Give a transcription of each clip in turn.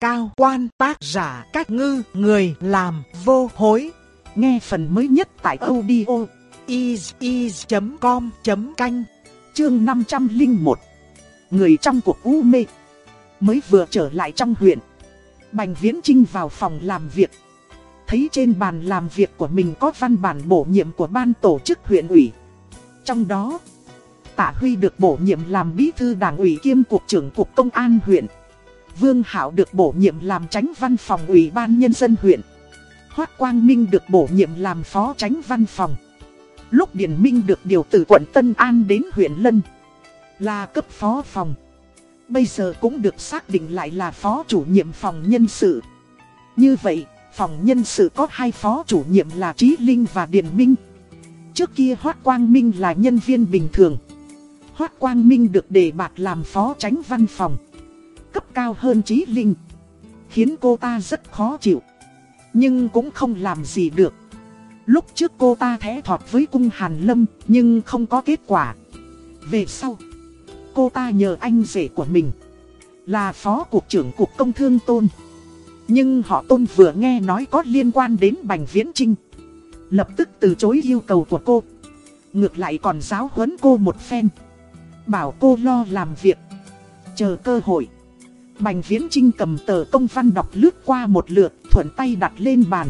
cao quan tác giả cách ngư người làm vô hối. Nghe phần mới nhất tại audio is.com.canh chương 501 Người trong cuộc u mê. Mới vừa trở lại trong huyện. Bành Viễn Trinh vào phòng làm việc. Thấy trên bàn làm việc của mình có văn bản bổ nhiệm của ban tổ chức huyện ủy. Trong đó, Tạ Huy được bổ nhiệm làm bí thư đảng ủy kiêm cục trưởng cục công an huyện. Vương Hảo được bổ nhiệm làm tránh văn phòng ủy ban nhân dân huyện. Hoác Quang Minh được bổ nhiệm làm phó tránh văn phòng. Lúc Điền Minh được điều từ quận Tân An đến huyện Lân Là cấp phó phòng. Bây giờ cũng được xác định lại là phó chủ nhiệm phòng nhân sự. Như vậy, phòng nhân sự có hai phó chủ nhiệm là Trí Linh và Điền Minh. Trước kia Hoác Quang Minh là nhân viên bình thường. Hoác Quang Minh được đề bạt làm phó tránh văn phòng. Cấp cao hơn Trí Linh Khiến cô ta rất khó chịu Nhưng cũng không làm gì được Lúc trước cô ta thẽ thọt với cung Hàn Lâm nhưng không có kết quả. Về sau, cô ta nhờ anh rể của mình là phó cục trưởng cục công thương tôn. Nhưng họ tôn vừa nghe nói có liên quan đến Bành Viễn Trinh. Lập tức từ chối yêu cầu của cô. Ngược lại còn giáo huấn cô một phen. Bảo cô lo làm việc. Chờ cơ hội. Bành Viễn Trinh cầm tờ công văn đọc lướt qua một lượt thuận tay đặt lên bàn.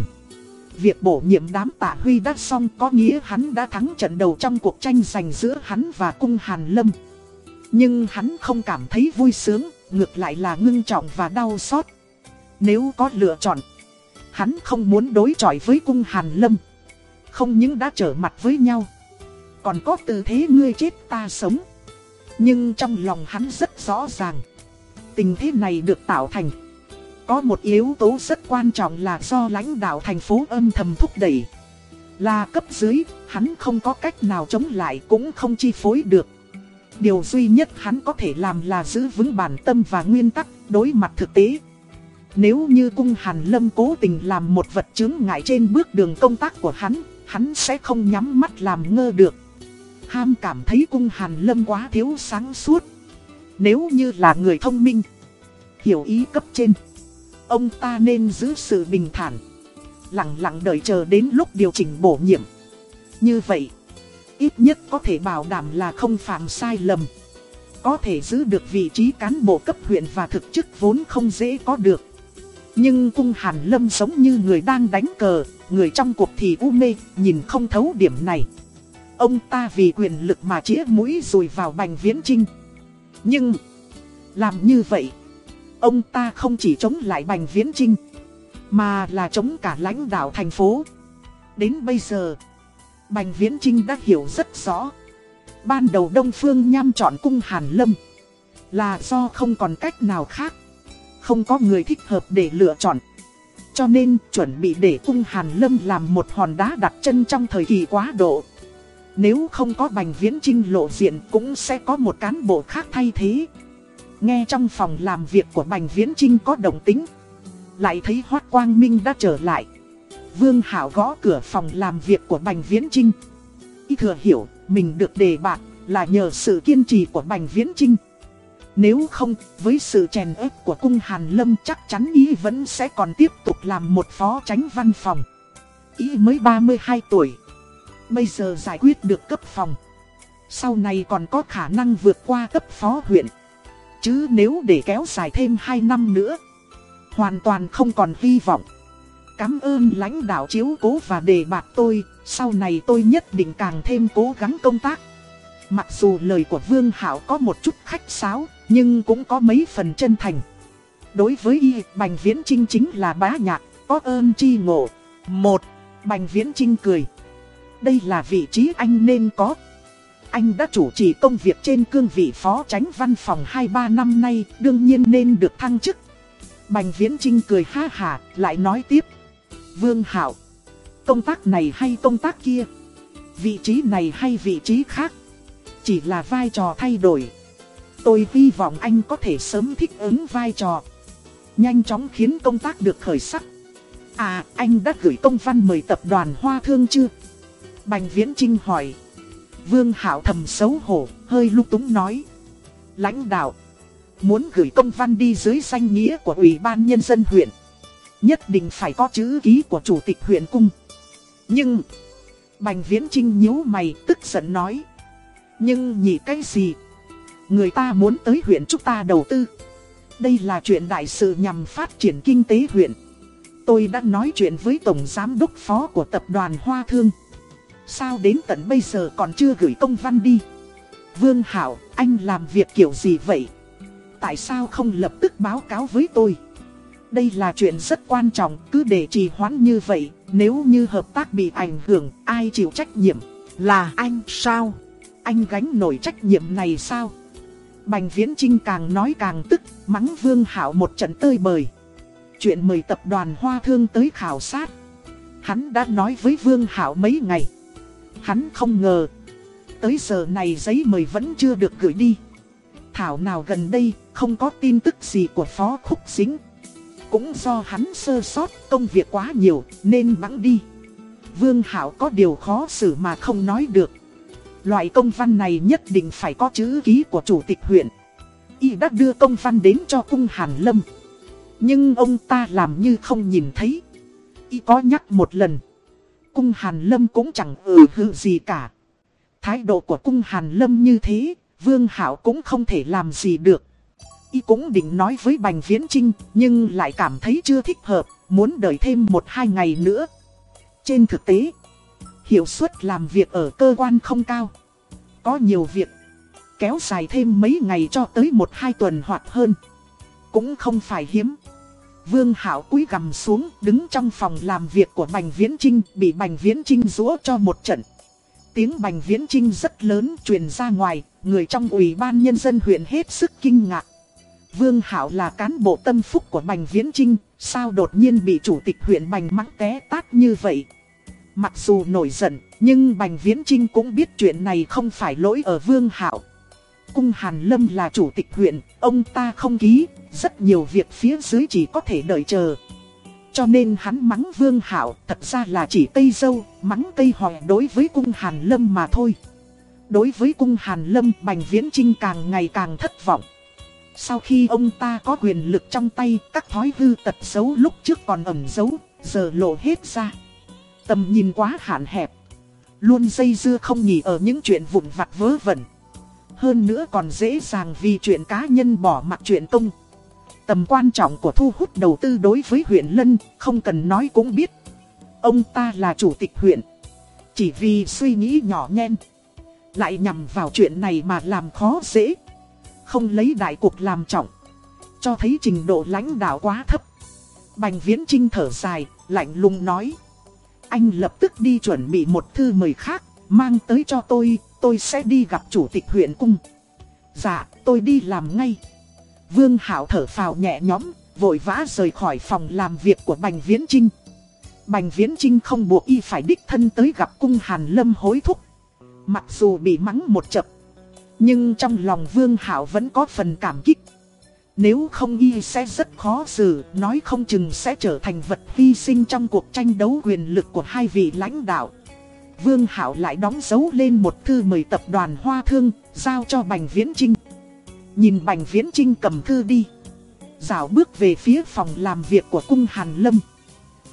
Việc bổ nhiệm đám tạ Huy đã xong có nghĩa hắn đã thắng trận đầu trong cuộc tranh giành giữa hắn và cung Hàn Lâm. Nhưng hắn không cảm thấy vui sướng, ngược lại là ngưng trọng và đau xót. Nếu có lựa chọn, hắn không muốn đối chọi với cung Hàn Lâm. Không những đã trở mặt với nhau, còn có tư thế ngươi chết ta sống. Nhưng trong lòng hắn rất rõ ràng, tình thế này được tạo thành có một yếu tố rất quan trọng là do lãnh đạo thành phố âm thầm thúc đẩy. Là cấp dưới, hắn không có cách nào chống lại cũng không chi phối được. Điều duy nhất hắn có thể làm là giữ vững bản tâm và nguyên tắc đối mặt thực tế. Nếu như cung Hàn Lâm cố tình làm một vật chứng ngại trên bước đường công tác của hắn, hắn sẽ không nhắm mắt làm ngơ được. Ham cảm thấy cung Hàn Lâm quá thiếu sáng suốt. Nếu như là người thông minh, hiểu ý cấp trên Ông ta nên giữ sự bình thản Lặng lặng đợi chờ đến lúc điều chỉnh bổ nhiệm. Như vậy Ít nhất có thể bảo đảm là không phạm sai lầm Có thể giữ được vị trí cán bộ cấp huyện và thực chức vốn không dễ có được. Nhưng cung Hàn Lâm giống như người đang đánh cờ Người trong cuộc thì u mê Nhìn không thấu điểm này. Ông ta vì quyền lực mà chĩa mũi rồi vào bành viễn trinh nhưng Làm như vậy Ông ta không chỉ chống lại Bành Viễn Trinh, mà là chống cả lãnh đạo thành phố. Đến bây giờ, Bành Viễn Trinh đã hiểu rất rõ. Ban đầu Đông Phương nham chọn cung Hàn Lâm, là do không còn cách nào khác. Không có người thích hợp để lựa chọn. Cho nên chuẩn bị để cung Hàn Lâm làm một hòn đá đặt chân trong thời kỳ quá độ. Nếu không có Bành Viễn Trinh lộ diện cũng sẽ có một cán bộ khác thay thế. Nghe trong phòng làm việc của Bành Viễn Trinh có động tính. Lại thấy Hoác Quang Minh đã trở lại. Vương Hảo gõ cửa phòng làm việc của Bành Viễn Trinh Ý thừa hiểu mình được đề bạt là nhờ sự kiên trì của Bành Viễn Trinh Nếu không, với sự chèn ép của cung Hàn Lâm chắc chắn ý vẫn sẽ còn tiếp tục làm một phó tránh văn phòng. Ý mới 32 tuổi Bây giờ giải quyết được cấp phòng. Sau này còn có khả năng vượt qua cấp phó huyện. Chứ nếu để kéo dài thêm 2 năm nữa Hoàn toàn không còn hy vọng. Cảm ơn lãnh đạo chiếu cố và đề bạt tôi Sau này tôi nhất định càng thêm cố gắng công tác. Mặc dù lời của Vương Hảo có một chút khách sáo Nhưng cũng có mấy phần chân thành. Đối với y, Bành Viễn Trinh chính là bá nhạc Có ơn chi ngộ. Một, Bành Viễn Trinh cười. Đây là vị trí anh nên có anh đã chủ trì công việc trên cương vị phó tránh văn phòng 2-3 năm nay, đương nhiên nên được thăng chức. Bành Viễn Trinh cười ha hà, lại nói tiếp. Vương Hảo, công tác này hay công tác kia, vị trí này hay vị trí khác, chỉ là vai trò thay đổi. Tôi hy vọng anh có thể sớm thích ứng vai trò, nhanh chóng khiến công tác được khởi sắc. À, anh đã gửi công văn mời tập đoàn Hoa Thương chưa? Bành Viễn Trinh hỏi. Vương Hạo thầm xấu hổ, hơi lúc túng nói. Lãnh đạo, muốn gửi công văn đi dưới danh nghĩa của Ủy ban Nhân dân huyện. Nhất định phải có chữ ký của Chủ tịch huyện cung. Nhưng, Bành Viễn Trinh nhíu mày tức giận nói. Nhưng nhị cái gì? Người ta muốn tới huyện chúng ta đầu tư. Đây là chuyện đại sự nhằm phát triển kinh tế huyện. Tôi đã nói chuyện với Tổng Giám đốc Phó của Tập đoàn Hoa Thương. Sao đến tận bây giờ còn chưa gửi công văn đi? Vương Hảo, anh làm việc kiểu gì vậy? Tại sao không lập tức báo cáo với tôi? Đây là chuyện rất quan trọng, cứ để trì hoãn như vậy, nếu như hợp tác bị ảnh hưởng, ai chịu trách nhiệm? Là anh sao? Anh gánh nổi trách nhiệm này sao? Bành Viễn Trinh càng nói càng tức, mắng Vương Hảo một trận tơi bời. Chuyện mời tập đoàn Hoa Thương tới khảo sát. Hắn đã nói với Vương Hảo mấy ngày. Hắn không ngờ. Tới giờ này giấy mời vẫn chưa được gửi đi. Thảo nào gần đây, không có tin tức gì của Phó Khúc Dính. Cũng do hắn sơ sót, công việc quá nhiều, nên bẵng đi. Vương Hảo có điều khó xử mà không nói được. Loại công văn này nhất định phải có chữ ký của chủ tịch huyện. Y đã đưa công văn đến cho cung Hàn Lâm. Nhưng ông ta làm như không nhìn thấy. Y có nhắc một lần. Cung Hàn Lâm cũng chẳng ừ hư gì cả. Thái độ của cung Hàn Lâm như thế, Vương Hảo cũng không thể làm gì được. Y cũng định nói với Bành Viễn Trinh, nhưng lại cảm thấy chưa thích hợp, muốn đợi thêm một hai ngày nữa. Trên thực tế, hiệu suất làm việc ở cơ quan không cao. Có nhiều việc, kéo dài thêm mấy ngày cho tới một hai tuần hoặc hơn. Cũng không phải hiếm. Vương Hảo cúi gằm xuống, đứng trong phòng làm việc của Bành Viễn Trinh, bị Bành Viễn Trinh rúa cho một trận. Tiếng Bành Viễn Trinh rất lớn truyền ra ngoài, người trong ủy ban nhân dân huyện hết sức kinh ngạc. Vương Hảo là cán bộ tâm phúc của Bành Viễn Trinh, sao đột nhiên bị chủ tịch huyện Bành mắng té tát như vậy? Mặc dù nổi giận, nhưng Bành Viễn Trinh cũng biết chuyện này không phải lỗi ở Vương Hảo. Cung Hàn Lâm là chủ tịch huyện, ông ta không ký, rất nhiều việc phía dưới chỉ có thể đợi chờ. Cho nên hắn mắng Vương Hảo thật ra là chỉ cây dâu, mắng cây hòe đối với cung Hàn Lâm mà thôi. Đối với cung Hàn Lâm, Bành Viễn Trinh càng ngày càng thất vọng. Sau khi ông ta có quyền lực trong tay, các thói hư tật xấu lúc trước còn ẩn giấu, giờ lộ hết ra. Tầm nhìn quá hạn hẹp. Luôn dây dưa không nghỉ ở những chuyện vụn vặt vớ vẩn. Hơn nữa còn dễ dàng vì chuyện cá nhân bỏ mặt chuyện công. Tầm quan trọng của thu hút đầu tư đối với huyện Lân, không cần nói cũng biết. Ông ta là chủ tịch huyện. Chỉ vì suy nghĩ nhỏ nhen. Lại nhằm vào chuyện này mà làm khó dễ. Không lấy đại cuộc làm trọng. Cho thấy trình độ lãnh đạo quá thấp. Bành Viễn Trinh thở dài, lạnh lùng nói. Anh lập tức đi chuẩn bị một thư mời khác, mang tới cho tôi, tôi sẽ đi gặp chủ tịch huyện cung. Dạ, tôi đi làm ngay. Vương Hảo thở phào nhẹ nhõm, vội vã rời khỏi phòng làm việc của Bành Viễn Trinh. Bành Viễn Trinh không buộc y phải đích thân tới gặp cung Hàn Lâm hối thúc. Mặc dù bị mắng một chập, nhưng trong lòng Vương Hảo vẫn có phần cảm kích. Nếu không y sẽ rất khó xử, nói không chừng sẽ trở thành vật hy sinh trong cuộc tranh đấu quyền lực của hai vị lãnh đạo. Vương Hảo lại đóng dấu lên một thư mời tập đoàn Hoa Thương, giao cho Bành Viễn Trinh. Nhìn Bành Viễn Trinh cầm thư đi. Dạo bước về phía phòng làm việc của cung Hàn Lâm.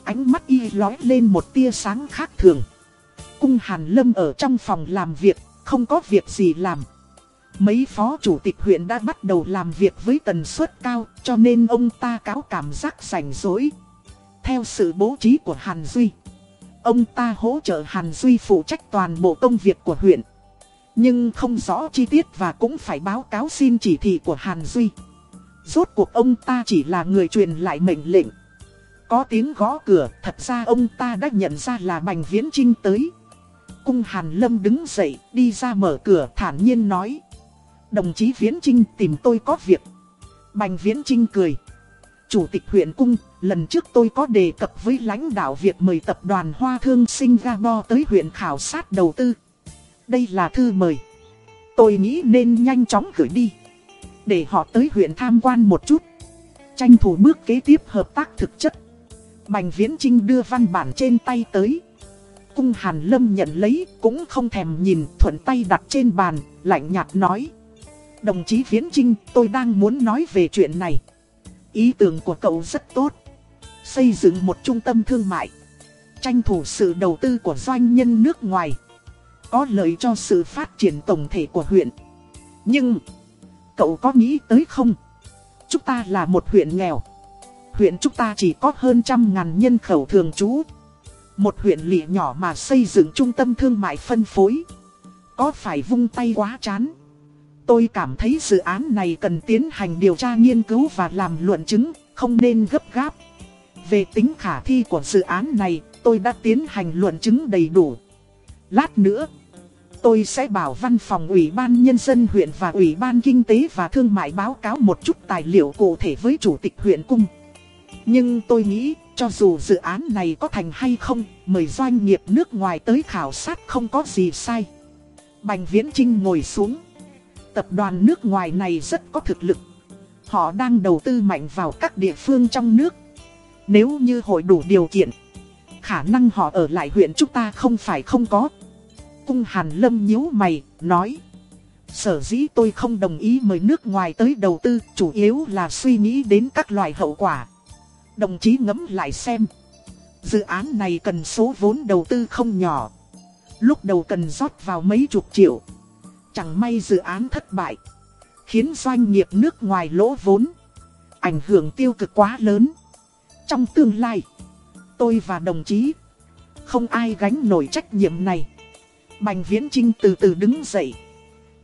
Ánh mắt y lói lên một tia sáng khác thường. Cung Hàn Lâm ở trong phòng làm việc, không có việc gì làm. Mấy phó chủ tịch huyện đã bắt đầu làm việc với tần suất cao, cho nên ông ta cáo cảm giác rảnh rỗi. Theo sự bố trí của Hàn Duy, ông ta hỗ trợ Hàn Duy phụ trách toàn bộ công việc của huyện. Nhưng không rõ chi tiết và cũng phải báo cáo xin chỉ thị của Hàn Duy. Rốt cuộc ông ta chỉ là người truyền lại mệnh lệnh. Có tiếng gõ cửa, thật ra ông ta đã nhận ra là Bành Viễn Trinh tới. Cung Hàn Lâm đứng dậy, đi ra mở cửa thản nhiên nói. Đồng chí Viễn Trinh tìm tôi có việc. Bành Viễn Trinh cười. Chủ tịch huyện cung, lần trước tôi có đề cập với lãnh đạo việc mời tập đoàn Hoa Thương Singapore tới huyện khảo sát đầu tư. Đây là thư mời. Tôi nghĩ nên nhanh chóng gửi đi. Để họ tới huyện tham quan một chút. Tranh thủ bước kế tiếp hợp tác thực chất. Bành Viễn Trinh đưa văn bản trên tay tới. Cung Hàn Lâm nhận lấy cũng không thèm nhìn thuận tay đặt trên bàn, lạnh nhạt nói. Đồng chí Viễn Trinh, tôi đang muốn nói về chuyện này. Ý tưởng của cậu rất tốt. Xây dựng một trung tâm thương mại. Tranh thủ sự đầu tư của doanh nhân nước ngoài. Có lợi cho sự phát triển tổng thể của huyện. Nhưng, cậu có nghĩ tới không? Chúng ta là một huyện nghèo. Huyện chúng ta chỉ có hơn trăm ngàn nhân khẩu thường trú. Một huyện lị nhỏ mà xây dựng trung tâm thương mại phân phối. Có phải vung tay quá chán? Tôi cảm thấy dự án này cần tiến hành điều tra nghiên cứu và làm luận chứng, không nên gấp gáp. Về tính khả thi của dự án này, tôi đã tiến hành luận chứng đầy đủ. Lát nữa, tôi sẽ bảo văn phòng Ủy ban Nhân dân huyện và Ủy ban Kinh tế và Thương mại báo cáo một chút tài liệu cụ thể với Chủ tịch huyện cung. Nhưng tôi nghĩ, cho dù dự án này có thành hay không, mời doanh nghiệp nước ngoài tới khảo sát không có gì sai. Bành Viễn Trinh ngồi xuống. Tập đoàn nước ngoài này rất có thực lực. Họ đang đầu tư mạnh vào các địa phương trong nước. Nếu như hội đủ điều kiện, khả năng họ ở lại huyện chúng ta không phải không có. Cung Hàn Lâm nhíu mày, nói. Sở dĩ tôi không đồng ý mời nước ngoài tới đầu tư, chủ yếu là suy nghĩ đến các loại hậu quả. Đồng chí ngẫm lại xem. Dự án này cần số vốn đầu tư không nhỏ. Lúc đầu cần rót vào mấy chục triệu. Chẳng may dự án thất bại. Khiến doanh nghiệp nước ngoài lỗ vốn. Ảnh hưởng tiêu cực quá lớn. Trong tương lai, tôi và đồng chí, không ai gánh nổi trách nhiệm này. Bành Viễn Trinh từ từ đứng dậy.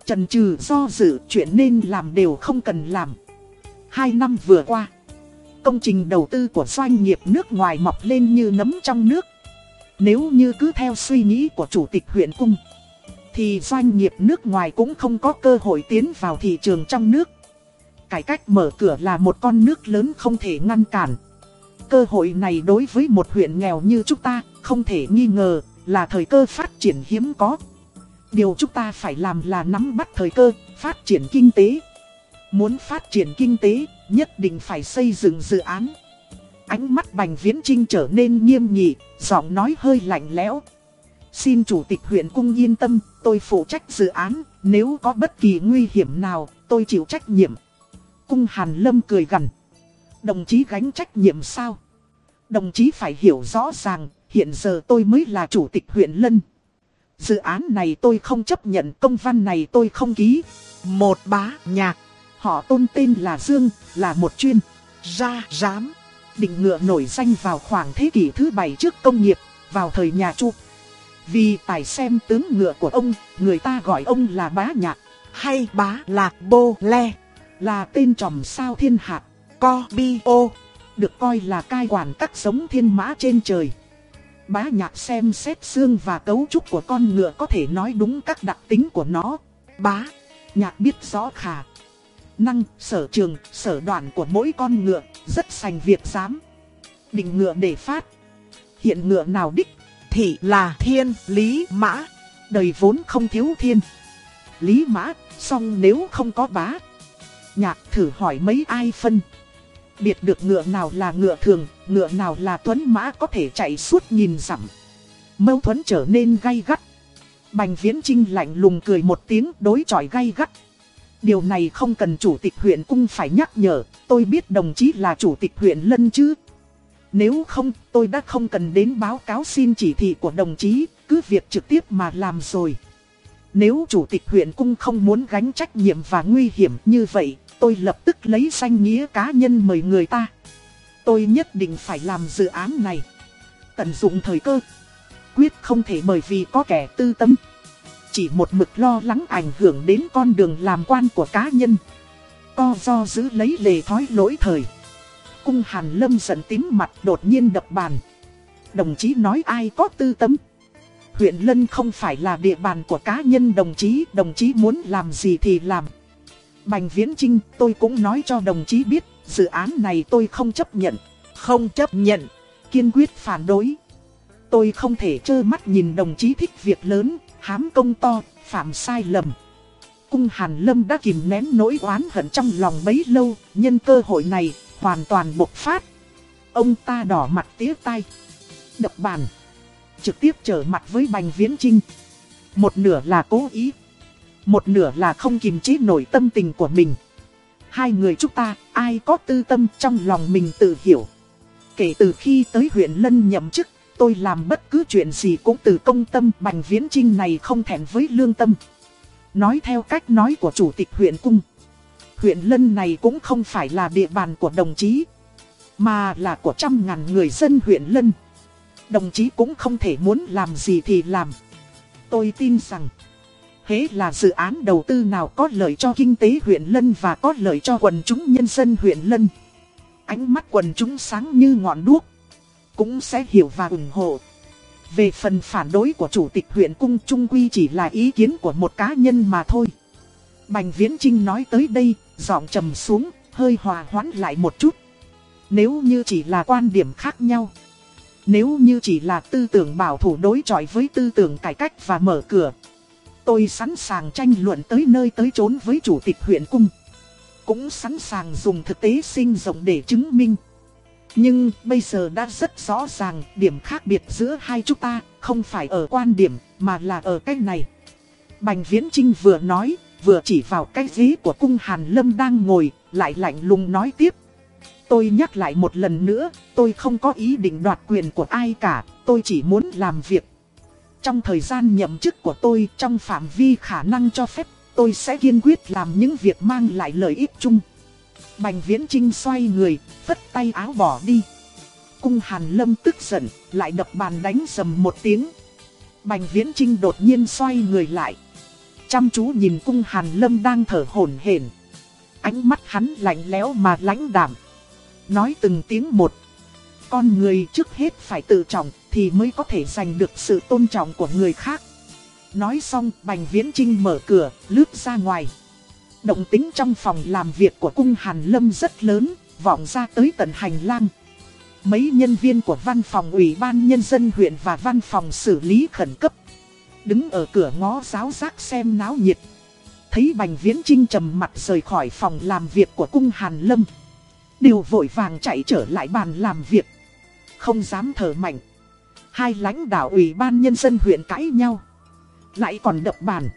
Trần trừ do dự chuyện nên làm đều không cần làm. Hai năm vừa qua, công trình đầu tư của doanh nghiệp nước ngoài mọc lên như nấm trong nước. Nếu như cứ theo suy nghĩ của Chủ tịch huyện cung, thì doanh nghiệp nước ngoài cũng không có cơ hội tiến vào thị trường trong nước. Cải cách mở cửa là một con nước lớn không thể ngăn cản. Cơ hội này đối với một huyện nghèo như chúng ta, không thể nghi ngờ, là thời cơ phát triển hiếm có. Điều chúng ta phải làm là nắm bắt thời cơ, phát triển kinh tế. Muốn phát triển kinh tế, nhất định phải xây dựng dự án. Ánh mắt Bành Viễn Trinh trở nên nghiêm nghị, giọng nói hơi lạnh lẽo. Xin Chủ tịch huyện cung yên tâm, tôi phụ trách dự án, nếu có bất kỳ nguy hiểm nào, tôi chịu trách nhiệm. Cung Hàn Lâm cười gần. Đồng chí gánh trách nhiệm sao? Đồng chí phải hiểu rõ ràng, hiện giờ tôi mới là Chủ tịch huyện Lân. Dự án này tôi không chấp nhận, công văn này tôi không ký. Một bá nhạc, họ tôn tên là Dương, là một chuyên gia giám định ngựa nổi danh vào khoảng thế kỷ thứ bảy trước công nghiệp, vào thời nhà Chu. Vì tài xem tướng ngựa của ông, người ta gọi ông là bá nhạc, hay bá lạc bô le, là tên tròm sao thiên hạ, co bi ô, được coi là cai quản các giống thiên mã trên trời. Bá nhạc xem xét xương và cấu trúc của con ngựa có thể nói đúng các đặc tính của nó. Bá, nhạc biết rõ khả năng, sở trường, sở đoạn của mỗi con ngựa, rất sành việc dám. Định ngựa để phát. Hiện ngựa nào đích, thì là thiên, lý, mã. Đời vốn không thiếu thiên. Lý mã, song nếu không có bá. Nhạc thử hỏi mấy ai phân. Biệt được ngựa nào là ngựa thường, ngựa nào là tuấn mã có thể chạy suốt nhìn dặm. Mâu thuẫn trở nên gay gắt. Bành viễn trinh lạnh lùng cười một tiếng đối chọi gay gắt. Điều này không cần chủ tịch huyện cung phải nhắc nhở, tôi biết đồng chí là chủ tịch huyện lân chứ. Nếu không, tôi đã không cần đến báo cáo xin chỉ thị của đồng chí, cứ việc trực tiếp mà làm rồi. Nếu chủ tịch huyện cung không muốn gánh trách nhiệm và nguy hiểm như vậy, tôi lập tức lấy danh nghĩa cá nhân mời người ta. Tôi nhất định phải làm dự án này. Tận dụng thời cơ. Quyết không thể bởi vì có kẻ tư tâm chỉ một mực lo lắng ảnh hưởng đến con đường làm quan của cá nhân. Co do giữ lấy lề thói lỗi thời. Cung Hàn Lâm giận tím mặt đột nhiên đập bàn. Đồng chí nói ai có tư tâm. Huyện Lân không phải là địa bàn của cá nhân đồng chí, đồng chí muốn làm gì thì làm. Bành Viễn Trinh, tôi cũng nói cho đồng chí biết, dự án này tôi không chấp nhận. Không chấp nhận, kiên quyết phản đối. Tôi không thể trơ mắt nhìn đồng chí thích việc lớn, hám công to, phạm sai lầm. Cung Hàn Lâm đã kìm nén nỗi oán hận trong lòng bấy lâu, nhân cơ hội này, hoàn toàn bộc phát. Ông ta đỏ mặt tía tay, đập bàn, trực tiếp trở mặt với Bành Viễn Trinh. Một nửa là cố ý, một nửa là không kìm chế nổi tâm tình của mình. Hai người chúng ta, ai có tư tâm trong lòng mình tự hiểu. Kể từ khi tới huyện Lân nhậm chức, tôi làm bất cứ chuyện gì cũng từ công tâm Bành Viễn Trinh này không thèm với lương tâm. Nói theo cách nói của chủ tịch huyện cung. Huyện Lân này cũng không phải là địa bàn của đồng chí, mà là của trăm ngàn người dân huyện Lân. Đồng chí cũng không thể muốn làm gì thì làm. Tôi tin rằng, thế là dự án đầu tư nào có lợi cho kinh tế huyện Lân và có lợi cho quần chúng nhân dân huyện Lân. Ánh mắt quần chúng sáng như ngọn đuốc, cũng sẽ hiểu và ủng hộ. Về phần phản đối của chủ tịch huyện cung trung quy chỉ là ý kiến của một cá nhân mà thôi. Bành Viễn Trinh nói tới đây, giọng trầm xuống, hơi hòa hoãn lại một chút. Nếu như chỉ là quan điểm khác nhau. Nếu như chỉ là tư tưởng bảo thủ đối chọi với tư tưởng cải cách và mở cửa. Tôi sẵn sàng tranh luận tới nơi tới chốn với chủ tịch huyện cung. Cũng sẵn sàng dùng thực tế sinh rộng để chứng minh. Nhưng bây giờ đã rất rõ ràng điểm khác biệt giữa hai chúng ta không phải ở quan điểm mà là ở cái này. Bành Viễn Trinh vừa nói, vừa chỉ vào cái ghế của cung Hàn Lâm đang ngồi, lại lạnh lùng nói tiếp. Tôi nhắc lại một lần nữa, tôi không có ý định đoạt quyền của ai cả, tôi chỉ muốn làm việc. Trong thời gian nhậm chức của tôi, trong phạm vi khả năng cho phép, tôi sẽ kiên quyết làm những việc mang lại lợi ích chung. Bành Viễn Trinh xoay người, phất tay áo bỏ đi. Cung Hàn Lâm tức giận, lại đập bàn đánh sầm một tiếng. Bành Viễn Trinh đột nhiên xoay người lại. Chăm chú nhìn cung Hàn Lâm đang thở hổn hển. Ánh mắt hắn lạnh lẽo mà lãnh đạm. Nói từng tiếng một. Con người trước hết phải tự trọng thì mới có thể giành được sự tôn trọng của người khác. Nói xong Bành Viễn Trinh mở cửa, lướt ra ngoài. Động tính trong phòng làm việc của cung Hàn Lâm rất lớn, vọng ra tới tận hành lang. Mấy nhân viên của văn phòng ủy ban nhân dân huyện và văn phòng xử lý khẩn cấp. Đứng ở cửa ngó giáo giác xem náo nhiệt. Thấy Bành Viễn Trinh trầm mặt rời khỏi phòng làm việc của cung Hàn Lâm. Đều vội vàng chạy trở lại bàn làm việc. Không dám thở mạnh. Hai lãnh đạo ủy ban nhân dân huyện cãi nhau. Lại còn đập bàn.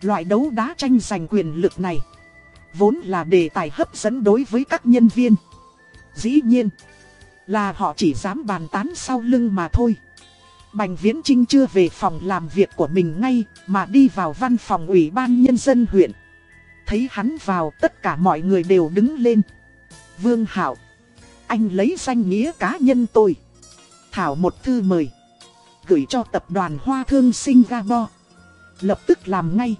Loại đấu đá tranh giành quyền lực này. Vốn là đề tài hấp dẫn đối với các nhân viên. Dĩ nhiên. Là họ chỉ dám bàn tán sau lưng mà thôi. Bành Viễn Trinh chưa về phòng làm việc của mình ngay, mà đi vào văn phòng ủy ban nhân dân huyện. Thấy hắn vào, tất cả mọi người đều đứng lên. Vương Hảo, anh lấy danh nghĩa cá nhân tôi. Thảo một thư mời, gửi cho tập đoàn Hoa Thương Singapore. Lập tức làm ngay.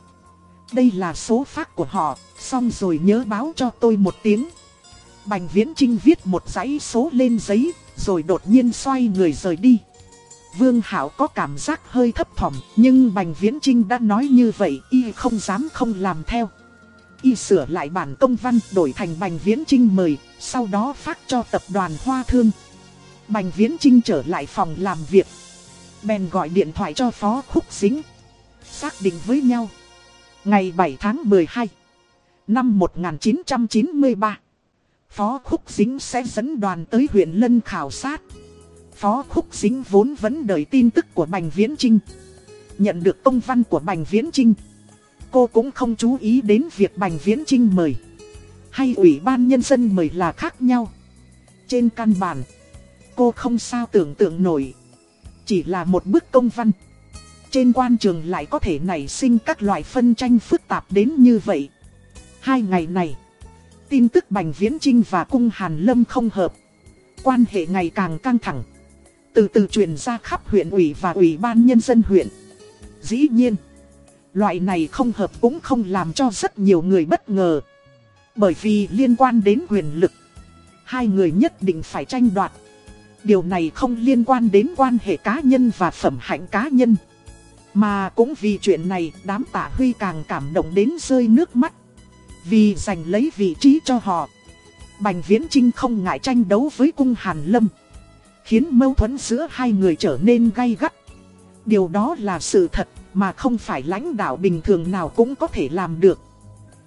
Đây là số phát của họ, xong rồi nhớ báo cho tôi một tiếng. Bành Viễn Trinh viết một dãy số lên giấy, rồi đột nhiên xoay người rời đi. Vương Hảo có cảm giác hơi thấp thỏm, nhưng Bành Viễn Trinh đã nói như vậy, y không dám không làm theo. Y sửa lại bản công văn đổi thành Bành Viễn Trinh mời, sau đó phát cho tập đoàn Hoa Thương. Bành Viễn Trinh trở lại phòng làm việc. Bèn gọi điện thoại cho Phó Khúc Dính. Xác định với nhau. Ngày 7 tháng 12 năm 1993. Phó Khúc Dính sẽ dẫn đoàn tới huyện Lân khảo sát. Phó Khúc Dính vốn vẫn đợi tin tức của Bành Viễn Trinh. Nhận được công văn của Bành Viễn Trinh. Cô cũng không chú ý đến việc Bành Viễn Trinh mời. Hay Ủy ban Nhân dân mời là khác nhau. Trên căn bản, cô không sao tưởng tượng nổi. Chỉ là một bức công văn. Trên quan trường lại có thể nảy sinh các loại phân tranh phức tạp đến như vậy. Hai ngày này, tin tức Bành Viễn Trinh và Cung Hàn Lâm không hợp. Quan hệ ngày càng căng thẳng. Từ từ truyền ra khắp huyện ủy và ủy ban nhân dân huyện. Dĩ nhiên, loại này không hợp cũng không làm cho rất nhiều người bất ngờ. Bởi vì liên quan đến quyền lực, hai người nhất định phải tranh đoạt. Điều này không liên quan đến quan hệ cá nhân và phẩm hạnh cá nhân. Mà cũng vì chuyện này đám tạ huy càng cảm động đến rơi nước mắt. Vì giành lấy vị trí cho họ. Bành Viễn Trinh không ngại tranh đấu với cung Hàn Lâm. Khiến mâu thuẫn giữa hai người trở nên gay gắt. Điều đó là sự thật mà không phải lãnh đạo bình thường nào cũng có thể làm được.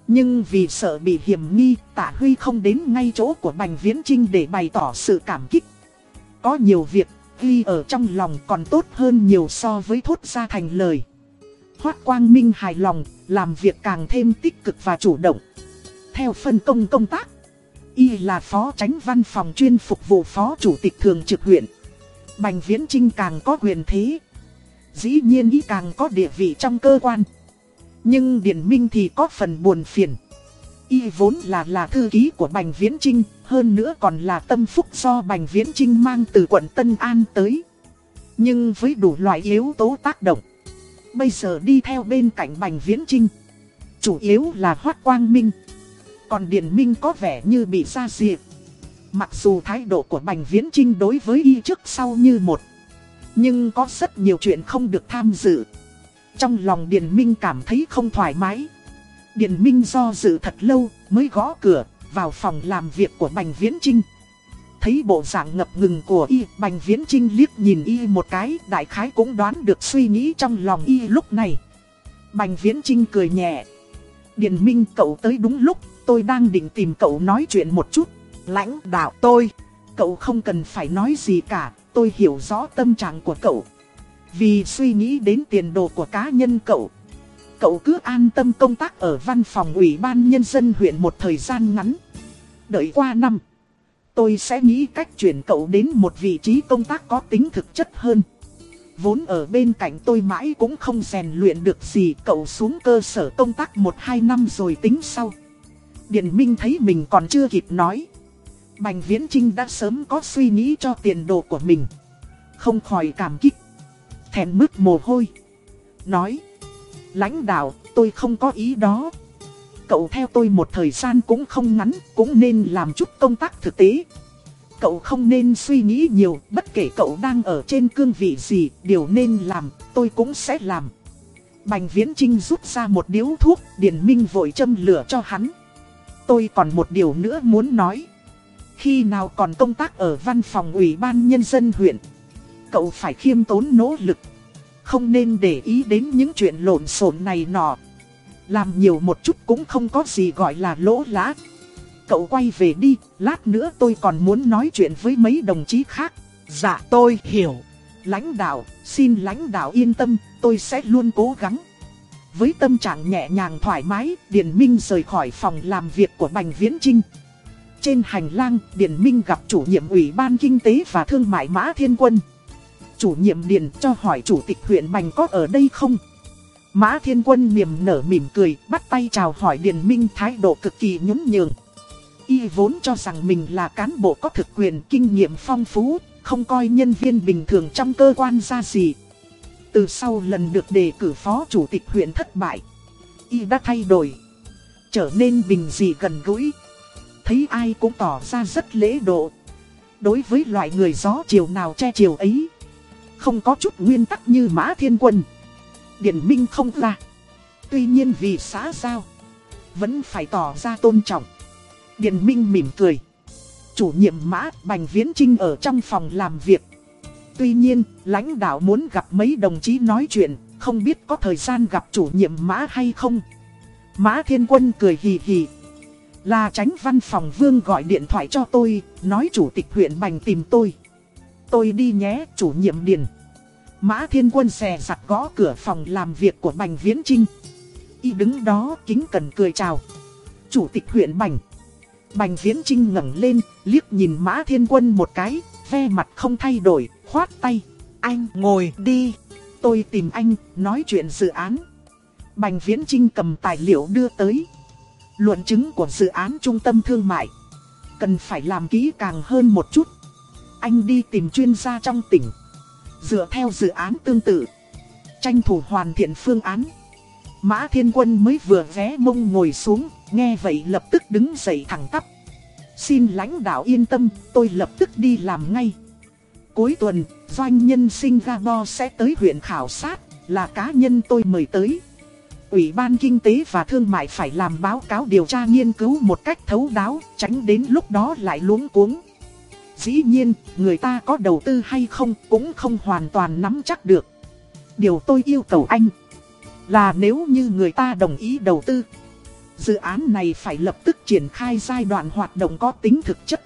Nhưng vì sợ bị hiểm nghi, Tạ Huy không đến ngay chỗ của Bành Viễn Trinh để bày tỏ sự cảm kích. Có nhiều việc, ghi ở trong lòng còn tốt hơn nhiều so với thốt ra thành lời. Hoác Quang Minh hài lòng, làm việc càng thêm tích cực và chủ động. Theo phân công công tác, y là phó tránh văn phòng chuyên phục vụ phó chủ tịch thường trực huyện. Bành Viễn Trinh càng có quyền thế. Dĩ nhiên y càng có địa vị trong cơ quan. Nhưng Điền Minh thì có phần buồn phiền. Y vốn là là thư ký của Bành Viễn Trinh, hơn nữa còn là tâm phúc do Bành Viễn Trinh mang từ quận Tân An tới. Nhưng với đủ loại yếu tố tác động, bây giờ đi theo bên cạnh Bành Viễn Trinh, chủ yếu là Hoác Quang Minh. Còn Điền Minh có vẻ như bị ra diệt. Mặc dù thái độ của Bành Viễn Trinh đối với y trước sau như một, nhưng có rất nhiều chuyện không được tham dự. Trong lòng Điền Minh cảm thấy không thoải mái. Điền Minh do dự thật lâu mới gõ cửa vào phòng làm việc của Bành Viễn Trinh. Thấy bộ dạng ngập ngừng của y, Bành Viễn Trinh liếc nhìn y một cái, đại khái cũng đoán được suy nghĩ trong lòng y lúc này. Bành Viễn Trinh cười nhẹ. Điền Minh cậu tới đúng lúc, tôi đang định tìm cậu nói chuyện một chút. Lãnh đạo tôi, cậu không cần phải nói gì cả, tôi hiểu rõ tâm trạng của cậu. Vì suy nghĩ đến tiền đồ của cá nhân cậu Cậu cứ an tâm công tác ở văn phòng ủy ban nhân dân huyện một thời gian ngắn. Đợi qua năm, Tôi sẽ nghĩ cách chuyển cậu đến một vị trí công tác có tính thực chất hơn. Vốn ở bên cạnh tôi mãi cũng không rèn luyện được gì, Cậu xuống cơ sở công tác 1-2 năm rồi tính sau. Điện Minh thấy mình còn chưa kịp nói Bành Viễn Trinh đã sớm có suy nghĩ cho tiền đồ của mình Không khỏi cảm kích thèm mứt mồ hôi. Nói, lãnh đạo, tôi không có ý đó. Cậu theo tôi một thời gian cũng không ngắn, cũng nên làm chút công tác thực tế. Cậu không nên suy nghĩ nhiều, bất kể cậu đang ở trên cương vị gì, điều nên làm, tôi cũng sẽ làm. Bành Viễn Trinh rút ra một điếu thuốc, Điền Minh vội châm lửa cho hắn. Tôi còn một điều nữa muốn nói. Khi nào còn công tác ở văn phòng ủy ban nhân dân huyện, cậu phải khiêm tốn nỗ lực. Không nên để ý đến những chuyện lộn xộn này nọ. Làm nhiều một chút cũng không có gì gọi là lỗ lá. Cậu quay về đi, lát nữa tôi còn muốn nói chuyện với mấy đồng chí khác. Dạ tôi hiểu. Lãnh đạo, xin lãnh đạo yên tâm, tôi sẽ luôn cố gắng. Với tâm trạng nhẹ nhàng thoải mái, Điền Minh rời khỏi phòng làm việc của Bành Viễn Trinh. Trên hành lang, Điền Minh gặp chủ nhiệm Ủy ban Kinh tế và Thương mại Mã Thiên Quân chủ nhiệm điền cho hỏi chủ tịch huyện Bành có ở đây không? Mã Thiên Quân niềm nở mỉm cười, bắt tay chào hỏi Điền Minh thái độ cực kỳ nhún nhường. Y vốn cho rằng mình là cán bộ có thực quyền kinh nghiệm phong phú, không coi nhân viên bình thường trong cơ quan ra gì. Từ sau lần được đề cử phó chủ tịch huyện thất bại, Y đã thay đổi, trở nên bình dị gần gũi. Thấy ai cũng tỏ ra rất lễ độ. Đối với loại người gió chiều nào che chiều ấy, không có chút nguyên tắc như Mã Thiên Quân. Điển Minh không ra. Tuy nhiên vì xã giao, vẫn phải tỏ ra tôn trọng. Điền Minh mỉm cười. Chủ nhiệm Mã Bành Viễn Trinh ở trong phòng làm việc. Tuy nhiên, lãnh đạo muốn gặp mấy đồng chí nói chuyện, không biết có thời gian gặp chủ nhiệm Mã hay không. Mã Thiên Quân cười hì hì. Là tránh văn phòng Vương gọi điện thoại cho tôi, nói chủ tịch huyện Bành tìm tôi. Tôi đi nhé, chủ nhiệm điền. Mã Thiên Quân xè sặt gõ cửa phòng làm việc của Bành Viễn Trinh. Y đứng đó kính cần cười chào. Chủ tịch huyện Bành. Bành Viễn Trinh ngẩng lên, liếc nhìn Mã Thiên Quân một cái, ve mặt không thay đổi, khoát tay. Anh ngồi đi. Tôi tìm anh, nói chuyện dự án. Bành Viễn Trinh cầm tài liệu đưa tới. Luận chứng của dự án trung tâm thương mại. Cần phải làm kỹ càng hơn một chút anh đi tìm chuyên gia trong tỉnh. Dựa theo dự án tương tự, tranh thủ hoàn thiện phương án. Mã Thiên Quân mới vừa ghé mông ngồi xuống, nghe vậy lập tức đứng dậy thẳng tắp. Xin lãnh đạo yên tâm, tôi lập tức đi làm ngay. Cuối tuần, doanh nhân Singapore sẽ tới huyện khảo sát, là cá nhân tôi mời tới. Ủy ban Kinh tế và Thương mại phải làm báo cáo điều tra nghiên cứu một cách thấu đáo, tránh đến lúc đó lại luống cuống. Dĩ nhiên, người ta có đầu tư hay không cũng không hoàn toàn nắm chắc được. Điều tôi yêu cầu anh là nếu như người ta đồng ý đầu tư, dự án này phải lập tức triển khai giai đoạn hoạt động có tính thực chất.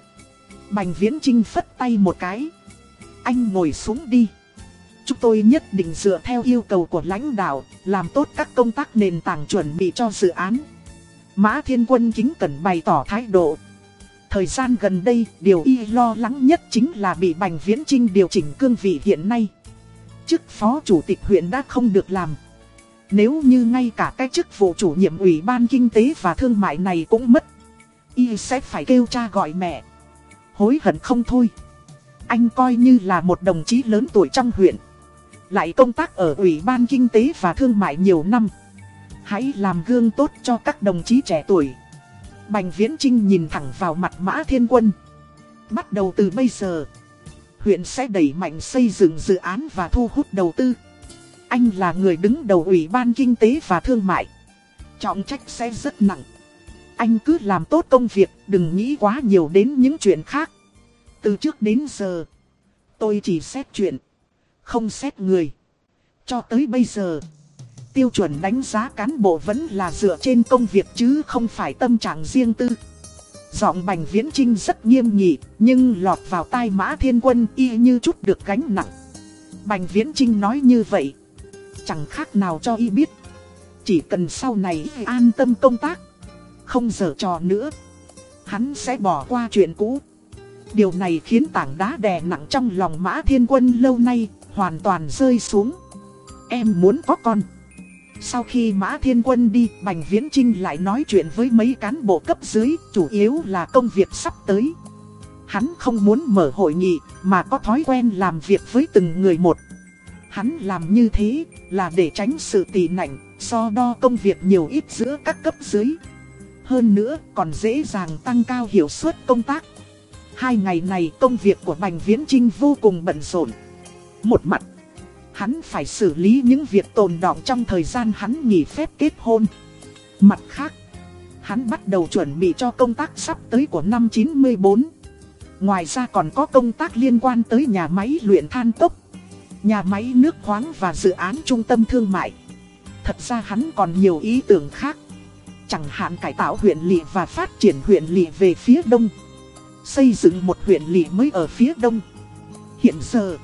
Bành Viễn Trinh phất tay một cái. Anh ngồi xuống đi. Chúng tôi nhất định dựa theo yêu cầu của lãnh đạo, làm tốt các công tác nền tảng chuẩn bị cho dự án. Mã Thiên Quân kính cẩn bày tỏ thái độ. Thời gian gần đây, điều y lo lắng nhất chính là bị Bành Viễn Trinh điều chỉnh cương vị hiện nay. Chức phó chủ tịch huyện đã không được làm. Nếu như ngay cả cái chức vụ chủ nhiệm ủy ban kinh tế và thương mại này cũng mất, y sẽ phải kêu cha gọi mẹ. Hối hận không thôi. Anh coi như là một đồng chí lớn tuổi trong huyện. Lại công tác ở Ủy ban Kinh tế và Thương mại nhiều năm. Hãy làm gương tốt cho các đồng chí trẻ tuổi. Bành Viễn Trinh nhìn thẳng vào mặt Mã Thiên Quân. Bắt đầu từ bây giờ, huyện sẽ đẩy mạnh xây dựng dự án và thu hút đầu tư. Anh là người đứng đầu Ủy ban Kinh tế và Thương mại. Trọng trách sẽ rất nặng. Anh cứ làm tốt công việc, đừng nghĩ quá nhiều đến những chuyện khác. Từ trước đến giờ, tôi chỉ xét chuyện, không xét người. Cho tới bây giờ, tiêu chuẩn đánh giá cán bộ vẫn là dựa trên công việc chứ không phải tâm trạng riêng tư. Giọng bành viễn trinh rất nghiêm nghị, nhưng lọt vào tai mã thiên quân y như chút được gánh nặng. Bành viễn trinh nói như vậy, chẳng khác nào cho y biết. Chỉ cần sau này an tâm công tác, không dở trò nữa, hắn sẽ bỏ qua chuyện cũ. Điều này khiến tảng đá đè nặng trong lòng mã thiên quân lâu nay, hoàn toàn rơi xuống. Em muốn có con. Sau khi Mã Thiên Quân đi, Bành Viễn Trinh lại nói chuyện với mấy cán bộ cấp dưới, chủ yếu là công việc sắp tới. Hắn không muốn mở hội nghị, mà có thói quen làm việc với từng người một. Hắn làm như thế là để tránh sự tỉ nạnh, so đo công việc nhiều ít giữa các cấp dưới. Hơn nữa, còn dễ dàng tăng cao hiệu suất công tác. Hai ngày này công việc của Bành Viễn Trinh vô cùng bận rộn. Một mặt, hắn phải xử lý những việc tồn đọng trong thời gian hắn nghỉ phép kết hôn. Mặt khác, hắn bắt đầu chuẩn bị cho công tác sắp tới của năm 94. Ngoài ra còn có công tác liên quan tới nhà máy luyện than tốc, nhà máy nước khoáng và dự án trung tâm thương mại. Thật ra hắn còn nhiều ý tưởng khác. Chẳng hạn cải tạo huyện lỵ và phát triển huyện lỵ về phía đông. Xây dựng một huyện lỵ mới ở phía đông. Hiện giờ,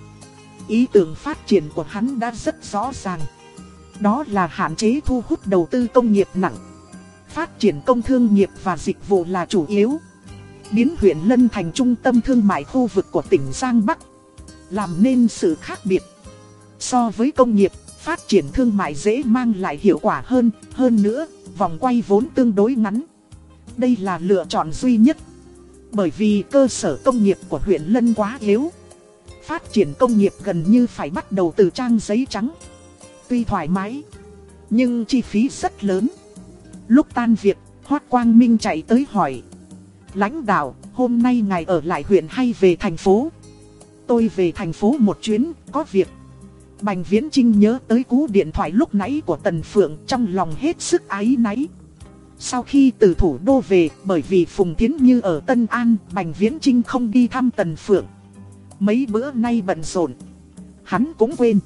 ý tưởng phát triển của hắn đã rất rõ ràng. Đó là hạn chế thu hút đầu tư công nghiệp nặng. Phát triển công thương nghiệp và dịch vụ là chủ yếu. Biến huyện Lân thành trung tâm thương mại khu vực của tỉnh Giang Bắc. Làm nên sự khác biệt. So với công nghiệp, phát triển thương mại dễ mang lại hiệu quả hơn. Hơn nữa, vòng quay vốn tương đối ngắn. Đây là lựa chọn duy nhất. Bởi vì cơ sở công nghiệp của huyện Lân quá yếu. Phát triển công nghiệp gần như phải bắt đầu từ trang giấy trắng. Tuy thoải mái, nhưng chi phí rất lớn. Lúc tan việc, Hoác Quang Minh chạy tới hỏi. Lãnh đạo, hôm nay ngài ở lại huyện hay về thành phố? Tôi về thành phố một chuyến, có việc. Bành Viễn Trinh nhớ tới cú điện thoại lúc nãy của Tần Phượng trong lòng hết sức ái náy. Sau khi từ thủ đô về, bởi vì Phùng Thiến Như ở Tân An, Bành Viễn Trinh không đi thăm Tần Phượng. Mấy bữa nay bận rộn, hắn cũng quên.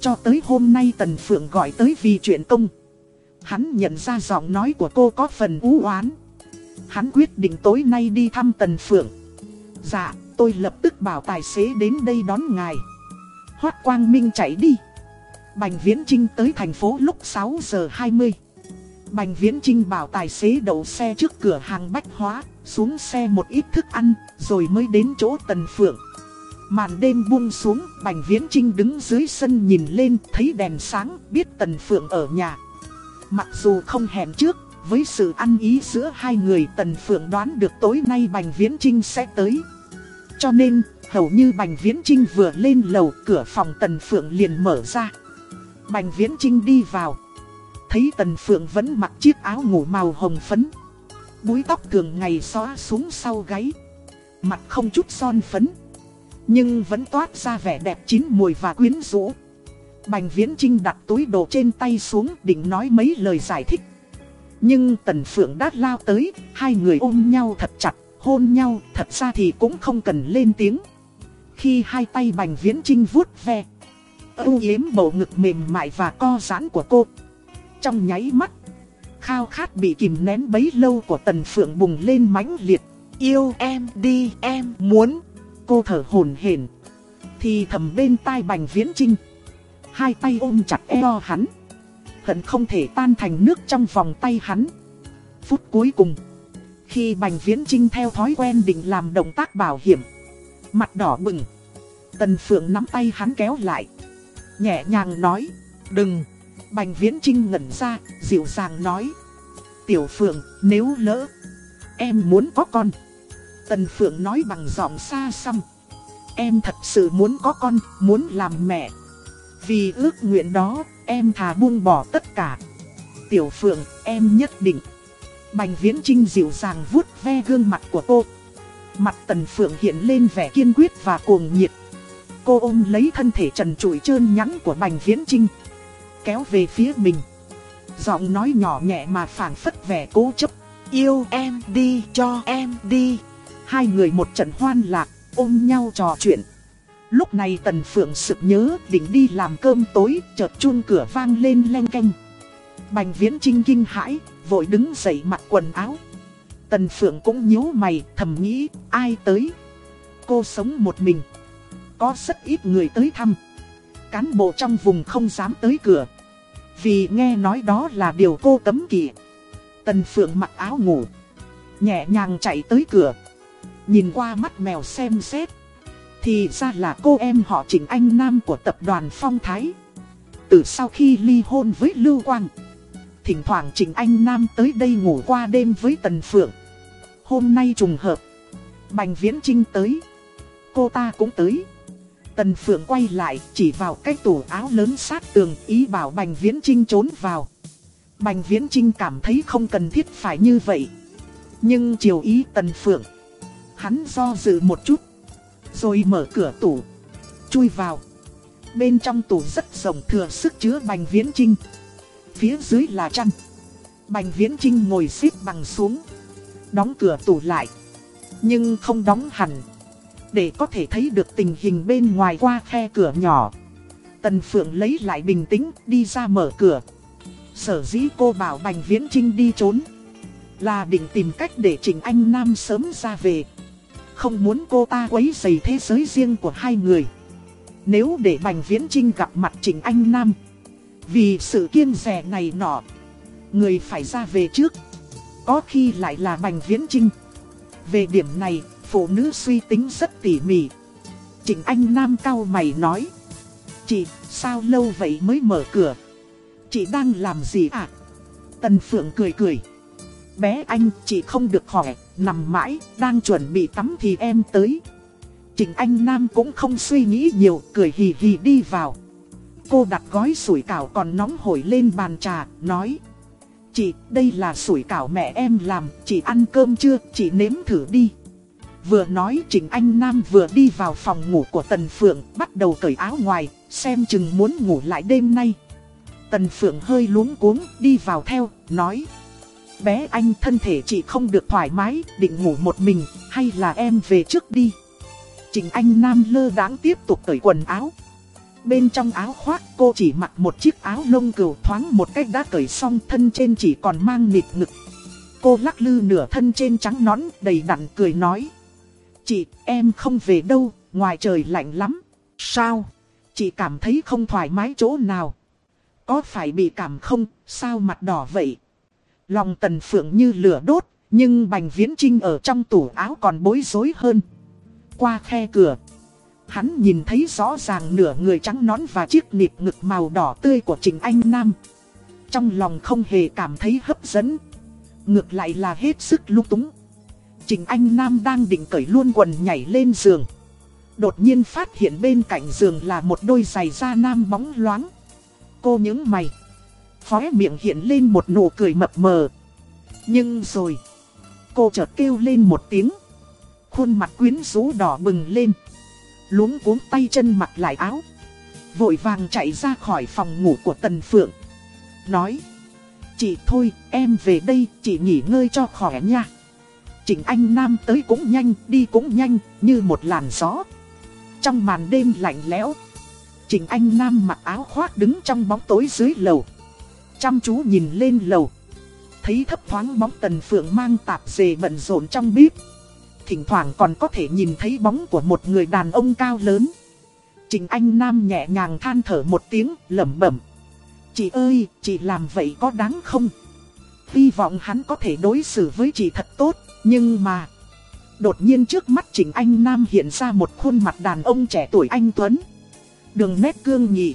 Cho tới hôm nay Tần Phượng gọi tới vì chuyện công. Hắn nhận ra giọng nói của cô có phần u oán. Hắn quyết định tối nay đi thăm Tần Phượng. Dạ, tôi lập tức bảo tài xế đến đây đón ngài. Hoát Quang Minh chạy đi. Bành Viễn Trinh tới thành phố lúc 6 giờ 20. Bành Viễn Trinh bảo tài xế đậu xe trước cửa hàng bách hóa, xuống xe một ít thức ăn, rồi mới đến chỗ Tần Phượng. Màn đêm buông xuống, Bành Viễn Trinh đứng dưới sân nhìn lên, thấy đèn sáng, biết Tần Phượng ở nhà. Mặc dù không hẹn trước, với sự ăn ý giữa hai người Tần Phượng đoán được tối nay Bành Viễn Trinh sẽ tới. Cho nên, hầu như Bành Viễn Trinh vừa lên lầu, cửa phòng Tần Phượng liền mở ra. Bành Viễn Trinh đi vào. Thấy Tần Phượng vẫn mặc chiếc áo ngủ màu hồng phấn. Búi tóc thường ngày xóa xuống sau gáy. Mặt không chút son phấn. Nhưng vẫn toát ra vẻ đẹp chín mùi và quyến rũ. Bành Viễn Trinh đặt túi đồ trên tay xuống định nói mấy lời giải thích. Nhưng Tần Phượng đã lao tới, hai người ôm nhau thật chặt, hôn nhau, thật ra thì cũng không cần lên tiếng. Khi hai tay Bành Viễn Trinh vuốt ve, ưu yếm bầu ngực mềm mại và co giãn của cô. Trong nháy mắt, khao khát bị kìm nén bấy lâu của Tần Phượng bùng lên mãnh liệt. Yêu em đi, em muốn. Cô thở hổn hển. Thì thầm bên tai Bành Viễn Trinh Hai tay ôm chặt eo hắn. Hận không thể tan thành nước trong vòng tay hắn. Phút cuối cùng, Khi Bành Viễn Trinh theo thói quen định làm động tác bảo hiểm, Mặt đỏ bừng. Tần Phượng nắm tay hắn kéo lại. Nhẹ nhàng nói, Đừng. Bành Viễn Trinh ngẩn ra, Dịu dàng nói, Tiểu Phượng, nếu lỡ Em muốn có con Tần Phượng nói bằng giọng xa xăm. Em thật sự muốn có con, Muốn làm mẹ. Vì ước nguyện đó, Em thà buông bỏ tất cả. Tiểu Phượng, em nhất định. Bành Viễn Trinh dịu dàng vuốt ve gương mặt của cô. Mặt Tần Phượng hiện lên vẻ kiên quyết và cuồng nhiệt. Cô ôm lấy thân thể trần trụi trơn nhẵn của Bành Viễn Trinh Kéo về phía mình. Giọng nói nhỏ nhẹ mà phản phất vẻ cố chấp. Yêu em đi, cho em đi. Hai người một trận hoan lạc, ôm nhau trò chuyện. Lúc này Tần Phượng sực nhớ định đi làm cơm tối, Chợt chuông cửa vang lên len canh. Bành Viễn Trinh kinh hãi, Vội đứng dậy mặc quần áo. Tần Phượng cũng nhíu mày, thầm nghĩ, ai tới? Cô sống một mình. Có rất ít người tới thăm. Cán bộ trong vùng không dám tới cửa. Vì nghe nói đó là điều cô cấm kỵ. Tần Phượng mặc áo ngủ. Nhẹ nhàng chạy tới cửa. Nhìn qua mắt mèo xem xét. Thì ra là cô em họ Trịnh Anh Nam của tập đoàn Phong Thái. Từ sau khi ly hôn với Lưu Quang, Thỉnh thoảng Trịnh Anh Nam tới đây ngủ qua đêm với Tần Phượng. Hôm nay trùng hợp, Bành Viễn Trinh tới. Cô ta cũng tới. Tần Phượng quay lại, chỉ vào cái tủ áo lớn sát tường, ý bảo Bành Viễn Trinh trốn vào. Bành Viễn Trinh cảm thấy không cần thiết phải như vậy. Nhưng chiều ý Tần Phượng Hắn do dự một chút, Rồi mở cửa tủ, Chui vào. Bên trong tủ rất rộng, thừa sức chứa Bành Viễn Trinh Phía dưới là chăn. Bành Viễn Trinh ngồi xếp bằng xuống, Đóng cửa tủ lại. Nhưng không đóng hẳn, Để có thể thấy được tình hình bên ngoài qua khe cửa nhỏ. Tần Phượng lấy lại bình tĩnh, đi ra mở cửa. Sở dĩ cô bảo Bành Viễn Trinh đi trốn, Là định tìm cách để Trình Anh Nam sớm ra về. Không muốn cô ta quấy rầy thế giới riêng của hai người Nếu để Bành Viễn Trinh gặp mặt Trình Anh Nam, Vì sự kiên rẻ này nọ, Người phải ra về trước Có khi lại là Bành Viễn Trinh Về điểm này, phụ nữ suy tính rất tỉ mỉ Trịnh Anh Nam cao mày nói, Chị, sao lâu vậy mới mở cửa Chị đang làm gì à? Tần Phượng cười cười. Bé anh, chị không được khỏe, nằm mãi, đang chuẩn bị tắm thì em tới. Trịnh Anh Nam cũng không suy nghĩ nhiều, cười hì hì đi vào. Cô đặt gói sủi cảo còn nóng hổi lên bàn trà, nói. Chị, đây là sủi cảo mẹ em làm, chị ăn cơm chưa, chị nếm thử đi. Vừa nói Trịnh Anh Nam vừa đi vào phòng ngủ của Tần Phượng, bắt đầu cởi áo ngoài, xem chừng muốn ngủ lại đêm nay. Tần Phượng hơi luống cuống đi vào theo, nói Bé anh thân thể chị không được thoải mái, định ngủ một mình, hay là em về trước đi. Trình Anh Nam lơ đáng tiếp tục cởi quần áo. Bên trong áo khoác cô chỉ mặc một chiếc áo lông cừu thoáng một cách đã cởi xong thân trên chỉ còn mang nịt ngực. Cô lắc lư nửa thân trên trắng nõn đầy đặn cười nói Chị, em không về đâu, ngoài trời lạnh lắm. Sao? Chị cảm thấy không thoải mái chỗ nào. Có phải bị cảm không, sao mặt đỏ vậy? Lòng tần phượng như lửa đốt, nhưng bành viễn trinh ở trong tủ áo còn bối rối hơn. Qua khe cửa, hắn nhìn thấy rõ ràng nửa người trắng nón và chiếc nịp ngực màu đỏ tươi của Trình Anh Nam. Trong lòng không hề cảm thấy hấp dẫn, ngược lại là hết sức lúc túng. Trình Anh Nam đang định cởi luôn quần nhảy lên giường. Đột nhiên phát hiện bên cạnh giường là một đôi giày da nam bóng loáng cô những mày. Khóe miệng hiện lên một nụ cười mập mờ. Nhưng rồi, cô chợt kêu lên một tiếng. Khuôn mặt quyến rũ đỏ bừng lên. Luống cuống tay chân mặc lại áo. Vội vàng chạy ra khỏi phòng ngủ của Tần Phượng. Nói, chị thôi em về đây chị nghỉ ngơi cho khỏe nha. Trịnh Anh Nam tới cũng nhanh, đi cũng nhanh, như một làn gió. Trong màn đêm lạnh lẽo, Trình Anh Nam mặc áo khoác đứng trong bóng tối dưới lầu. Chăm chú nhìn lên lầu. Thấy thấp thoáng bóng tần phượng mang tạp dề bận rộn trong bếp. Thỉnh thoảng còn có thể nhìn thấy bóng của một người đàn ông cao lớn. Trình Anh Nam nhẹ nhàng than thở một tiếng, lẩm bẩm. Chị ơi, chị làm vậy có đáng không? Hy vọng hắn có thể đối xử với chị thật tốt, nhưng mà... Đột nhiên trước mắt Trình Anh Nam hiện ra một khuôn mặt đàn ông trẻ tuổi anh Tuấn. Đường nét cương nhị.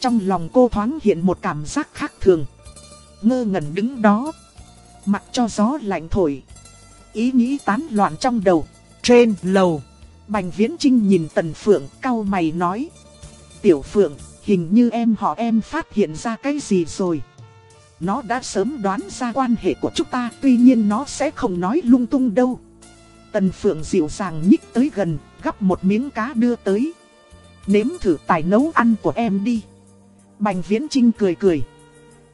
Trong lòng cô thoáng hiện một cảm giác khác thường. Ngơ ngẩn đứng đó. Mặc cho gió lạnh thổi. Ý nghĩ tán loạn trong đầu. Trên lầu. Bành Viễn Trinh nhìn Tần Phượng cau mày nói. Tiểu Phượng, hình như em họ em phát hiện ra cái gì rồi. Nó đã sớm đoán ra quan hệ của chúng ta, tuy nhiên nó sẽ không nói lung tung đâu. Tần Phượng dịu dàng nhích tới gần, gắp một miếng cá đưa tới. Nếm thử tài nấu ăn của em đi. Bành Viễn Trinh cười cười.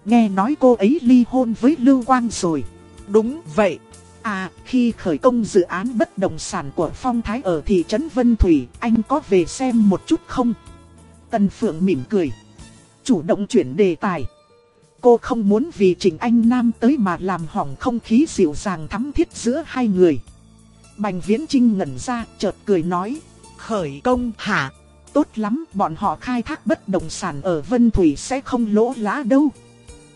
Nghe nói cô ấy ly hôn với Lưu Quang rồi. Đúng vậy. À, khi khởi công dự án bất động sản của Phong Thái ở thị trấn Vân Thủy, anh có về xem một chút không? Tần Phượng mỉm cười. Chủ động chuyển đề tài. Cô không muốn vì Trình Anh Nam tới mà làm hỏng không khí dịu dàng thắm thiết giữa hai người. Bành Viễn Trinh ngẩn ra, chợt cười nói. Khởi công hả? Tốt lắm, bọn họ khai thác bất động sản ở Vân Thủy sẽ không lỗ lá đâu.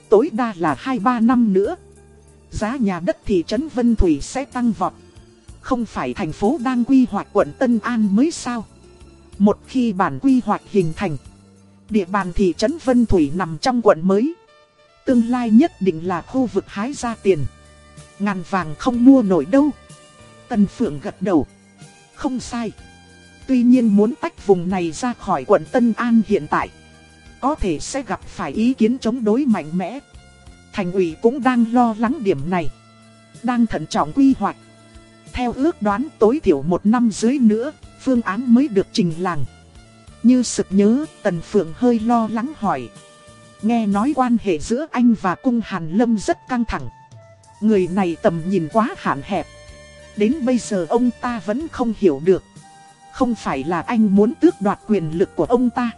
Tối đa là 2-3 năm nữa. Giá nhà đất thị trấn Vân Thủy sẽ tăng vọt. Không phải thành phố đang quy hoạch quận Tân An mới sao? Một khi bản quy hoạch hình thành, địa bàn thị trấn Vân Thủy nằm trong quận mới. Tương lai nhất định là khu vực hái ra tiền. Ngàn vàng không mua nổi đâu. Tần Phượng gật đầu. Không sai. Tuy nhiên muốn tách vùng này ra khỏi quận Tân An hiện tại. Có thể sẽ gặp phải ý kiến chống đối mạnh mẽ. Thành ủy cũng đang lo lắng điểm này. Đang thận trọng quy hoạch. Theo ước đoán tối thiểu một năm dưới nữa, phương án mới được trình làng. Như sực nhớ, Tần Phượng hơi lo lắng hỏi. Nghe nói quan hệ giữa anh và cung Hàn Lâm rất căng thẳng. Người này tầm nhìn quá hạn hẹp. Đến bây giờ ông ta vẫn không hiểu được. Không phải là anh muốn tước đoạt quyền lực của ông ta.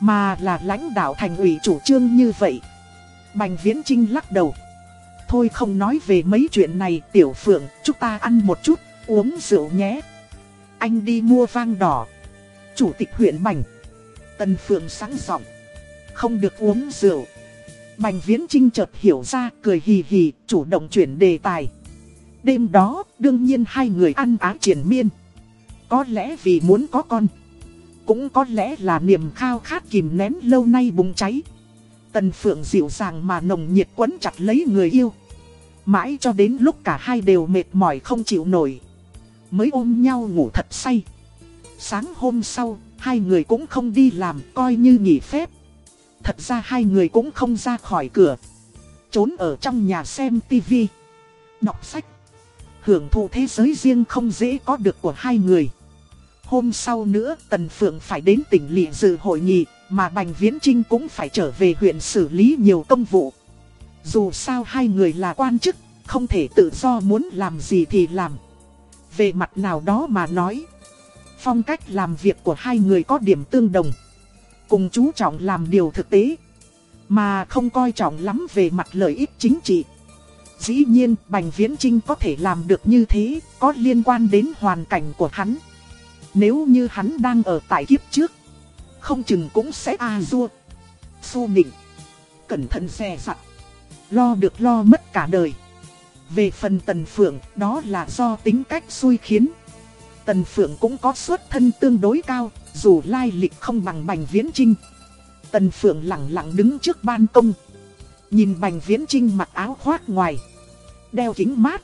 Mà là lãnh đạo thành ủy chủ trương như vậy. Bành Viễn Trinh lắc đầu. Thôi không nói về mấy chuyện này tiểu phượng, chúng ta ăn một chút, uống rượu nhé. Anh đi mua vang đỏ. Chủ tịch huyện Bành. Tần Phượng sáng giọng Không được uống rượu. Bành Viễn Trinh chợt hiểu ra, cười hì hì, chủ động chuyển đề tài. Đêm đó, đương nhiên hai người ăn á triển miên. Có lẽ vì muốn có con. Cũng có lẽ là niềm khao khát kìm nén lâu nay bùng cháy. Tần Phượng dịu dàng mà nồng nhiệt quấn chặt lấy người yêu. Mãi cho đến lúc cả hai đều mệt mỏi không chịu nổi. Mới ôm nhau ngủ thật say. Sáng hôm sau, hai người cũng không đi làm coi như nghỉ phép. Thật ra hai người cũng không ra khỏi cửa. Trốn ở trong nhà xem tivi. Đọc sách. Hưởng thụ thế giới riêng không dễ có được của hai người. Hôm sau nữa Tần Phượng phải đến tỉnh lỵ dự hội nghị, mà Bành Viễn Trinh cũng phải trở về huyện xử lý nhiều công vụ. Dù sao hai người là quan chức, không thể tự do muốn làm gì thì làm. Về mặt nào đó mà nói, phong cách làm việc của hai người có điểm tương đồng. Cùng chú trọng làm điều thực tế, mà không coi trọng lắm về mặt lợi ích chính trị. Dĩ nhiên, Bành Viễn Trinh có thể làm được như thế, có liên quan đến hoàn cảnh của hắn. Nếu như hắn đang ở tại kiếp trước, không chừng cũng sẽ a dua, su nịnh, cẩn thận xe sặt, lo được lo mất cả đời. Về phần Tần Phượng, đó là do tính cách xui khiến. Tần Phượng cũng có xuất thân tương đối cao, dù lai lịch không bằng Bành Viễn Trinh. Tần Phượng lặng lặng đứng trước ban công. Nhìn Bành Viễn Trinh mặc áo khoác ngoài. Đeo kính mát.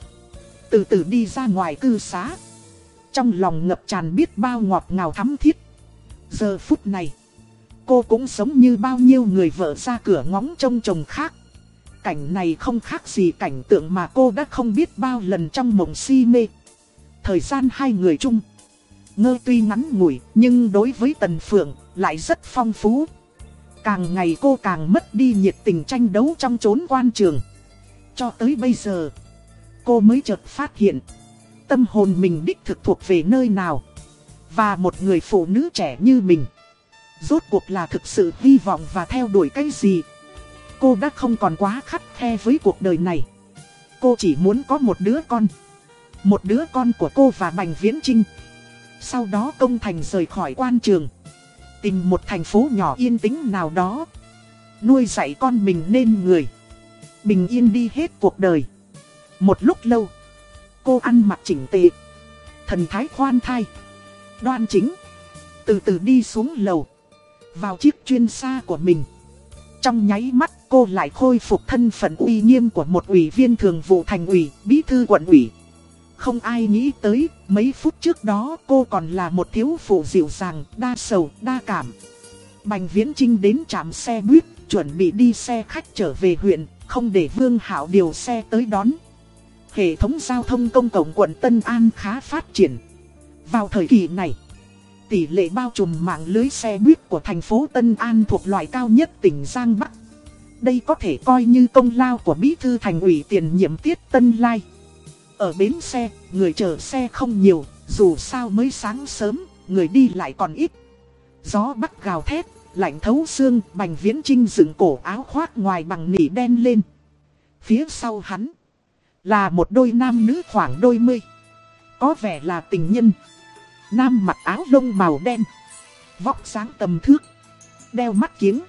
Từ từ đi ra ngoài cư xá. Trong lòng ngập tràn biết bao ngọt ngào thắm thiết. Giờ phút này, cô cũng sống như bao nhiêu người vợ ra cửa ngóng trông chồng khác. Cảnh này không khác gì cảnh tượng mà cô đã không biết bao lần trong mộng si mê. Thời gian hai người chung, ngơ tuy ngắn ngủi nhưng đối với Tần Phượng lại rất phong phú. Càng ngày cô càng mất đi nhiệt tình tranh đấu trong chốn quan trường. Cho tới bây giờ, cô mới chợt phát hiện tâm hồn mình đích thực thuộc về nơi nào. Và một người phụ nữ trẻ như mình. Rốt cuộc là thực sự hy vọng và theo đuổi cái gì. Cô đã không còn quá khắt khe với cuộc đời này. Cô chỉ muốn có một đứa con. Một đứa con của cô và Bành Viễn Trinh. Sau đó công thành rời khỏi quan trường. Tìm một thành phố nhỏ yên tĩnh nào đó. Nuôi dạy con mình nên người. Bình yên đi hết cuộc đời. Một lúc lâu. Cô ăn mặc chỉnh tề. Thần thái khoan thai. Đoan chính. Từ từ đi xuống lầu. Vào chiếc chuyên xa của mình. Trong nháy mắt cô lại khôi phục thân phận uy nghiêm của một ủy viên thường vụ thành ủy, bí thư quận ủy. Không ai nghĩ tới, mấy phút trước đó cô còn là một thiếu phụ dịu dàng, đa sầu, đa cảm. Bành Viễn Trinh đến trạm xe buýt, chuẩn bị đi xe khách trở về huyện, không để Vương Hảo điều xe tới đón. Hệ thống giao thông công cộng quận Tân An khá phát triển. Vào thời kỳ này, tỷ lệ bao trùm mạng lưới xe buýt của thành phố Tân An thuộc loại cao nhất tỉnh Giang Bắc. Đây có thể coi như công lao của bí thư thành ủy tiền nhiệm tiết Tân Lai. Ở bến xe, người chờ xe không nhiều, dù sao mới sáng sớm, người đi lại còn ít. Gió bắc gào thét, lạnh thấu xương, bành viễn trinh dựng cổ áo khoác ngoài bằng nỉ đen lên. Phía sau hắn, là một đôi nam nữ khoảng đôi mươi. Có vẻ là tình nhân. Nam mặc áo lông màu đen, vóc sáng tầm thước, đeo mắt kiếng.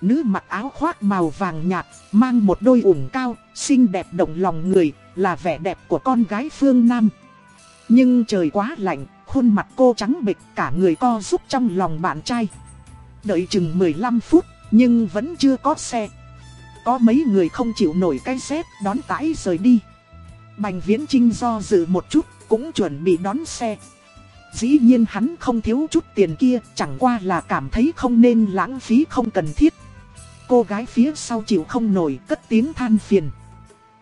Nữ mặc áo khoác màu vàng nhạt, mang một đôi ủng cao, xinh đẹp động lòng người, là vẻ đẹp của con gái phương Nam. Nhưng trời quá lạnh, khuôn mặt cô trắng bệch cả người co rút trong lòng bạn trai. Đợi chừng 15 phút, nhưng vẫn chưa có xe. Có mấy người không chịu nổi cái xếp đón tải rời đi. Bành Viễn Trinh do dự một chút, cũng chuẩn bị đón xe. Dĩ nhiên hắn không thiếu chút tiền kia, chẳng qua là cảm thấy không nên lãng phí không cần thiết. Cô gái phía sau chịu không nổi cất tiếng than phiền.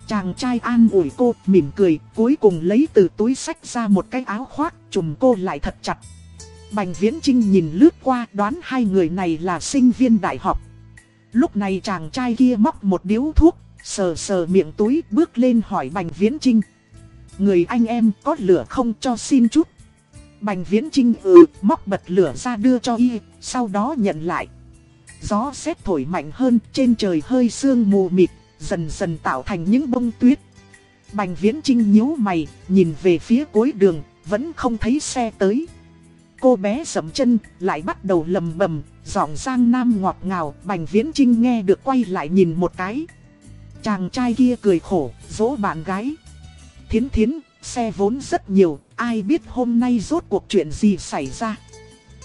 Chàng trai an ủi cô, mỉm cười, cuối cùng lấy từ túi sách ra một cái áo khoác, trùm cô lại thật chặt. Bành Viễn Trinh nhìn lướt qua đoán hai người này là sinh viên đại học. Lúc này chàng trai kia móc một điếu thuốc, sờ sờ miệng túi bước lên hỏi Bành Viễn Trinh. Người anh em có lửa không cho xin chút. Bành Viễn Trinh ừ móc bật lửa ra đưa cho y, sau đó nhận lại. Gió xét thổi mạnh hơn, trên trời hơi sương mù mịt, dần dần tạo thành những bông tuyết. Bành Viễn Trinh nhíu mày, nhìn về phía cuối đường, vẫn không thấy xe tới. Cô bé sầm chân, lại bắt đầu lầm bầm, giọng giang nam ngọt ngào, Bành Viễn Trinh nghe được quay lại nhìn một cái. Chàng trai kia cười khổ, dỗ bạn gái. Thiến thiến, xe vốn rất nhiều, ai biết hôm nay rốt cuộc chuyện gì xảy ra.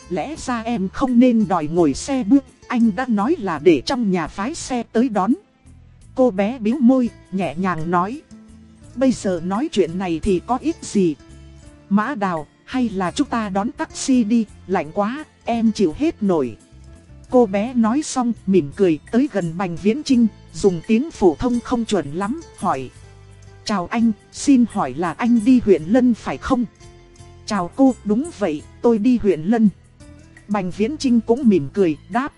Lẽ ra em không nên đòi ngồi xe bước, anh đã nói là để trong nhà phái xe tới đón. Cô bé biếu môi, nhẹ nhàng nói. Bây giờ nói chuyện này thì có ít gì. Mã đào, hay là chúng ta đón taxi đi, lạnh quá, em chịu hết nổi. Cô bé nói xong, mỉm cười tới gần Bành Viễn Trinh, dùng tiếng phổ thông không chuẩn lắm, hỏi. Chào anh, xin hỏi là anh đi huyện Lân phải không? Chào cô, đúng vậy, tôi đi huyện Lân. Bành Viễn Trinh cũng mỉm cười, đáp.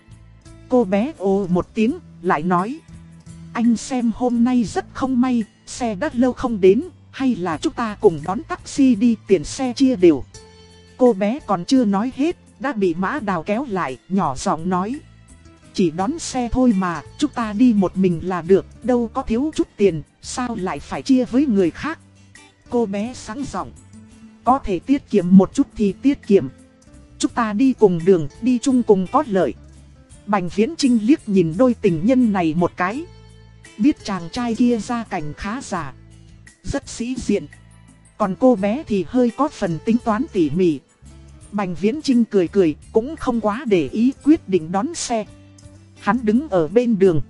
Cô bé ồ một tiếng, lại nói. Anh xem hôm nay rất không may, xe đã lâu không đến, hay là chúng ta cùng đón taxi đi tiền xe chia đều. Cô bé còn chưa nói hết, đã bị mã đào kéo lại, nhỏ giọng nói. Chỉ đón xe thôi mà, chúng ta đi một mình là được, đâu có thiếu chút tiền, sao lại phải chia với người khác. Cô bé sáng giọng. Có thể tiết kiệm một chút thì tiết kiệm. Chúng ta đi cùng đường, đi chung cùng có lợi. Bành viễn trinh liếc nhìn đôi tình nhân này một cái. Biết chàng trai kia ra cảnh khá giả. Rất sĩ diện. Còn cô bé thì hơi có phần tính toán tỉ mỉ. Bành viễn trinh cười cười, cũng không quá để ý quyết định đón xe. Hắn đứng ở bên đường.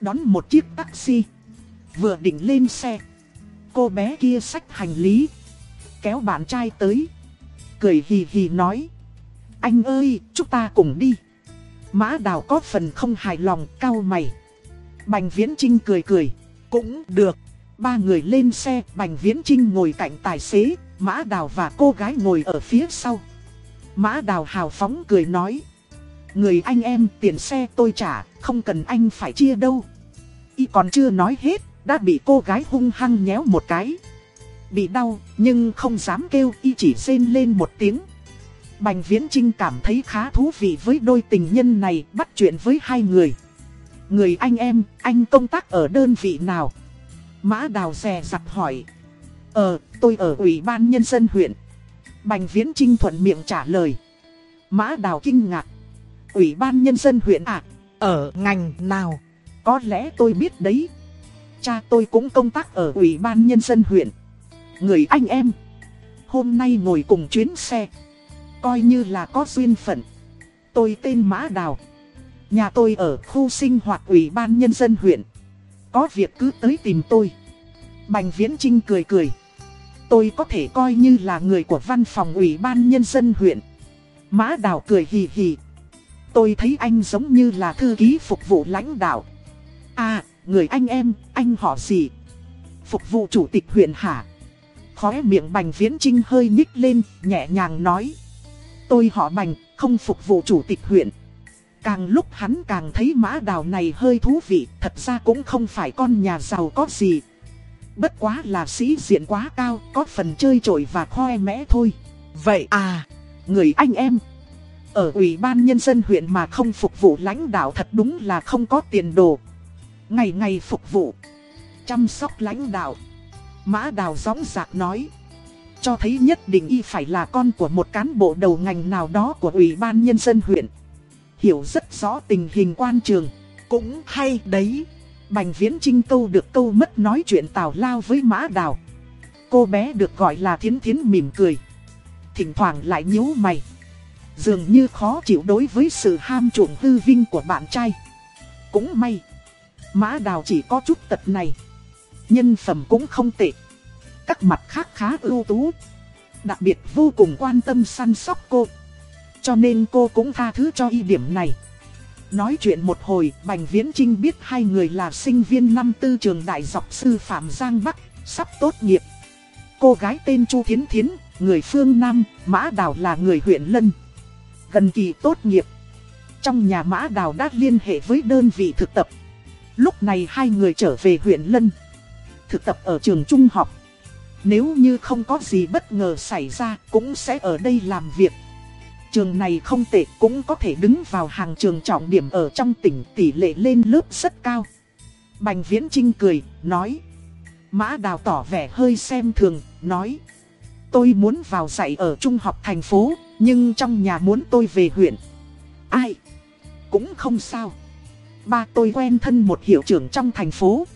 Đón một chiếc taxi. Vừa định lên xe. Cô bé kia xách hành lý. Kéo bạn trai tới. Cười hì hì nói. Anh ơi, chúng ta cùng đi. Mã đào có phần không hài lòng, cau mày. Bành Viễn Trinh cười cười. Cũng được. Ba người lên xe, Bành Viễn Trinh ngồi cạnh tài xế, Mã Đào và cô gái ngồi ở phía sau. Mã Đào hào phóng cười nói. Người anh em tiền xe tôi trả, không cần anh phải chia đâu. Y còn chưa nói hết, đã bị cô gái hung hăng nhéo một cái. Bị đau, nhưng không dám kêu, y chỉ rên lên một tiếng. Bành Viễn Trinh cảm thấy khá thú vị với đôi tình nhân này, bắt chuyện với hai người. Người anh em, anh công tác ở đơn vị nào? Mã Đào rè rặt hỏi. Ờ, tôi ở Ủy ban Nhân dân huyện. Bành Viễn Trinh thuận miệng trả lời. Mã Đào kinh ngạc. Ủy ban Nhân dân huyện ạ, Ở ngành nào? có lẽ tôi biết đấy. Cha tôi cũng công tác ở Ủy ban Nhân dân huyện. Người anh em, hôm nay ngồi cùng chuyến xe. Coi như là có duyên phận. Tôi tên Mã Đào. Nhà tôi ở khu sinh hoạt Ủy ban Nhân dân huyện. Có việc cứ tới tìm tôi. Bành Viễn Trinh cười cười. Tôi có thể coi như là người của văn phòng Ủy ban Nhân dân huyện. Mã Đào cười hì hì. Tôi thấy anh giống như là thư ký phục vụ lãnh đạo. À, người anh em, anh họ gì? Phục vụ chủ tịch huyện hả? Khóe miệng Bành Viễn Trinh hơi nhích lên, nhẹ nhàng nói. Tôi họ Bành, không phục vụ chủ tịch huyện. Càng lúc hắn càng thấy mã đào này hơi thú vị, thật ra cũng không phải con nhà giàu có gì. Bất quá là sĩ diện quá cao, có phần chơi trội và khoe mẽ thôi. Vậy à, Người anh em, ở Ủy ban Nhân dân huyện mà không phục vụ lãnh đạo thật đúng là không có tiền đồ. Ngày ngày phục vụ, chăm sóc lãnh đạo. Mã Đào gióng giạc nói. Cho thấy nhất định y phải là con của một cán bộ đầu ngành nào đó của Ủy ban Nhân dân huyện. Hiểu rất rõ tình hình quan trường. cũng hay đấy. Bành Viễn Trinh câu được câu mất nói chuyện tào lao với Mã Đào. Cô bé được gọi là Thiến Thiến mỉm cười. Thỉnh thoảng lại nhíu mày. Dường như khó chịu đối với sự ham chuộng hư vinh của bạn trai. Cũng may. Mã Đào chỉ có chút tật này. Nhân phẩm cũng không tệ. Các mặt khác khá ưu tú. Đặc biệt vô cùng quan tâm săn sóc cô. Cho nên cô cũng tha thứ cho y điểm này. Nói chuyện một hồi, Bành Viễn Trinh biết hai người là sinh viên năm tư trường đại Dọc sư Phạm Giang Bắc, sắp tốt nghiệp. Cô gái tên Chu Thiến Thiến, người phương Nam, Mã Đào là người huyện Lân. Gần kỳ tốt nghiệp. Trong nhà Mã Đào đã liên hệ với đơn vị thực tập. Lúc này hai người trở về huyện Lân. Thực tập ở trường trung học. Nếu như không có gì bất ngờ xảy ra, cũng sẽ ở đây làm việc. Trường này không tệ cũng có thể đứng vào hàng trường trọng điểm ở trong tỉnh tỷ lệ lên lớp rất cao. Bành Viễn Trinh cười, nói. Mã Đào tỏ vẻ hơi xem thường, nói. Tôi muốn vào dạy ở trung học thành phố, nhưng trong nhà muốn tôi về huyện. Ai? Cũng không sao. Ba tôi quen thân một hiệu trưởng trong thành phố.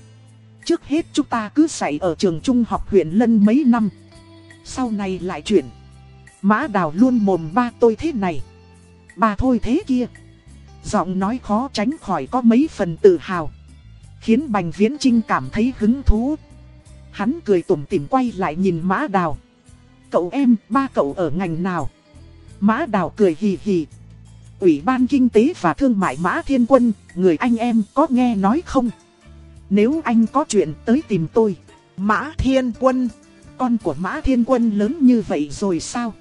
Trước hết chúng ta cứ dạy ở trường trung học huyện Lân mấy năm. Sau này lại chuyển. Mã Đào luôn mồm ba tôi thế này. Ba thôi thế kia. Giọng nói khó tránh khỏi có mấy phần tự hào. Khiến Bành Viễn Trinh cảm thấy hứng thú. Hắn cười tủm tỉm quay lại nhìn Mã Đào. Cậu em, ba cậu ở ngành nào? Mã Đào cười hì hì. Ủy ban Kinh tế và Thương mại Mã Thiên Quân, người anh em có nghe nói không? Nếu anh có chuyện tới tìm tôi. Mã Thiên Quân, Con của Mã Thiên Quân lớn như vậy rồi sao?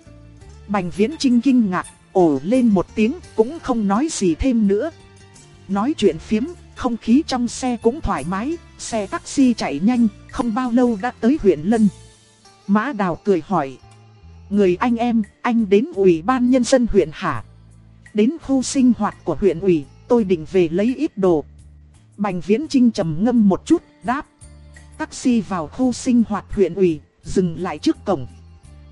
Bành Viễn Trinh kinh ngạc, ồ lên một tiếng, cũng không nói gì thêm nữa. Nói chuyện phiếm, không khí trong xe cũng thoải mái, xe taxi chạy nhanh, không bao lâu đã tới huyện Lân. Mã Đào cười hỏi. Người anh em, anh đến ủy ban nhân dân huyện hả? Đến khu sinh hoạt của huyện ủy, tôi định về lấy ít đồ. Bành Viễn Trinh trầm ngâm một chút, đáp. Taxi vào khu sinh hoạt huyện ủy, dừng lại trước cổng.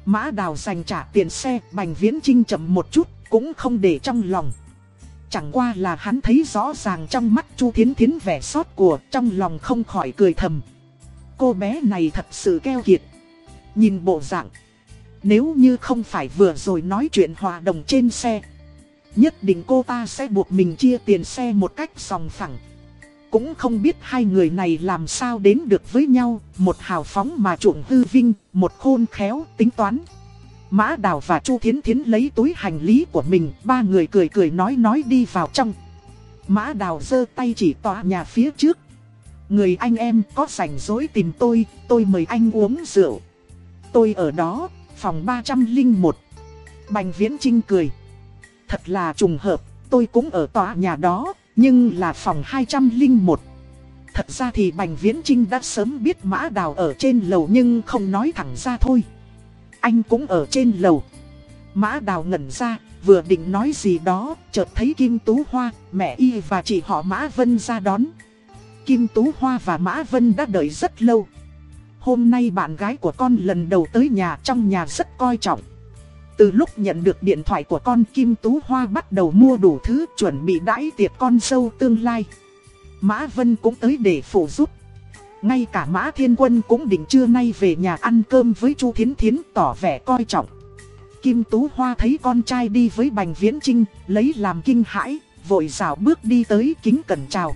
Mã Đào dành trả tiền xe, Bành Viễn Trinh chậm một chút, cũng không để trong lòng. Chẳng qua là hắn thấy rõ ràng trong mắt Chu Thiến Thiến vẻ sót của, trong lòng không khỏi cười thầm. Cô bé này thật sự keo kiệt. Nhìn bộ dạng, nếu như không phải vừa rồi nói chuyện hòa đồng trên xe, nhất định cô ta sẽ buộc mình chia tiền xe một cách sòng phẳng. Cũng không biết hai người này làm sao đến được với nhau, một hào phóng mà chuộng hư vinh, một khôn khéo, tính toán. Mã Đào và Chu Thiến Thiến lấy túi hành lý của mình, ba người cười cười nói nói đi vào trong. Mã Đào giơ tay chỉ tòa nhà phía trước. Người anh em có rảnh rỗi tìm tôi, tôi mời anh uống rượu. Tôi ở đó, phòng 301. Bành Viễn Trinh cười. Thật là trùng hợp, tôi cũng ở tòa nhà đó, nhưng là phòng 201. Thật ra thì Bành Viễn Trinh đã sớm biết Mã Đào ở trên lầu nhưng không nói thẳng ra thôi. Anh cũng ở trên lầu. Mã Đào ngẩn ra, vừa định nói gì đó, chợt thấy Kim Tú Hoa, mẹ y và chị họ Mã Vân ra đón. Kim Tú Hoa và Mã Vân đã đợi rất lâu. Hôm nay bạn gái của con lần đầu tới nhà trong nhà rất coi trọng. Từ lúc nhận được điện thoại của con Kim Tú Hoa bắt đầu mua đủ thứ chuẩn bị đãi tiệc con dâu tương lai. Mã Vân cũng tới để phụ giúp. Ngay cả Mã Thiên Quân cũng định trưa nay về nhà ăn cơm với Chu Thiến Thiến tỏ vẻ coi trọng. Kim Tú Hoa thấy con trai đi với Bành Viễn Trinh, lấy làm kinh hãi, vội rào bước đi tới kính cẩn chào.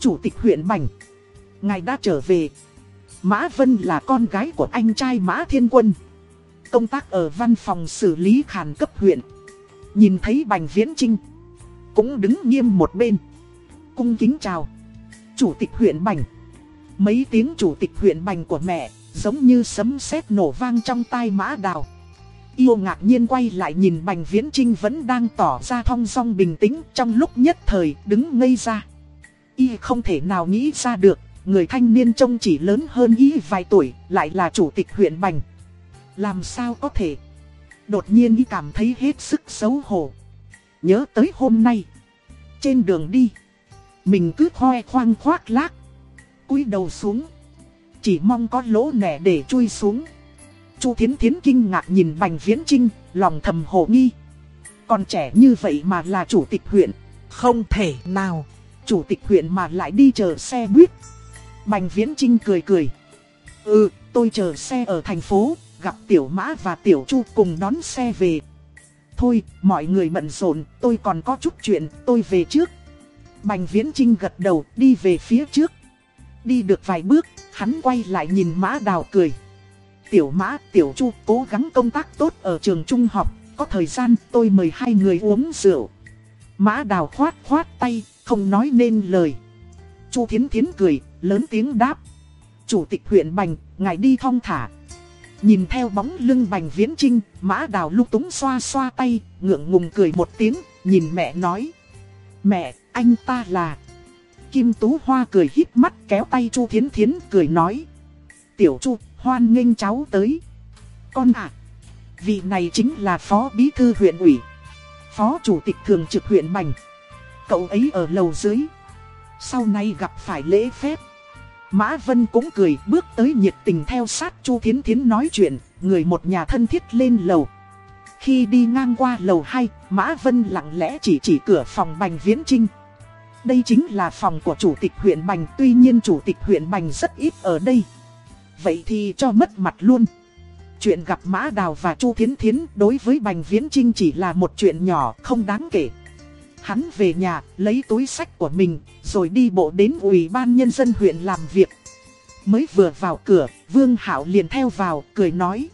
Chủ tịch huyện Bành, ngài đã trở về. Mã Vân là con gái của anh trai Mã Thiên Quân. Công tác ở văn phòng xử lý khàn cấp huyện. Nhìn thấy Bành Viễn Trinh, cũng đứng nghiêm một bên. Cung kính chào. Chủ tịch huyện Bành. Mấy tiếng chủ tịch huyện Bành của mẹ, giống như sấm sét nổ vang trong tai Mã Đào. Yêu ngạc nhiên quay lại nhìn Bành Viễn Trinh vẫn đang tỏ ra thong song bình tĩnh trong lúc nhất thời đứng ngây ra. Y không thể nào nghĩ ra được, người thanh niên trông chỉ lớn hơn Y vài tuổi, lại là chủ tịch huyện Bành. Làm sao có thể? Đột nhiên Y cảm thấy hết sức xấu hổ. Nhớ tới hôm nay, trên đường đi, mình cứ hoe khoang khoác lác, cúi đầu xuống, chỉ mong có lỗ nẻ để chui xuống. Chu Thiến Thiến kinh ngạc nhìn Bành Viễn Trinh, lòng thầm hồ nghi. Còn trẻ như vậy mà là chủ tịch huyện. Không thể nào. Chủ tịch huyện mà lại đi chờ xe buýt. Bành Viễn Trinh cười cười. Ừ, tôi chờ xe ở thành phố, gặp Tiểu Mã và Tiểu Chu cùng đón xe về. Thôi, mọi người bận rộn, tôi còn có chút chuyện, tôi về trước. Bành Viễn Trinh gật đầu, đi về phía trước. Đi được vài bước, hắn quay lại nhìn Mã Đào cười. Tiểu Mã, Tiểu Chu cố gắng công tác tốt ở trường trung học, có thời gian tôi mời hai người uống rượu. Mã Đào khoát khoát tay, không nói nên lời. Chu Thiến Thiến cười, lớn tiếng đáp. Chủ tịch huyện Bành, ngài đi thong thả. Nhìn theo bóng lưng Bành Viễn Trinh, Mã Đào lúc túng xoa xoa tay, ngượng ngùng cười một tiếng, nhìn mẹ nói. Mẹ, anh ta là... Kim Tú Hoa cười hít mắt kéo tay Chu Thiến Thiến cười nói. Tiểu Chu, hoan nghênh cháu tới. Con à, vị này chính là Phó Bí Thư huyện ủy, Phó Chủ tịch Thường trực huyện Bành. Cậu ấy ở lầu dưới. Sau này gặp phải lễ phép. Mã Vân cũng cười bước tới nhiệt tình theo sát Chu Thiến Thiến nói chuyện, người một nhà thân thiết lên lầu. Khi đi ngang qua lầu 2, Mã Vân lặng lẽ chỉ chỉ cửa phòng Bành Viễn Trinh. Đây chính là phòng của Chủ tịch huyện Bành, tuy nhiên Chủ tịch huyện Bành rất ít ở đây. Vậy thì cho mất mặt luôn. Chuyện gặp Mã Đào và Chu Thiến Thiến đối với Bành Viễn Trinh chỉ là một chuyện nhỏ, không đáng kể. Hắn về nhà, lấy túi sách của mình, rồi đi bộ đến Ủy ban Nhân dân huyện làm việc. Mới vừa vào cửa, Vương Hảo liền theo vào, cười nói.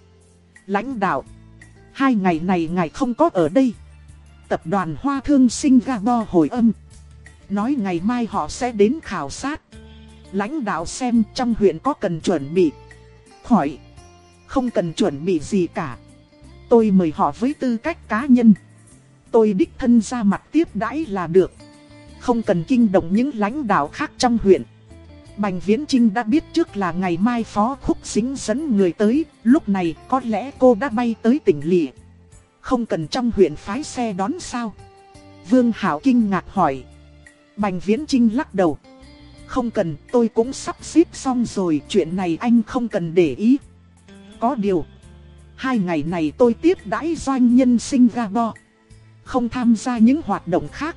Lãnh đạo, hai ngày này ngài không có ở đây. Tập đoàn Hoa Thương Singapore hồi âm. Nói ngày mai họ sẽ đến khảo sát. Lãnh đạo xem trong huyện có cần chuẩn bị. Khỏi. Không cần chuẩn bị gì cả. Tôi mời họ với tư cách cá nhân. Tôi đích thân ra mặt tiếp đãi là được. Không cần kinh động những lãnh đạo khác trong huyện. Bành Viễn Trinh đã biết trước là ngày mai Phó Khúc Xính dẫn người tới, lúc này có lẽ cô đã bay tới tỉnh Lịa. Không cần trong huyện phái xe đón sao? Vương Hảo kinh ngạc hỏi. Bành Viễn Trinh lắc đầu. Không cần, tôi cũng sắp xếp xong rồi, chuyện này anh không cần để ý. Có điều, hai ngày này tôi tiếp đãi doanh nhân Singapore. Không tham gia những hoạt động khác.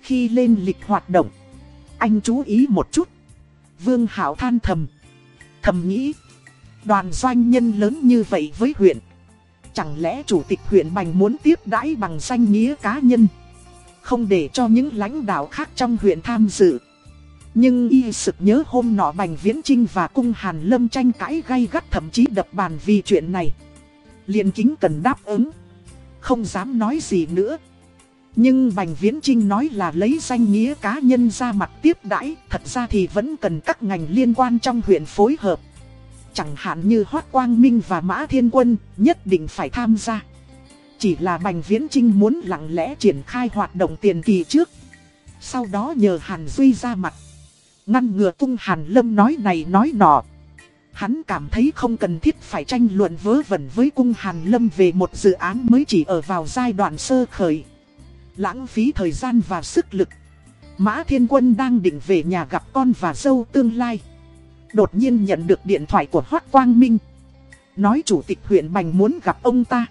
Khi lên lịch hoạt động, anh chú ý một chút. Vương Hảo than thầm. Thầm nghĩ, đoàn doanh nhân lớn như vậy với huyện. Chẳng lẽ chủ tịch huyện Bành muốn tiếp đãi bằng danh nghĩa cá nhân Không để cho những lãnh đạo khác trong huyện tham dự Nhưng y sực nhớ hôm nọ Bành Viễn Trinh và Cung Hàn Lâm tranh cãi gay gắt thậm chí đập bàn vì chuyện này liền kính cần đáp ứng không dám nói gì nữa Nhưng Bành Viễn Trinh nói là lấy danh nghĩa cá nhân ra mặt tiếp đãi, Thật ra thì vẫn cần các ngành liên quan trong huyện phối hợp Chẳng hạn như Hoác Quang Minh và Mã Thiên Quân nhất định phải tham gia. Chỉ là Bành Viễn Trinh muốn lặng lẽ triển khai hoạt động tiền kỳ trước. Sau đó nhờ Hàn Duy ra mặt. Ngăn ngừa tung Hàn Lâm nói này nói nọ. Hắn cảm thấy không cần thiết phải tranh luận vớ vẩn với cung Hàn Lâm về một dự án mới chỉ ở vào giai đoạn sơ khởi. Lãng phí thời gian và sức lực. Mã Thiên Quân đang định về nhà gặp con và dâu tương lai. Đột nhiên nhận được điện thoại của Hoác Quang Minh. Nói chủ tịch huyện Bành muốn gặp ông ta.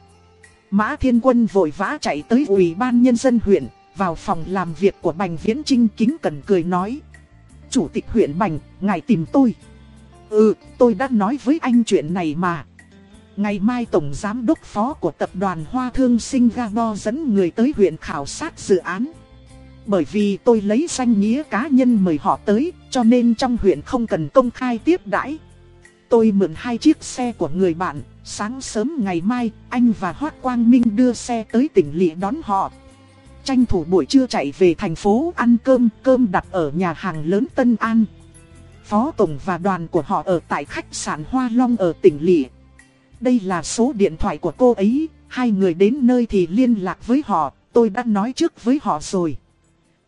Mã Thiên Quân vội vã chạy tới Ủy ban Nhân dân huyện, vào phòng làm việc của Bành Viễn Trinh kính cẩn cười nói. Chủ tịch huyện Bành, ngài tìm tôi. Ừ, tôi đã nói với anh chuyện này mà. Ngày mai Tổng Giám đốc Phó của Tập đoàn Hoa Thương Singapore dẫn người tới huyện khảo sát dự án. Bởi vì tôi lấy danh nghĩa cá nhân mời họ tới, cho nên trong huyện không cần công khai tiếp đãi. Tôi mượn hai chiếc xe của người bạn, sáng sớm ngày mai, anh và Hoác Quang Minh đưa xe tới tỉnh Lị đón họ. Tranh thủ buổi trưa chạy về thành phố ăn cơm, cơm đặt ở nhà hàng lớn Tân An. Phó Tổng và đoàn của họ ở tại khách sạn Hoa Long ở tỉnh Lị. Đây là số điện thoại của cô ấy, hai người đến nơi thì liên lạc với họ, tôi đã nói trước với họ rồi.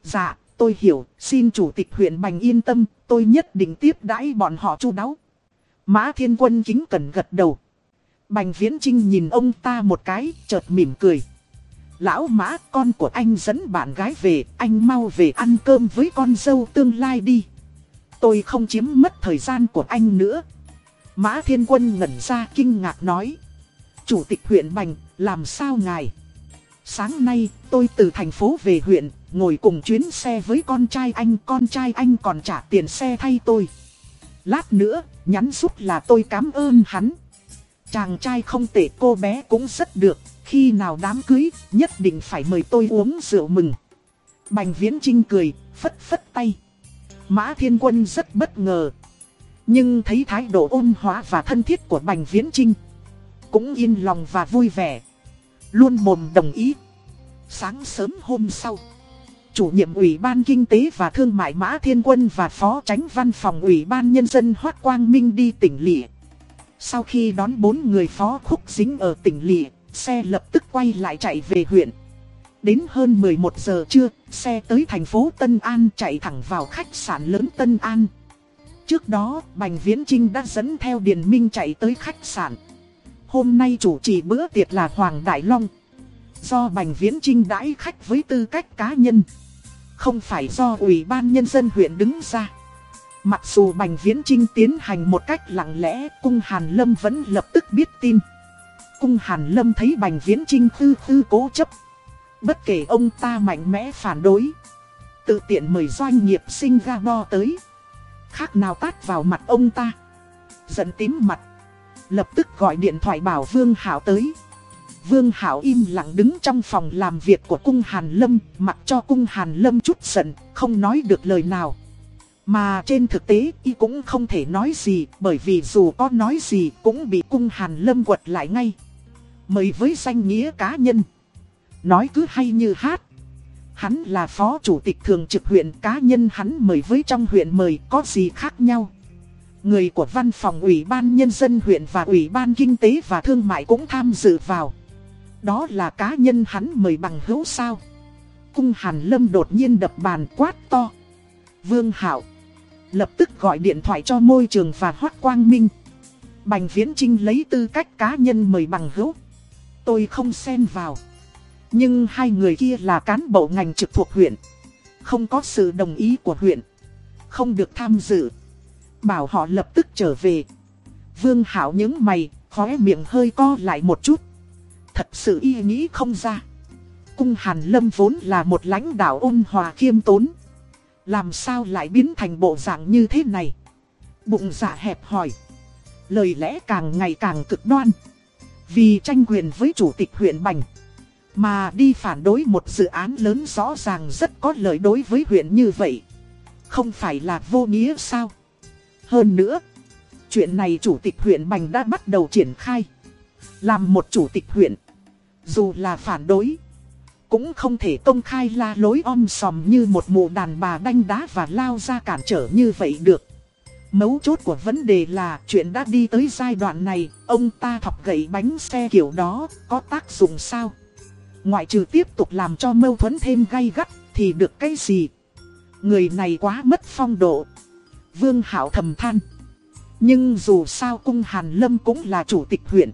Dạ, tôi hiểu, xin chủ tịch huyện Bành yên tâm, tôi nhất định tiếp đãi bọn họ chu đáo. Mã Thiên Quân kính cẩn gật đầu. Bành Viễn Trinh nhìn ông ta một cái, chợt mỉm cười. Lão Mã, con của anh dẫn bạn gái về, anh mau về ăn cơm với con dâu tương lai đi. Tôi không chiếm mất thời gian của anh nữa. Mã Thiên Quân ngẩn ra kinh ngạc nói. Chủ tịch huyện Bành, làm sao ngài? Sáng nay, tôi từ thành phố về huyện, ngồi cùng chuyến xe với con trai anh. Con trai anh còn trả tiền xe thay tôi. Lát nữa, nhắn giúp là tôi cảm ơn hắn. Chàng trai không tệ cô bé cũng rất được. Khi nào đám cưới, nhất định phải mời tôi uống rượu mừng. Bành Viễn Trinh cười, phất phất tay. Mã Thiên Quân rất bất ngờ. Nhưng thấy thái độ ôn hóa và thân thiết của Bành Viễn Trinh. Cũng yên lòng và vui vẻ. Luôn mồm đồng ý. Sáng sớm hôm sau. Chủ nhiệm Ủy ban Kinh tế và Thương mại Mã Thiên Quân và Phó Tránh Văn phòng Ủy ban Nhân dân Hoác Quang Minh đi tỉnh Lịa. Sau khi đón bốn người phó khúc dính ở tỉnh Lịa, xe lập tức quay lại chạy về huyện. Đến hơn 11 giờ trưa, xe tới thành phố Tân An chạy thẳng vào khách sạn lớn Tân An. Trước đó, Bành Viễn Trinh đã dẫn theo Điền Minh chạy tới khách sạn. Hôm nay chủ trì bữa tiệc là Hoàng Đại Long. Do Bành Viễn Trinh đãi khách với tư cách cá nhân. Không phải do Ủy ban Nhân dân huyện đứng ra. Mặc dù Bành Viễn Trinh tiến hành một cách lặng lẽ, Cung Hàn Lâm vẫn lập tức biết tin. Cung Hàn Lâm thấy Bành Viễn Trinh tư tư cố chấp. Bất kể ông ta mạnh mẽ phản đối. Tự tiện mời doanh nghiệp Singapore tới. Khác nào tát vào mặt ông ta. Giận tím mặt. Lập tức gọi điện thoại bảo Vương Hảo tới. Vương Hảo im lặng đứng trong phòng làm việc của cung Hàn Lâm, mặc cho cung Hàn Lâm chút giận, không nói được lời nào. Mà trên thực tế y cũng không thể nói gì, bởi vì dù có nói gì cũng bị cung Hàn Lâm quật lại ngay. Mời với danh nghĩa cá nhân. Nói cứ hay như hát. Hắn là phó chủ tịch thường trực huyện, cá nhân hắn mời với trong huyện mời có gì khác nhau. Người của văn phòng ủy ban nhân dân huyện và ủy ban kinh tế và thương mại cũng tham dự vào. Đó là cá nhân hắn mời bằng hữu sao. Cung Hàn Lâm đột nhiên đập bàn quát to. Vương Hảo Lập tức gọi điện thoại cho môi trường và Hoác Quang Minh. Bành Viễn Trinh lấy tư cách cá nhân mời bằng hữu. Tôi không xen vào. Nhưng hai người kia là cán bộ ngành trực thuộc huyện. Không có sự đồng ý của huyện. Không được tham dự. Bảo họ lập tức trở về. Vương Hảo những mày, khóe miệng hơi co lại một chút. Thật sự y nghĩ không ra. Cung Hàn Lâm vốn là một lãnh đạo ôn hòa khiêm tốn. Làm sao lại biến thành bộ dạng như thế này? Bụng dạ hẹp hỏi. Lời lẽ càng ngày càng cực đoan. Vì tranh quyền với chủ tịch huyện Bành. Mà đi phản đối một dự án lớn rõ ràng rất có lợi đối với huyện như vậy. Không phải là vô nghĩa sao? Hơn nữa, chuyện này chủ tịch huyện Bành đã bắt đầu triển khai. Làm một chủ tịch huyện, dù là phản đối, cũng không thể công khai la lối om sòm như một mụ đàn bà đanh đá và lao ra cản trở như vậy được. Mấu chốt của vấn đề là chuyện đã đi tới giai đoạn này, ông ta thọc gậy bánh xe kiểu đó, có tác dụng sao? Ngoại trừ tiếp tục làm cho mâu thuẫn thêm gay gắt, thì được cái gì? Người này quá mất phong độ. Vương Hảo thầm than. Nhưng dù sao cung Hàn Lâm cũng là chủ tịch huyện.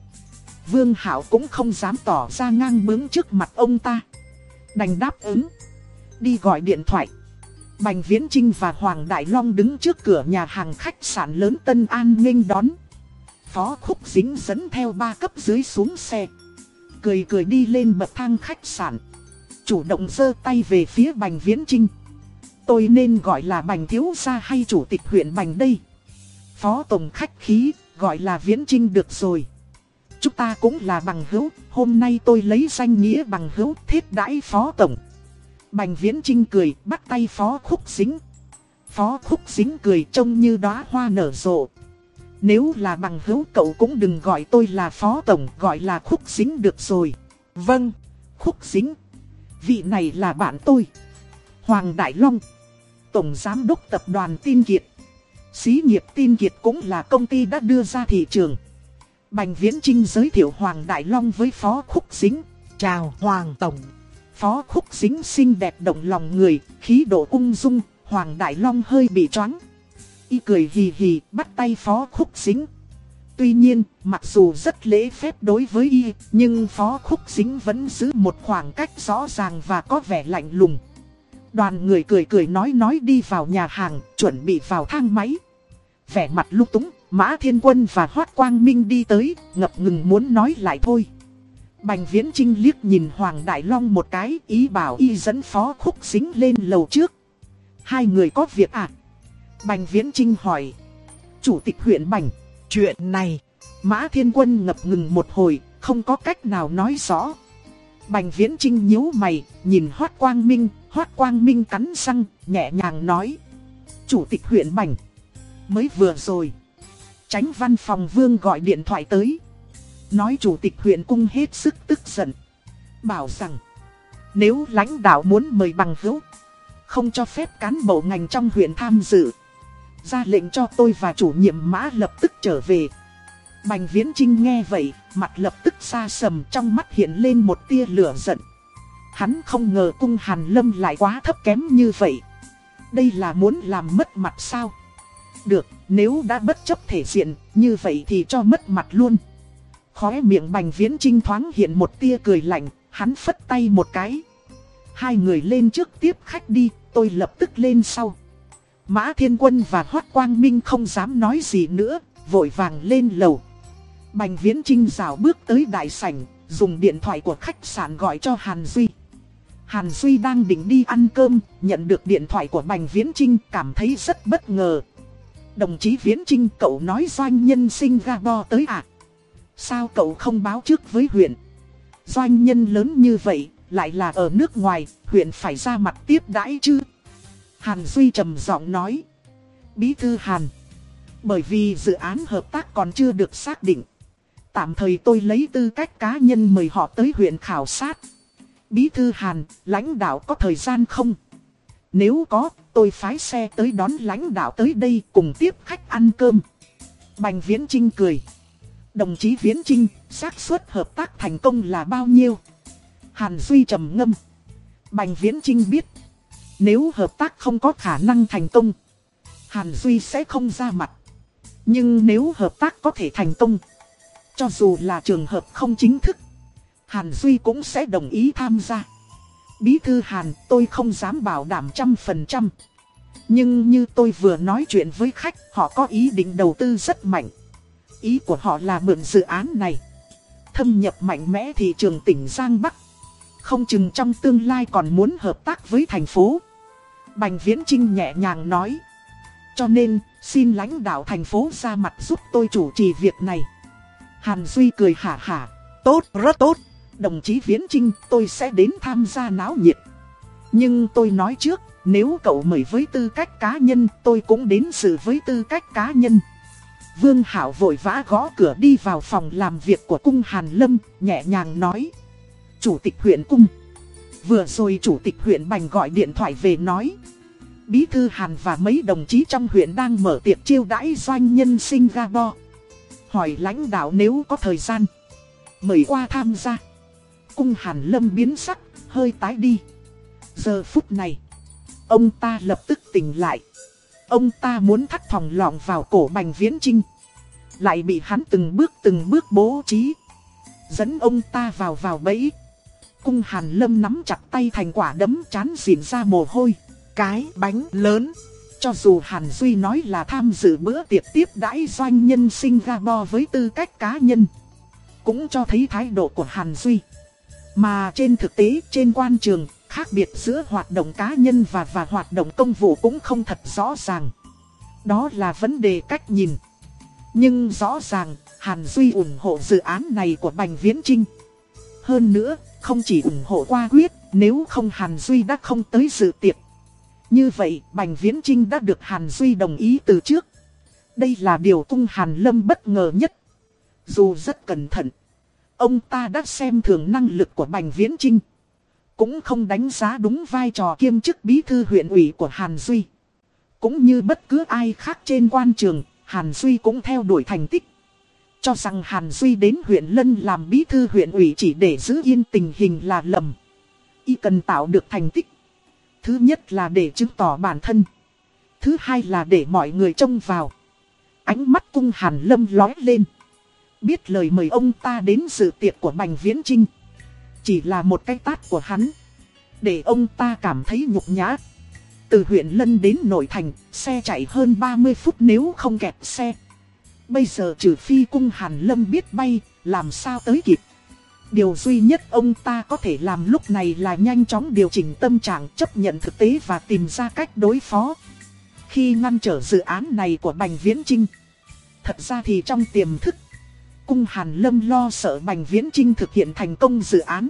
Vương Hảo cũng không dám tỏ ra ngang bướng trước mặt ông ta. Đành đáp ứng. Đi gọi điện thoại. Bành Viễn Trinh và Hoàng Đại Long đứng trước cửa nhà hàng khách sạn lớn Tân An nghênh đón. Phó Khúc Dính dẫn theo ba cấp dưới xuống xe cười cười đi lên bậc thang khách sạn. Chủ động giơ tay về phía Bành Viễn Trinh. Tôi nên gọi là Bành Thiếu Gia hay Chủ tịch huyện Bành đây? Phó Tổng khách khí, gọi là Viễn Trinh được rồi. Chúng ta cũng là bằng hữu, hôm nay tôi lấy danh nghĩa bằng hữu thiết đãi Phó Tổng. Bành Viễn Trinh cười, bắt tay Phó Khúc Dính. Phó Khúc Dính cười trông như đóa hoa nở rộ. Nếu là bằng hữu cậu cũng đừng gọi tôi là Phó Tổng, gọi là Khúc Dính được rồi. Vâng, Khúc Dính. Vị này là bạn tôi. Hoàng Đại Long. Tổng Giám đốc Tập đoàn Tin Kiệt. Xí nghiệp Tin Kiệt cũng là công ty đã đưa ra thị trường. Bành Viễn Trinh giới thiệu Hoàng Đại Long với Phó Khúc Dính. Chào Hoàng Tổng. Phó Khúc Dính xinh đẹp động lòng người, khí độ ung dung, Hoàng Đại Long hơi bị choáng. Y cười hì hì, bắt tay Phó Khúc Dính. Tuy nhiên, mặc dù rất lễ phép đối với Y, nhưng Phó Khúc Dính vẫn giữ một khoảng cách rõ ràng và có vẻ lạnh lùng. Đoàn người cười cười nói nói đi vào nhà hàng, chuẩn bị vào thang máy. Vẻ mặt lúc túng, Mã Thiên Quân và Hoát Quang Minh đi tới, ngập ngừng muốn nói lại thôi. Bành Viễn Trinh liếc nhìn Hoàng Đại Long một cái, ý bảo y dẫn phó khúc xính lên lầu trước. Hai người có việc à? Bành Viễn Trinh hỏi. Chủ tịch huyện Bành, chuyện này, Mã Thiên Quân ngập ngừng một hồi, không có cách nào nói rõ. Bành Viễn Trinh nhíu mày, nhìn Hoát Quang Minh, Hoát Quang Minh cắn răng, nhẹ nhàng nói. Chủ tịch huyện Bành, mới vừa rồi. Tránh văn phòng vương gọi điện thoại tới. Nói chủ tịch huyện cung hết sức tức giận. Bảo rằng, nếu lãnh đạo muốn mời bằng hữu, không cho phép cán bộ ngành trong huyện tham dự. Ra lệnh cho tôi và chủ nhiệm mã lập tức trở về. Bành Viễn Trinh nghe vậy, mặt lập tức xa sầm trong mắt hiện lên một tia lửa giận. Hắn không ngờ cung Hàn Lâm lại quá thấp kém như vậy. Đây là muốn làm mất mặt sao? Được, nếu đã bất chấp thể diện, như vậy thì cho mất mặt luôn. Khóe miệng Bành Viễn Trinh thoáng hiện một tia cười lạnh, hắn phất tay một cái. Hai người lên trước tiếp khách đi, tôi lập tức lên sau. Mã Thiên Quân và Hoát Quang Minh không dám nói gì nữa, vội vàng lên lầu. Bành Viễn Trinh rào bước tới đại sảnh, dùng điện thoại của khách sạn gọi cho Hàn Duy. Hàn Duy đang định đi ăn cơm, nhận được điện thoại của Bành Viễn Trinh cảm thấy rất bất ngờ. Đồng chí Viễn Trinh cậu nói doanh nhân Singapore tới à? Sao cậu không báo trước với huyện? Doanh nhân lớn như vậy, lại là ở nước ngoài, huyện phải ra mặt tiếp đãi chứ? Hàn Duy trầm giọng nói. Bí thư Hàn. Bởi vì dự án hợp tác còn chưa được xác định. Tạm thời tôi lấy tư cách cá nhân mời họ tới huyện khảo sát. Bí thư Hàn, lãnh đạo có thời gian không? Nếu có, tôi phái xe tới đón lãnh đạo tới đây cùng tiếp khách ăn cơm. Bành Viễn Trinh cười. Đồng chí Viễn Trinh, xác suất hợp tác thành công là bao nhiêu? Hàn Duy trầm ngâm. Bành Viễn Trinh biết. Nếu hợp tác không có khả năng thành công, Hàn Duy sẽ không ra mặt. Nhưng nếu hợp tác có thể thành công, cho dù là trường hợp không chính thức, Hàn Duy cũng sẽ đồng ý tham gia. Bí thư Hàn, tôi không dám bảo đảm trăm phần trăm. Nhưng như tôi vừa nói chuyện với khách, họ có ý định đầu tư rất mạnh. Ý của họ là mượn dự án này. Thâm nhập mạnh mẽ thị trường tỉnh Giang Bắc. Không chừng trong tương lai còn muốn hợp tác với thành phố. Bành Viễn Trinh nhẹ nhàng nói. Cho nên, xin lãnh đạo thành phố ra mặt giúp tôi chủ trì việc này. Hàn Duy cười hả hả. Tốt, rất tốt. Đồng chí Viễn Trinh, tôi sẽ đến tham gia náo nhiệt. Nhưng tôi nói trước, nếu cậu mời với tư cách cá nhân, tôi cũng đến sự với tư cách cá nhân. Vương Hảo vội vã gõ cửa đi vào phòng làm việc của cung Hàn Lâm, nhẹ nhàng nói. Chủ tịch huyện cung. Vừa rồi chủ tịch huyện Bành gọi điện thoại về nói. Bí thư Hàn và mấy đồng chí trong huyện đang mở tiệc chiêu đãi doanh nhân Singapore. Hỏi lãnh đạo nếu có thời gian. Mời qua tham gia. Cung Hàn Lâm biến sắc, hơi tái đi. Giờ phút này, ông ta lập tức tỉnh lại. Ông ta muốn thắt thòng lọng vào cổ Bành Viễn Trinh. Lại bị hắn từng bước từng bước bố trí. Dẫn ông ta vào vào bẫy. Cung Hàn Lâm nắm chặt tay thành quả đấm chán xỉn ra mồ hôi. Cái bánh lớn. Cho dù Hàn Duy nói là tham dự bữa tiệc tiếp đãi doanh nhân Singapore với tư cách cá nhân. Cũng cho thấy thái độ của Hàn Duy. Mà trên thực tế trên quan trường, khác biệt giữa hoạt động cá nhân và và hoạt động công vụ cũng không thật rõ ràng. Đó là vấn đề cách nhìn. Nhưng rõ ràng, Hàn Duy ủng hộ dự án này của Bành Viễn Trinh. Hơn nữa, không chỉ ủng hộ qua quyết, nếu không Hàn Duy đã không tới dự tiệc. Như vậy, Bành Viễn Trinh đã được Hàn Duy đồng ý từ trước. Đây là điều cung Hàn Lâm bất ngờ nhất. Dù rất cẩn thận, ông ta đã xem thường năng lực của Bành Viễn Trinh. Cũng không đánh giá đúng vai trò kiêm chức bí thư huyện ủy của Hàn Duy. Cũng như bất cứ ai khác trên quan trường, Hàn Duy cũng theo đuổi thành tích. Cho rằng Hàn Duy đến huyện Lân làm bí thư huyện ủy chỉ để giữ yên tình hình là lầm. Y cần tạo được thành tích. Thứ nhất là để chứng tỏ bản thân. Thứ hai là để mọi người trông vào. Ánh mắt cung Hàn Lâm lói lên. Biết lời mời ông ta đến sự tiệc của Bành Viễn Trinh. Chỉ là một cái tát của hắn. Để ông ta cảm thấy nhục nhã. Từ huyện Lân đến nội thành, xe chạy hơn 30 phút nếu không kẹt xe. Bây giờ trừ phi cung Hàn Lâm biết bay, làm sao tới kịp. Điều duy nhất ông ta có thể làm lúc này là nhanh chóng điều chỉnh tâm trạng chấp nhận thực tế và tìm ra cách đối phó. Khi ngăn trở dự án này của Bành Viễn Trinh, thật ra thì trong tiềm thức, cung Hàn Lâm lo sợ Bành Viễn Trinh thực hiện thành công dự án.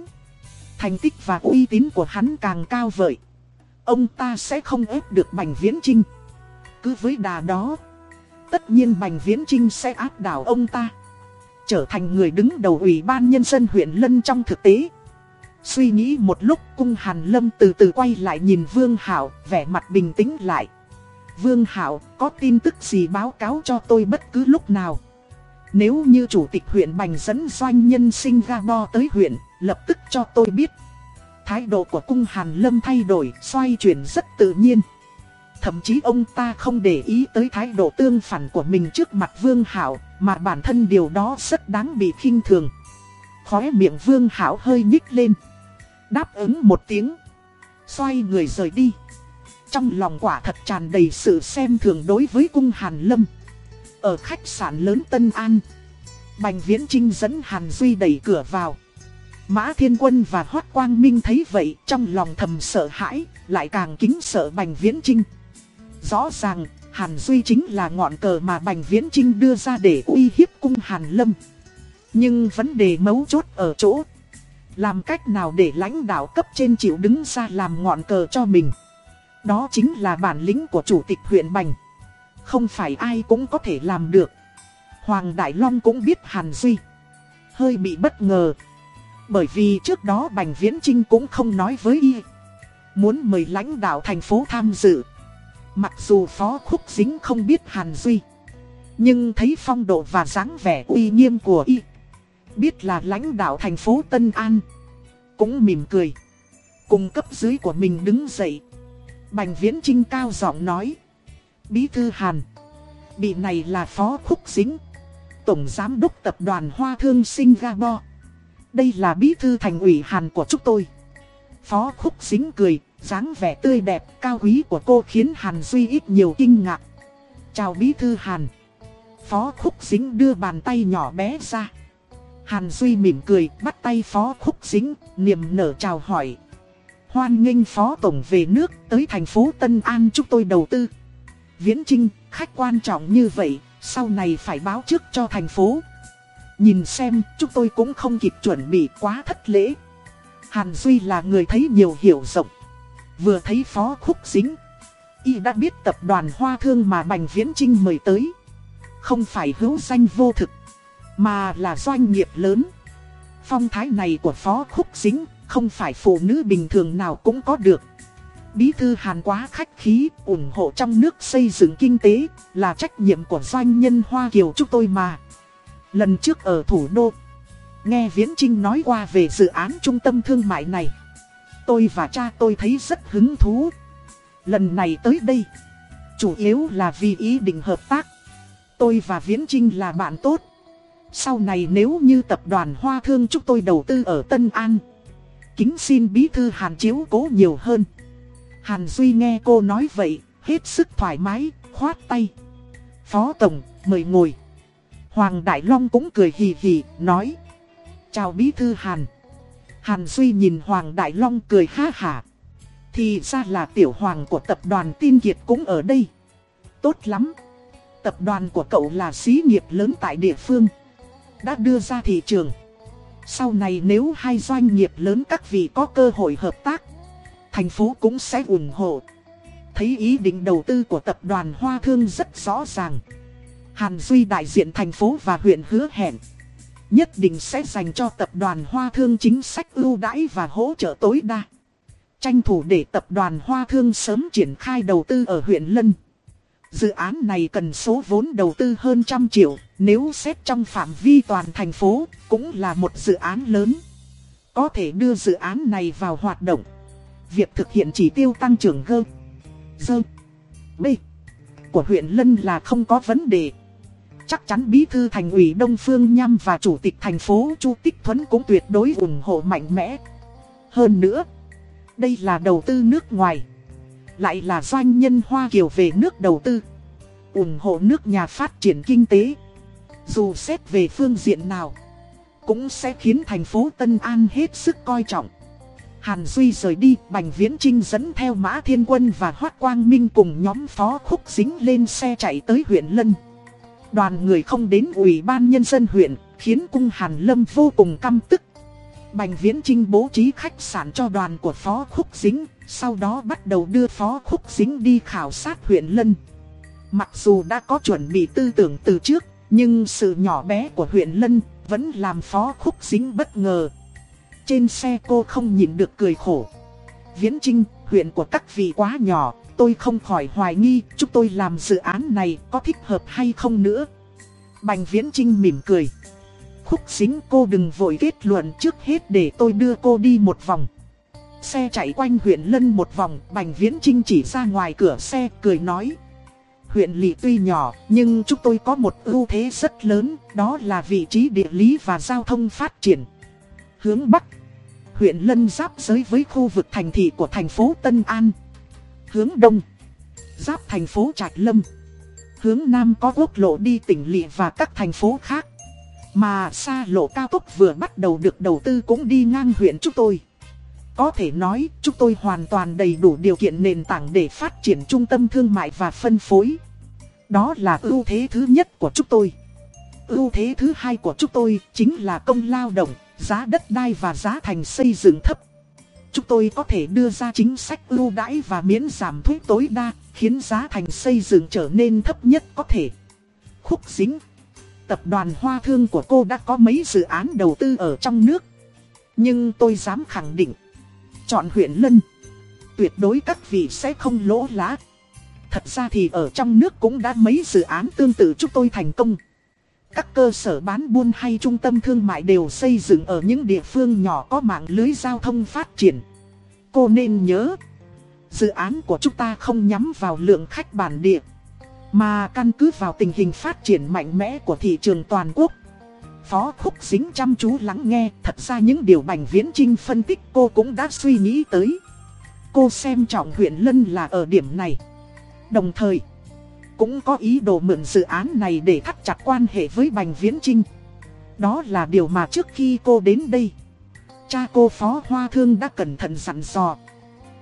Thành tích và uy tín của hắn càng cao vời. Ông ta sẽ không ép được Bành Viễn Trinh. Cứ với đà đó, tất nhiên Bành Viễn Trinh sẽ áp đảo ông ta. Trở thành người đứng đầu ủy ban nhân dân huyện Lân trong thực tế. Suy nghĩ một lúc cung Hàn Lâm từ từ quay lại nhìn Vương Hảo, vẻ mặt bình tĩnh lại. Vương Hảo, có tin tức gì báo cáo cho tôi bất cứ lúc nào. Nếu như chủ tịch huyện Bành dẫn doanh nhân Singapore tới huyện, lập tức cho tôi biết. Thái độ của cung Hàn Lâm thay đổi, xoay chuyển rất tự nhiên. Thậm chí ông ta không để ý tới thái độ tương phản của mình trước mặt Vương Hảo, mà bản thân điều đó rất đáng bị khinh thường. Khóe miệng Vương Hảo hơi nhích lên. Đáp ứng một tiếng. Xoay người rời đi. Trong lòng quả thật tràn đầy sự xem thường đối với cung Hàn Lâm. Ở khách sạn lớn Tân An. Bành Viễn Trinh dẫn Hàn Duy đẩy cửa vào. Mã Thiên Quân và Hoác Quang Minh thấy vậy trong lòng thầm sợ hãi, lại càng kính sợ Bành Viễn Trinh. Rõ ràng, Hàn Duy chính là ngọn cờ mà Bành Viễn Trinh đưa ra để uy hiếp cung Hàn Lâm. Nhưng vấn đề mấu chốt ở chỗ, làm cách nào để lãnh đạo cấp trên chịu đứng ra làm ngọn cờ cho mình. Đó chính là bản lĩnh của chủ tịch huyện Bành. Không phải ai cũng có thể làm được. Hoàng Đại Long cũng biết Hàn Duy. Hơi bị bất ngờ. Bởi vì trước đó Bành Viễn Trinh cũng không nói với y. Muốn mời lãnh đạo thành phố tham dự. Mặc dù Phó Khúc Dính không biết Hàn Duy. Nhưng thấy phong độ và dáng vẻ uy nghiêm của y. Biết là lãnh đạo thành phố Tân An. Cũng mỉm cười. Cùng cấp dưới của mình đứng dậy. Bành Viễn Trinh cao giọng nói. Bí thư Hàn. Bị này là Phó Khúc Dính. Tổng Giám đốc Tập đoàn Hoa Thương Singapore. Đây là bí thư thành ủy Hàn của chúng tôi. Phó Khúc Dính cười, dáng vẻ tươi đẹp, cao quý của cô khiến Hàn Duy ít nhiều kinh ngạc. Chào bí thư Hàn. Phó Khúc Dính đưa bàn tay nhỏ bé ra. Hàn Duy mỉm cười, bắt tay Phó Khúc Dính, niềm nở chào hỏi. Hoan nghênh Phó Tổng về nước, tới thành phố Tân An chúc tôi đầu tư. Viễn Trinh, khách quan trọng như vậy, sau này phải báo trước cho thành phố. Nhìn xem, chúng tôi cũng không kịp chuẩn bị quá thất lễ. Hàn Duy là người thấy nhiều hiểu rộng. Vừa thấy Phó Khúc Dính, y đã biết tập đoàn Hoa Thương mà Bành Viễn Trinh mời tới. Không phải hữu danh vô thực, mà là doanh nghiệp lớn. Phong thái này của Phó Khúc Dính, không phải phụ nữ bình thường nào cũng có được. Bí thư Hàn quá khách khí, ủng hộ trong nước xây dựng kinh tế, là trách nhiệm của doanh nhân Hoa Kiều chúng tôi mà. Lần trước ở thủ đô, nghe Viễn Trinh nói qua về dự án trung tâm thương mại này. Tôi và cha tôi thấy rất hứng thú. Lần này tới đây, chủ yếu là vì ý định hợp tác. Tôi và Viễn Trinh là bạn tốt. Sau này nếu như tập đoàn Hoa Thương chúng tôi đầu tư ở Tân An, kính xin bí thư Hàn chiếu cố nhiều hơn. Hàn Duy nghe cô nói vậy, hết sức thoải mái, khoát tay. Phó Tổng, mời ngồi. Hoàng Đại Long cũng cười hì hì, nói. Chào Bí Thư Hàn. Hàn Duy nhìn Hoàng Đại Long cười ha hả. Thì ra là tiểu hoàng của tập đoàn tin kiệt cũng ở đây. Tốt lắm. Tập đoàn của cậu là xí nghiệp lớn tại địa phương. Đã đưa ra thị trường. Sau này nếu hai doanh nghiệp lớn các vị có cơ hội hợp tác, thành phố cũng sẽ ủng hộ. Thấy ý định đầu tư của tập đoàn Hoa Thương rất rõ ràng. Hàn Duy đại diện thành phố và huyện hứa hẹn. Nhất định sẽ dành cho tập đoàn Hoa Thương chính sách ưu đãi và hỗ trợ tối đa. Tranh thủ để tập đoàn Hoa Thương sớm triển khai đầu tư ở huyện Lân. Dự án này cần số vốn đầu tư hơn trăm triệu, nếu xét trong phạm vi toàn thành phố, cũng là một dự án lớn. Có thể đưa dự án này vào hoạt động. Việc thực hiện chỉ tiêu tăng trưởng gơ, dơ, b của huyện Lân là không có vấn đề. Chắc chắn bí thư thành ủy Đông Phương Nham và chủ tịch thành phố Chu Tích Thuấn cũng tuyệt đối ủng hộ mạnh mẽ. Hơn nữa, đây là đầu tư nước ngoài. Lại là doanh nhân Hoa Kiều về nước đầu tư. ủng hộ nước nhà phát triển kinh tế. Dù xét về phương diện nào, cũng sẽ khiến thành phố Tân An hết sức coi trọng. Hàn Duy rời đi, Bành Viễn Trinh dẫn theo Mã Thiên Quân và Hoác Quang Minh cùng nhóm phó khúc dính lên xe chạy tới huyện Lân. Đoàn người không đến ủy ban nhân dân huyện, khiến cung Hàn Lâm vô cùng căm tức. Bành Viễn Trinh bố trí khách sạn cho đoàn của Phó Khúc Dính, sau đó bắt đầu đưa Phó Khúc Dính đi khảo sát huyện Lân. Mặc dù đã có chuẩn bị tư tưởng từ trước, nhưng sự nhỏ bé của huyện Lân vẫn làm Phó Khúc Dính bất ngờ. Trên xe cô không nhìn được cười khổ. Viễn Trinh, huyện của các vị quá nhỏ, tôi không khỏi hoài nghi chúng tôi làm dự án này có thích hợp hay không nữa. Bành Viễn Trinh mỉm cười. Khúc xính cô đừng vội kết luận trước hết để tôi đưa cô đi một vòng. Xe chạy quanh huyện Lân một vòng, Bành Viễn Trinh chỉ ra ngoài cửa xe cười nói. Huyện lị tuy nhỏ, nhưng chúng tôi có một ưu thế rất lớn, đó là vị trí địa lý và giao thông phát triển. Hướng Bắc, huyện Lân giáp giới với khu vực thành thị của thành phố Tân An. Hướng Đông, giáp thành phố Trạch Lâm. Hướng Nam có quốc lộ đi tỉnh lỵ và các thành phố khác. Mà xa lộ cao tốc vừa bắt đầu được đầu tư cũng đi ngang huyện chúng tôi. Có thể nói, chúng tôi hoàn toàn đầy đủ điều kiện nền tảng để phát triển trung tâm thương mại và phân phối. Đó là ưu thế thứ nhất của chúng tôi. Ưu thế thứ hai của chúng tôi chính là công lao động, giá đất đai và giá thành xây dựng thấp. Chúng tôi có thể đưa ra chính sách ưu đãi và miễn giảm thuế tối đa, khiến giá thành xây dựng trở nên thấp nhất có thể. Khúc dính tập đoàn Hoa Thương của cô đã có mấy dự án đầu tư ở trong nước. Nhưng tôi dám khẳng định, chọn huyện Lân, tuyệt đối các vị sẽ không lỗ lá. Thật ra thì ở trong nước cũng đã mấy dự án tương tự chúng tôi thành công. Các cơ sở bán buôn hay trung tâm thương mại đều xây dựng ở những địa phương nhỏ có mạng lưới giao thông phát triển. Cô nên nhớ, dự án của chúng ta không nhắm vào lượng khách bản địa. Mà căn cứ vào tình hình phát triển mạnh mẽ của thị trường toàn quốc Phó Khúc Dính chăm chú lắng nghe Thật ra những điều Bành Viễn Trinh phân tích cô cũng đã suy nghĩ tới Cô xem trọng huyện Lân là ở điểm này Đồng thời cũng có ý đồ mượn dự án này để thắt chặt quan hệ với Bành Viễn Trinh Đó là điều mà trước khi cô đến đây Cha cô Phó Hoa Thương đã cẩn thận dặn dò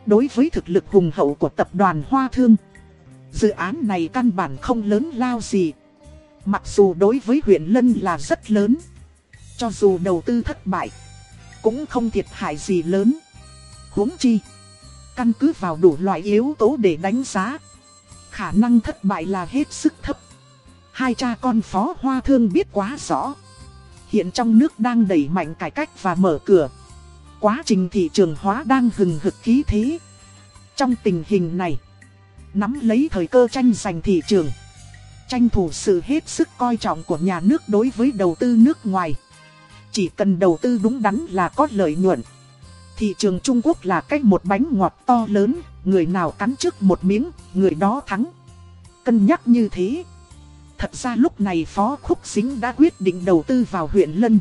Đối với thực lực hùng hậu của tập đoàn Hoa Thương Dự án này căn bản không lớn lao gì. Mặc dù đối với huyện Lân là rất lớn. Cho dù đầu tư thất bại, cũng không thiệt hại gì lớn. huống chi, căn cứ vào đủ loại yếu tố để đánh giá. Khả năng thất bại là hết sức thấp. Hai cha con phó hoa thương biết quá rõ. Hiện trong nước đang đẩy mạnh cải cách và mở cửa. Quá trình thị trường hóa đang hừng hực khí thế. Trong tình hình này, nắm lấy thời cơ tranh giành thị trường. Tranh thủ sự hết sức coi trọng của nhà nước đối với đầu tư nước ngoài. Chỉ cần đầu tư đúng đắn là có lợi nhuận. Thị trường Trung Quốc là cách một bánh ngọt to lớn, người nào cắn trước một miếng, người đó thắng. Cân nhắc như thế. Thật ra lúc này Phó Khúc Xính đã quyết định đầu tư vào huyện Lân.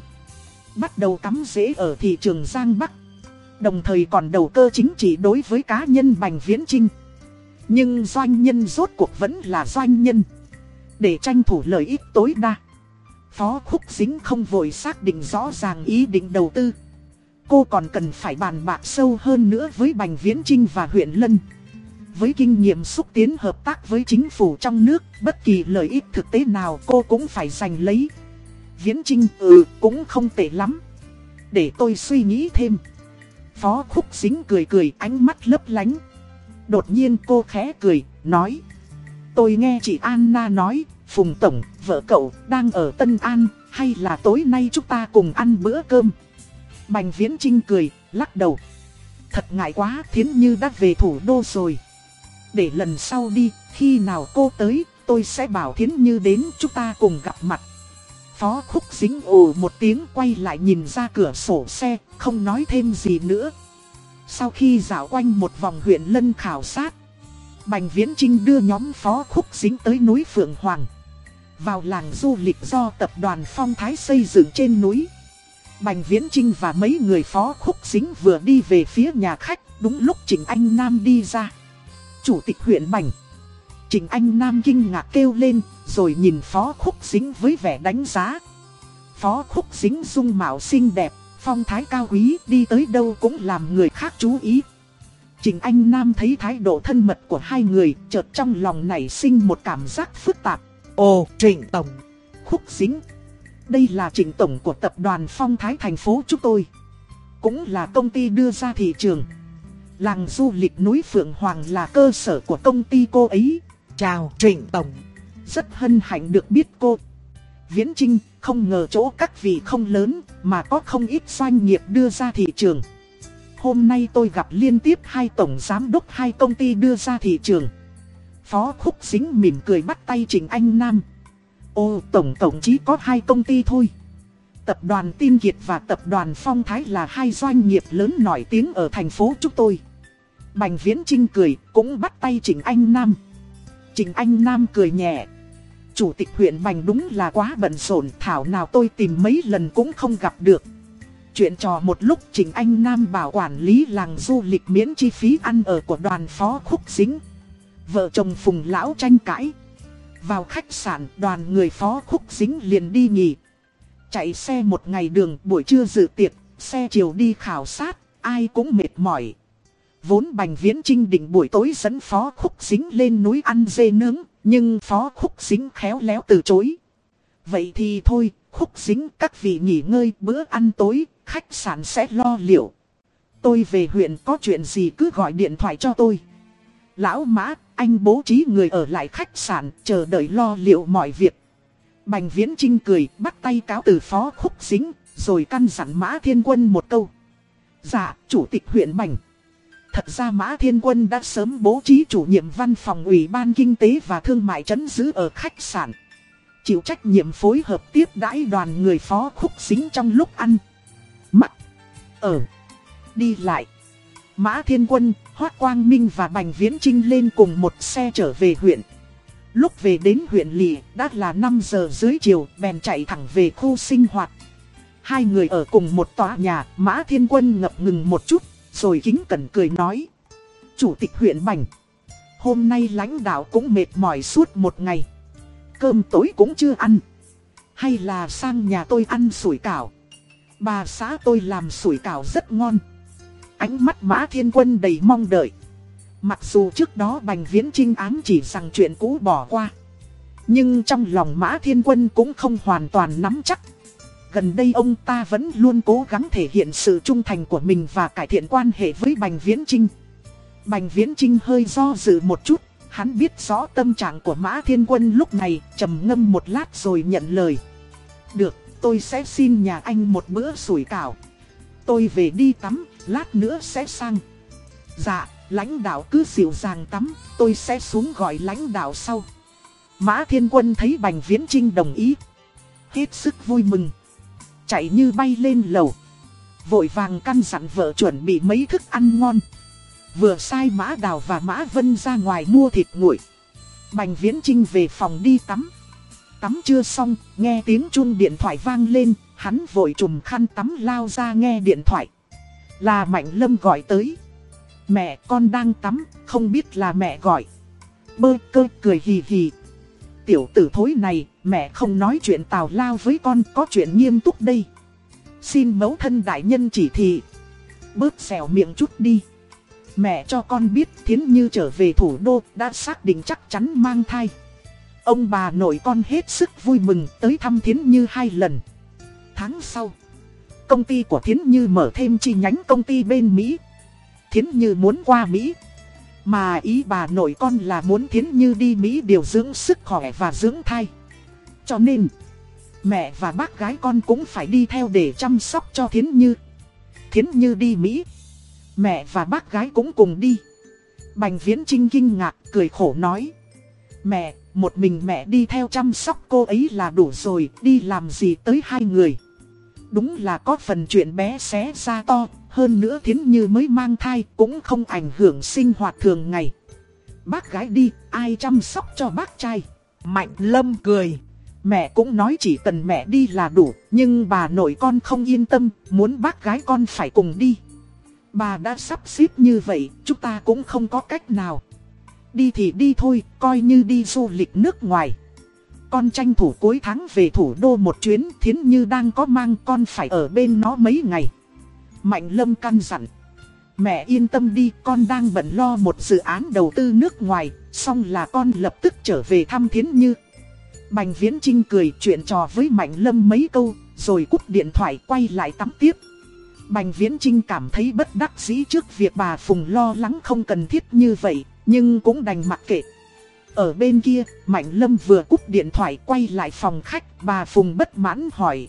Bắt đầu cắm rễ ở thị trường Giang Bắc. Đồng thời còn đầu cơ chính trị đối với cá nhân Bành Viễn Trinh. Nhưng doanh nhân rốt cuộc vẫn là doanh nhân. Để tranh thủ lợi ích tối đa. Phó Khúc Dính không vội xác định rõ ràng ý định đầu tư cô còn cần phải bàn bạc sâu hơn nữa với Bành Viễn Trinh và huyện Lân. Với kinh nghiệm xúc tiến hợp tác với chính phủ trong nước, bất kỳ lợi ích thực tế nào cô cũng phải giành lấy. Viễn Trinh ừ cũng không tệ lắm. Để tôi suy nghĩ thêm. Phó Khúc Dính cười cười ánh mắt lấp lánh. Đột nhiên cô khẽ cười, nói. Tôi nghe chị Anna nói, Phùng Tổng, vợ cậu, đang ở Tân An, hay là tối nay chúng ta cùng ăn bữa cơm. Bành Viễn Trinh cười, lắc đầu. Thật ngại quá, Thiến Như đã về thủ đô rồi. Để lần sau đi, khi nào cô tới, tôi sẽ bảo Thiến Như đến chúng ta cùng gặp mặt. Phó Khúc dính ồ một tiếng quay lại nhìn ra cửa sổ xe, không nói thêm gì nữa. Sau khi dạo quanh một vòng huyện lân khảo sát, Bành Viễn Trinh đưa nhóm Phó Khúc dính tới núi Phượng Hoàng. Vào làng du lịch do tập đoàn Phong Thái xây dựng trên núi. Bành Viễn Trinh và mấy người Phó Khúc dính vừa đi về phía nhà khách, đúng lúc Trịnh Anh Nam đi ra. Chủ tịch huyện Bành. Trịnh Anh Nam kinh ngạc kêu lên, rồi nhìn Phó Khúc Dính với vẻ đánh giá. Phó Khúc Dính dung mạo xinh đẹp, phong thái cao quý, đi tới đâu cũng làm người khác chú ý. Trịnh Anh Nam thấy thái độ thân mật của hai người, chợt trong lòng nảy sinh một cảm giác phức tạp. Ồ, Trịnh Tổng. Khúc Dính. Đây là trịnh tổng của tập đoàn Phong Thái thành phố chúng tôi. Cũng là công ty đưa ra thị trường. Làng du lịch núi Phượng Hoàng là cơ sở của công ty cô ấy. Chào Trịnh Tổng. Rất hân hạnh được biết cô. Viễn Trinh, không ngờ chỗ các vị không lớn mà có không ít doanh nghiệp đưa ra thị trường. Hôm nay tôi gặp liên tiếp hai tổng giám đốc hai công ty đưa ra thị trường. Phó Khúc Dính mỉm cười bắt tay Trình Anh Nam. Ô, tổng tổng chỉ có hai công ty thôi. Tập đoàn Tin Kiệt và tập đoàn Phong Thái là hai doanh nghiệp lớn nổi tiếng ở thành phố chúng tôi. Bành Viễn Trinh cười, cũng bắt tay Trình Anh Nam. Trình Anh Nam cười nhẹ. Chủ tịch huyện Bành đúng là quá bận rộn, thảo nào tôi tìm mấy lần cũng không gặp được. Chuyện trò một lúc Trình Anh Nam bảo quản lý làng du lịch miễn chi phí ăn ở của đoàn phó khúc dính. Vợ chồng Phùng Lão tranh cãi. Vào khách sạn đoàn người phó khúc dính liền đi nghỉ. Chạy xe một ngày đường buổi trưa dự tiệc, xe chiều đi khảo sát, ai cũng mệt mỏi. Vốn Bành Viễn Trinh định buổi tối dẫn Phó Khúc Dính lên núi ăn dê nướng, nhưng Phó Khúc Dính khéo léo từ chối. Vậy thì thôi, Khúc Dính các vị nghỉ ngơi bữa ăn tối, khách sạn sẽ lo liệu. Tôi về huyện có chuyện gì cứ gọi điện thoại cho tôi. Lão Mã, anh bố trí người ở lại khách sạn, chờ đợi lo liệu mọi việc. Bành Viễn Trinh cười, bắt tay cáo từ Phó Khúc Dính, rồi căn dặn Mã Thiên Quân một câu. Dạ, Chủ tịch huyện Bành. Thật ra Mã Thiên Quân đã sớm bố trí chủ nhiệm văn phòng Ủy ban Kinh tế và Thương mại trấn giữ ở khách sạn. Chịu trách nhiệm phối hợp tiếp đãi đoàn người phó khúc xính trong lúc ăn. Mặc. Ở. Đi lại. Mã Thiên Quân, Hoác Quang Minh và Bành Viễn Trinh lên cùng một xe trở về huyện. Lúc về đến huyện Lì, đã là 5 giờ dưới chiều, bèn chạy thẳng về khu sinh hoạt. Hai người ở cùng một tòa nhà, Mã Thiên Quân ngập ngừng một chút, rồi kính cẩn cười nói. Chủ tịch huyện Bành. Hôm nay lãnh đạo cũng mệt mỏi suốt một ngày. Cơm tối cũng chưa ăn. Hay là sang nhà tôi ăn sủi cảo. Bà xã tôi làm sủi cảo rất ngon. Ánh mắt Mã Thiên Quân đầy mong đợi. Mặc dù trước đó Bành Viễn Trinh ám chỉ rằng chuyện cũ bỏ qua. Nhưng trong lòng Mã Thiên Quân cũng không hoàn toàn nắm chắc. Gần đây ông ta vẫn luôn cố gắng thể hiện sự trung thành của mình và cải thiện quan hệ với Bành Viễn Trinh. Bành Viễn Trinh hơi do dự một chút, hắn biết rõ tâm trạng của Mã Thiên Quân lúc này, trầm ngâm một lát rồi nhận lời. Được, tôi sẽ xin nhà anh một bữa sủi cảo. Tôi về đi tắm, lát nữa sẽ sang. Dạ, lãnh đạo cứ dịu dàng tắm, tôi sẽ xuống gọi lãnh đạo sau. Mã Thiên Quân thấy Bành Viễn Trinh đồng ý. Hết sức vui mừng chạy như bay lên lầu. Vội vàng căn dặn vợ chuẩn bị mấy thức ăn ngon. Vừa sai Mã Đào và Mã Vân ra ngoài mua thịt nguội. Bành Viễn Trinh về phòng đi tắm. Tắm chưa xong, nghe tiếng chuông điện thoại vang lên, hắn vội trùm khăn tắm lao ra nghe điện thoại. Là Mạnh Lâm gọi tới. Mẹ con đang tắm, không biết là mẹ gọi. Bơ cơ cười hì hì. Tiểu tử thối này, Mẹ không nói chuyện tào lao với con có chuyện nghiêm túc đây Xin mẫu thân đại nhân chỉ thị bớt xẻo miệng chút đi. Mẹ cho con biết Thiến Như trở về thủ đô đã xác định chắc chắn mang thai. Ông bà nội con hết sức vui mừng tới thăm Thiến Như hai lần. Tháng sau, công ty của Thiến Như mở thêm chi nhánh công ty bên Mỹ. Thiến Như muốn qua Mỹ. Mà ý bà nội con là muốn Thiến Như đi Mỹ điều dưỡng sức khỏe và dưỡng thai. Cho nên, mẹ và bác gái con cũng phải đi theo để chăm sóc cho Thiến Như. Thiến Như đi Mỹ. Mẹ và bác gái cũng cùng đi. Bành Viễn Trinh kinh ngạc, cười khổ nói. Mẹ, một mình mẹ đi theo chăm sóc cô ấy là đủ rồi, đi làm gì tới hai người. Đúng là có phần chuyện bé xé ra to, hơn nữa thiến như mới mang thai cũng không ảnh hưởng sinh hoạt thường ngày. Bác gái đi, ai chăm sóc cho bác trai? Mạnh lâm cười. Mẹ cũng nói chỉ cần mẹ đi là đủ, nhưng bà nội con không yên tâm, muốn bác gái con phải cùng đi. Bà đã sắp xếp như vậy, chúng ta cũng không có cách nào. Đi thì đi thôi, coi như đi du lịch nước ngoài. Con tranh thủ cuối tháng về thủ đô một chuyến, thiến như đang có mang con phải ở bên nó mấy ngày. Mạnh lâm căn dặn. Mẹ yên tâm đi, con đang bận lo một dự án đầu tư nước ngoài, xong là con lập tức trở về thăm thiến như. Bành Viễn Trinh cười chuyện trò với Mạnh Lâm mấy câu, rồi cúp điện thoại quay lại tắm tiếp. Bành Viễn Trinh cảm thấy bất đắc dĩ trước việc bà Phùng lo lắng không cần thiết như vậy, nhưng cũng đành mặc kệ. Ở bên kia, Mạnh Lâm vừa cúp điện thoại quay lại phòng khách, bà Phùng bất mãn hỏi.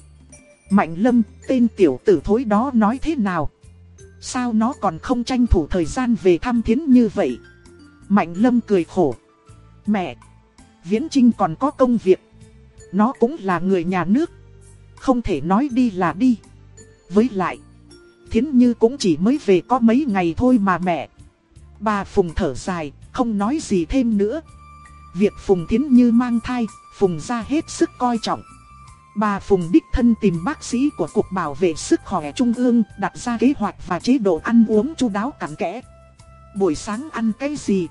Mạnh Lâm, tên tiểu tử thối đó nói thế nào? Sao nó còn không tranh thủ thời gian về thăm thiến như vậy? Mạnh Lâm cười khổ. Mẹ, Viễn Trinh còn có công việc. Nó cũng là người nhà nước. Không thể nói đi là đi. Với lại, Thiến Như cũng chỉ mới về có mấy ngày thôi mà mẹ. Bà Phùng thở dài, không nói gì thêm nữa. Việc Phùng Thiến Như mang thai, Phùng ra hết sức coi trọng. Bà Phùng đích thân tìm bác sĩ của Cục Bảo vệ Sức khỏe Trung ương đặt ra kế hoạch và chế độ ăn uống chu đáo cặn kẽ. Buổi sáng ăn cái gì?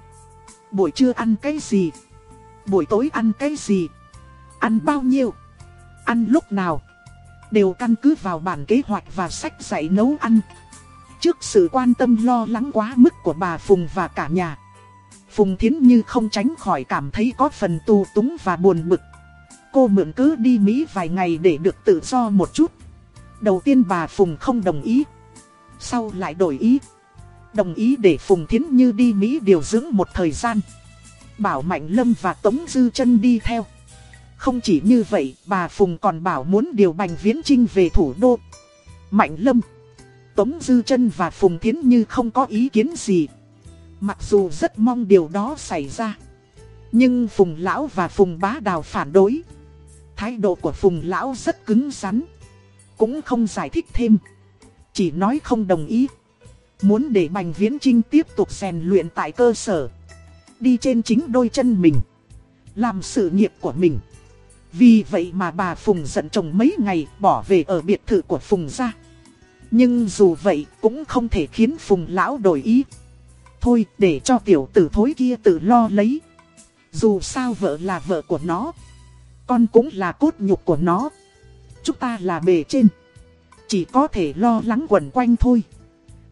Buổi trưa ăn cái gì? Buổi tối ăn cái gì? Ăn bao nhiêu? Ăn lúc nào? Đều căn cứ vào bản kế hoạch và sách dạy nấu ăn. Trước sự quan tâm lo lắng quá mức của bà Phùng và cả nhà. Phùng Thiến Như không tránh khỏi cảm thấy có phần tù túng và buồn bực. Cô mượn cứ đi Mỹ vài ngày để được tự do một chút. Đầu tiên bà Phùng không đồng ý. Sau lại đổi ý. Đồng ý để Phùng Thiến Như đi Mỹ điều dưỡng một thời gian. Bảo Mạnh Lâm và Tống Dư chân đi theo. Không chỉ như vậy, bà Phùng còn bảo muốn điều Bành Viễn Trinh về thủ đô. Mạnh Lâm, Tống Dư chân và Phùng Thiến Như không có ý kiến gì. Mặc dù rất mong điều đó xảy ra. Nhưng Phùng Lão và Phùng Bá Đào phản đối. Thái độ của Phùng Lão rất cứng rắn. Cũng không giải thích thêm. Chỉ nói không đồng ý. Muốn để Bành Viễn Trinh tiếp tục rèn luyện tại cơ sở. Đi trên chính đôi chân mình. Làm sự nghiệp của mình. Vì vậy mà bà Phùng giận chồng mấy ngày bỏ về ở biệt thự của Phùng ra. Nhưng dù vậy cũng không thể khiến Phùng Lão đổi ý. Thôi để cho tiểu tử thối kia tự lo lấy. Dù sao vợ là vợ của nó. Con cũng là cốt nhục của nó. Chúng ta là bề trên. Chỉ có thể lo lắng quẩn quanh thôi.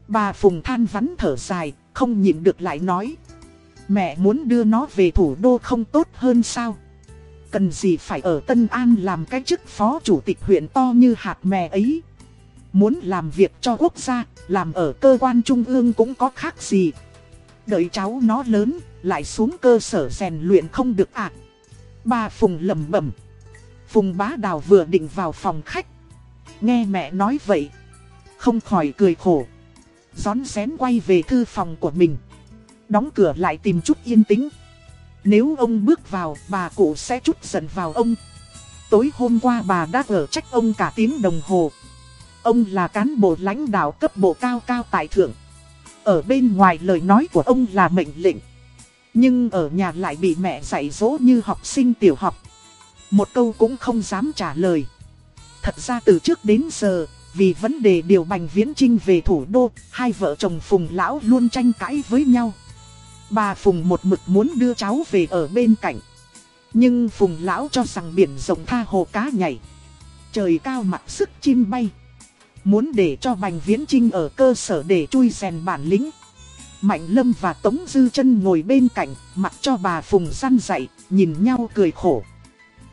Bà Phùng than vắn thở dài, không nhịn được lại nói. Mẹ muốn đưa nó về thủ đô không tốt hơn sao? Cần gì phải ở Tân An làm cái chức phó chủ tịch huyện to như hạt mè ấy? Muốn làm việc cho quốc gia, làm ở cơ quan trung ương cũng có khác gì. Đợi cháu nó lớn, lại xuống cơ sở rèn luyện không được ạ. À? Bà Phùng lẩm bẩm. Phùng bá đào vừa định vào phòng khách. Nghe mẹ nói vậy. Không khỏi cười khổ. Gión xén quay về thư phòng của mình. Đóng cửa lại tìm chút yên tĩnh. Nếu ông bước vào, bà cụ sẽ chút giận vào ông. Tối hôm qua bà đã ở trách ông cả tiếng đồng hồ. Ông là cán bộ lãnh đạo cấp bộ cao cao tại thượng. Ở bên ngoài lời nói của ông là mệnh lệnh. Nhưng ở nhà lại bị mẹ dạy dỗ như học sinh tiểu học. Một câu cũng không dám trả lời. Thật ra từ trước đến giờ, vì vấn đề điều bành viễn trinh về thủ đô, hai vợ chồng Phùng Lão luôn tranh cãi với nhau. Bà Phùng một mực muốn đưa cháu về ở bên cạnh. Nhưng Phùng Lão cho rằng biển rộng tha hồ cá nhảy. Trời cao mặt sức chim bay. Muốn để cho Bành Viễn Trinh ở cơ sở để chui rèn bản lĩnh. Mạnh Lâm và Tống Dư chân ngồi bên cạnh, mặc cho bà Phùng săn dậy, nhìn nhau cười khổ.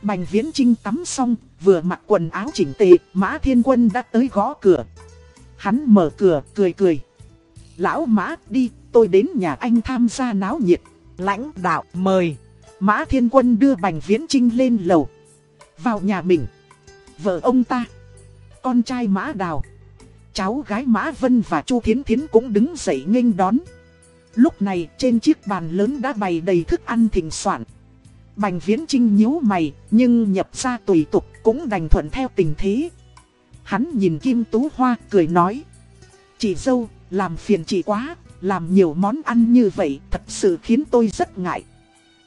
Bành Viễn Trinh tắm xong, vừa mặc quần áo chỉnh tề, Mã Thiên Quân đã tới gõ cửa. Hắn mở cửa, cười cười. Lão Mã đi, tôi đến nhà anh tham gia náo nhiệt. Lãnh đạo mời. Mã Thiên Quân đưa Bành Viễn Trinh lên lầu. Vào nhà mình. Vợ ông ta. Con trai Mã Đào. Cháu gái Mã Vân và Chu Thiến Thiến cũng đứng dậy nghênh đón. Lúc này trên chiếc bàn lớn đã bày đầy thức ăn thịnh soạn. Bành Viễn Trinh nhíu mày, nhưng nhập ra tùy tục cũng đành thuận theo tình thế. Hắn nhìn Kim Tú Hoa cười nói. Chị dâu, làm phiền chị quá, làm nhiều món ăn như vậy thật sự khiến tôi rất ngại.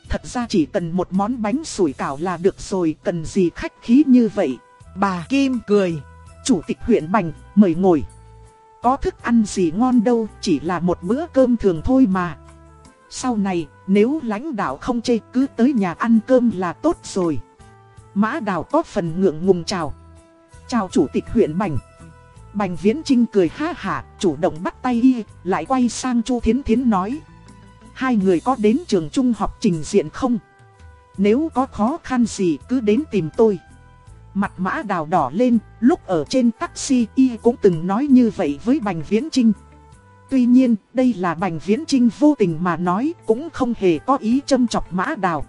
Thật ra chỉ cần một món bánh sủi cảo là được rồi, cần gì khách khí như vậy. Bà Kim cười. Chủ tịch huyện Bành, mời ngồi. Có thức ăn gì ngon đâu, chỉ là một bữa cơm thường thôi mà. Sau này, nếu lãnh đạo không chê cứ tới nhà ăn cơm là tốt rồi. Mã Đào có phần ngượng ngùng chào. Chào chủ tịch huyện Bành. Bành Viễn Trinh cười ha hả, chủ động bắt tay y, lại quay sang Chu Thiến Thiến nói. Hai người có đến trường trung học trình diện không? Nếu có khó khăn gì cứ đến tìm tôi. Mặt mã đào đỏ lên, lúc ở trên taxi y cũng từng nói như vậy với Bành Viễn Trinh. Tuy nhiên, đây là Bành Viễn Trinh vô tình mà nói, cũng không hề có ý châm chọc mã đào.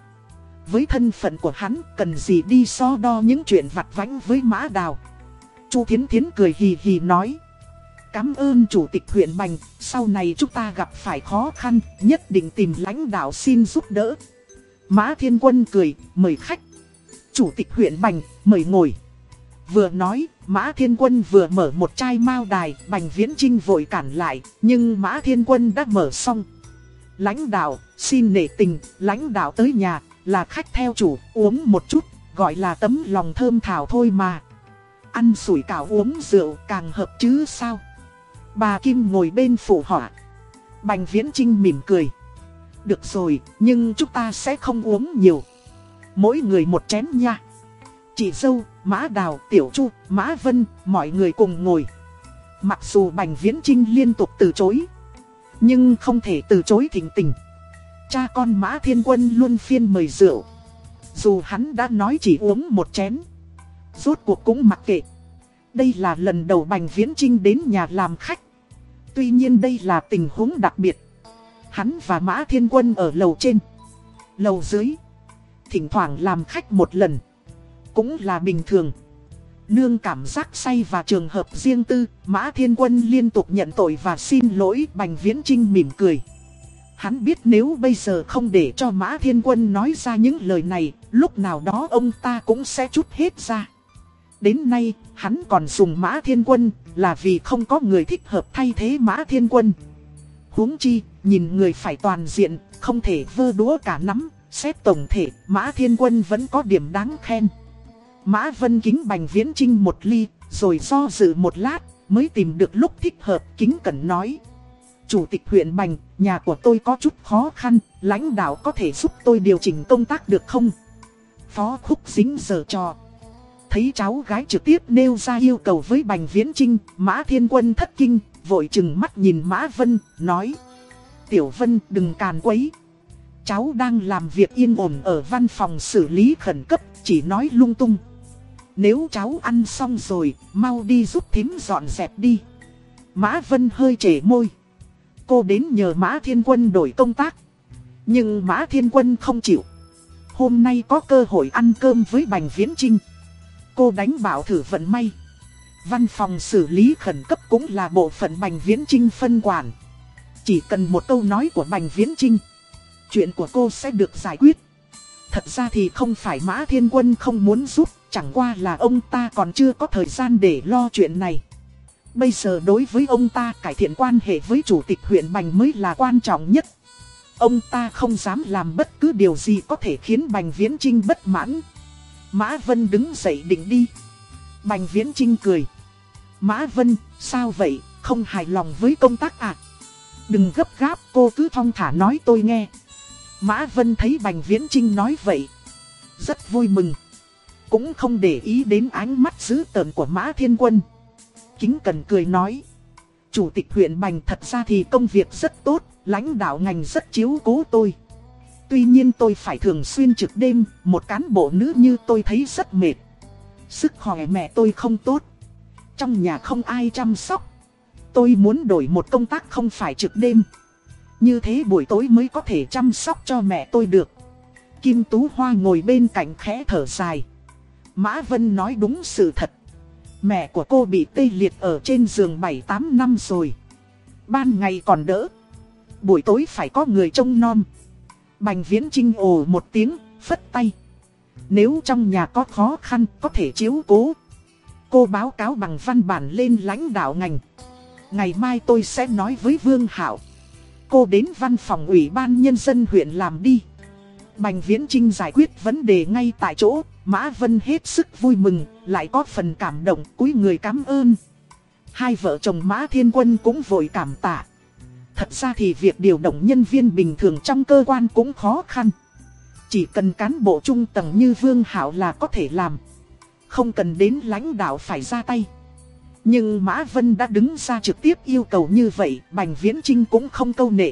Với thân phận của hắn, cần gì đi so đo những chuyện vặt vãnh với mã đào. Chu Thiến Thiến cười hì hì nói. Cảm ơn Chủ tịch huyện Bành, sau này chúng ta gặp phải khó khăn, nhất định tìm lãnh đạo xin giúp đỡ. Mã Thiên Quân cười, mời khách. Chủ tịch huyện Bành, mời ngồi. Vừa nói, Mã Thiên Quân vừa mở một chai mao đài, Bành Viễn Trinh vội cản lại, nhưng Mã Thiên Quân đã mở xong. Lãnh đạo, xin nể tình, lãnh đạo tới nhà, là khách theo chủ, uống một chút, gọi là tấm lòng thơm thảo thôi mà. Ăn sủi cảo uống rượu càng hợp chứ sao. Bà Kim ngồi bên phụ họa. Bành Viễn Trinh mỉm cười. Được rồi, nhưng chúng ta sẽ không uống nhiều. Mỗi người một chén nha. Chị dâu, Mã Đào, Tiểu Chu, Mã Vân, mọi người cùng ngồi. Mặc dù Bành Viễn Trinh liên tục từ chối. Nhưng không thể từ chối thỉnh tình. Cha con Mã Thiên Quân luôn phiên mời rượu. Dù hắn đã nói chỉ uống một chén. Rốt cuộc cũng mặc kệ. Đây là lần đầu Bành Viễn Trinh đến nhà làm khách. Tuy nhiên đây là tình huống đặc biệt. Hắn và Mã Thiên Quân ở lầu trên. Lầu dưới. Thỉnh thoảng làm khách một lần. Cũng là bình thường. Nương cảm giác say và trường hợp riêng tư, Mã Thiên Quân liên tục nhận tội và xin lỗi Bành Viễn Trinh mỉm cười. Hắn biết nếu bây giờ không để cho Mã Thiên Quân nói ra những lời này, lúc nào đó ông ta cũng sẽ chút hết ra. Đến nay, hắn còn dùng Mã Thiên Quân là vì không có người thích hợp thay thế Mã Thiên Quân. huống chi, nhìn người phải toàn diện, không thể vơ đúa cả nắm, xét tổng thể, Mã Thiên Quân vẫn có điểm đáng khen. Mã Vân kính bành viễn trinh một ly, rồi do dự một lát, mới tìm được lúc thích hợp kính cẩn nói. Chủ tịch huyện Bành, nhà của tôi có chút khó khăn, lãnh đạo có thể giúp tôi điều chỉnh công tác được không? Phó Khúc Dính giờ trò. Thấy cháu gái trực tiếp nêu ra yêu cầu với Bành Viễn Trinh, Mã Thiên Quân thất kinh, vội chừng mắt nhìn Mã Vân, nói. Tiểu Vân đừng càn quấy. Cháu đang làm việc yên ổn ở văn phòng xử lý khẩn cấp, chỉ nói lung tung. Nếu cháu ăn xong rồi, mau đi giúp thím dọn dẹp đi. Mã Vân hơi trễ môi. Cô đến nhờ Mã Thiên Quân đổi công tác. Nhưng Mã Thiên Quân không chịu. Hôm nay có cơ hội ăn cơm với Bành Viễn Trinh. Cô đánh bảo thử vận may. Văn phòng xử lý khẩn cấp cũng là bộ phận Bành Viễn Trinh phân quản. Chỉ cần một câu nói của Bành Viễn Trinh. Chuyện của cô sẽ được giải quyết. Thật ra thì không phải Mã Thiên Quân không muốn giúp, chẳng qua là ông ta còn chưa có thời gian để lo chuyện này. Bây giờ đối với ông ta cải thiện quan hệ với chủ tịch huyện Bành mới là quan trọng nhất. Ông ta không dám làm bất cứ điều gì có thể khiến Bành Viễn Trinh bất mãn. Mã Vân đứng dậy định đi. Bành Viễn Trinh cười. Mã Vân, sao vậy, không hài lòng với công tác à? Đừng gấp gáp, cô cứ thong thả nói tôi nghe. Mã Vân thấy Bành Viễn Trinh nói vậy. Rất vui mừng. Cũng không để ý đến ánh mắt dữ tợn của Mã Thiên Quân. Kính cần cười nói. Chủ tịch huyện Bành thật ra thì công việc rất tốt, lãnh đạo ngành rất chiếu cố tôi. Tuy nhiên tôi phải thường xuyên trực đêm, một cán bộ nữ như tôi thấy rất mệt. Sức khỏe mẹ tôi không tốt. Trong nhà không ai chăm sóc. Tôi muốn đổi một công tác không phải trực đêm. Như thế buổi tối mới có thể chăm sóc cho mẹ tôi được. Kim Tú Hoa ngồi bên cạnh khẽ thở dài. Mã Vân nói đúng sự thật. Mẹ của cô bị tê liệt ở trên giường 7-8 năm rồi. Ban ngày còn đỡ. Buổi tối phải có người trông non. Bành Viễn Trinh ồ một tiếng, phất tay. Nếu trong nhà có khó khăn, có thể chiếu cố. Cô báo cáo bằng văn bản lên lãnh đạo ngành. Ngày mai tôi sẽ nói với Vương Hảo. Cô đến văn phòng ủy ban nhân dân huyện làm đi. Bành Viễn Trinh giải quyết vấn đề ngay tại chỗ, Mã Vân hết sức vui mừng, lại có phần cảm động, cúi người cảm ơn. Hai vợ chồng Mã Thiên Quân cũng vội cảm tạ. Thật ra thì việc điều động nhân viên bình thường trong cơ quan cũng khó khăn. Chỉ cần cán bộ trung tầng như Vương Hảo là có thể làm. Không cần đến lãnh đạo phải ra tay. Nhưng Mã Vân đã đứng ra trực tiếp yêu cầu như vậy, Bành Viễn Trinh cũng không câu nệ.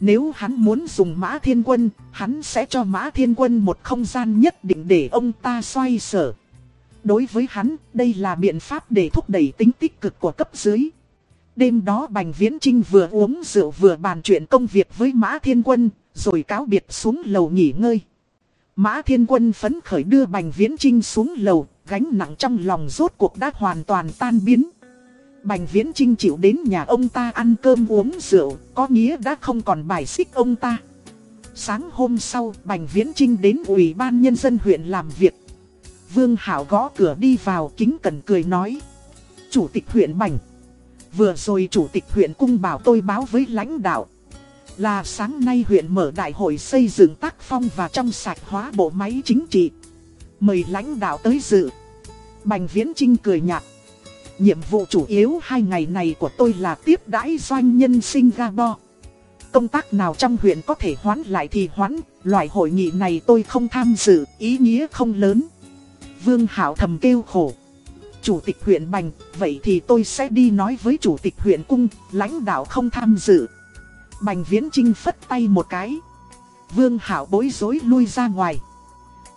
Nếu hắn muốn dùng Mã Thiên Quân, hắn sẽ cho Mã Thiên Quân một không gian nhất định để ông ta xoay sở. Đối với hắn, đây là biện pháp để thúc đẩy tính tích cực của cấp dưới. Đêm đó Bành Viễn Trinh vừa uống rượu vừa bàn chuyện công việc với Mã Thiên Quân, rồi cáo biệt xuống lầu nghỉ ngơi. Mã Thiên Quân phấn khởi đưa Bành Viễn Trinh xuống lầu, gánh nặng trong lòng rốt cuộc đã hoàn toàn tan biến. Bành Viễn Trinh chịu đến nhà ông ta ăn cơm uống rượu, có nghĩa đã không còn bài xích ông ta. Sáng hôm sau, Bành Viễn Trinh đến Ủy ban Nhân dân huyện làm việc. Vương Hảo gõ cửa đi vào kính cẩn cười nói. Chủ tịch huyện Bành. Vừa rồi chủ tịch huyện cung bảo tôi báo với lãnh đạo. Là sáng nay huyện mở đại hội xây dựng tác phong và trong sạch hóa bộ máy chính trị. Mời lãnh đạo tới dự. Bành Viễn Trinh cười nhạt. Nhiệm vụ chủ yếu hai ngày này của tôi là tiếp đãi doanh nhân Singapore. Công tác nào trong huyện có thể hoán lại thì hoán, loại hội nghị này tôi không tham dự, ý nghĩa không lớn. Vương Hảo thầm kêu khổ. Chủ tịch huyện Bành, vậy thì tôi sẽ đi nói với chủ tịch huyện Cung, lãnh đạo không tham dự. Bành Viễn Trinh phất tay một cái. Vương Hảo bối rối lui ra ngoài.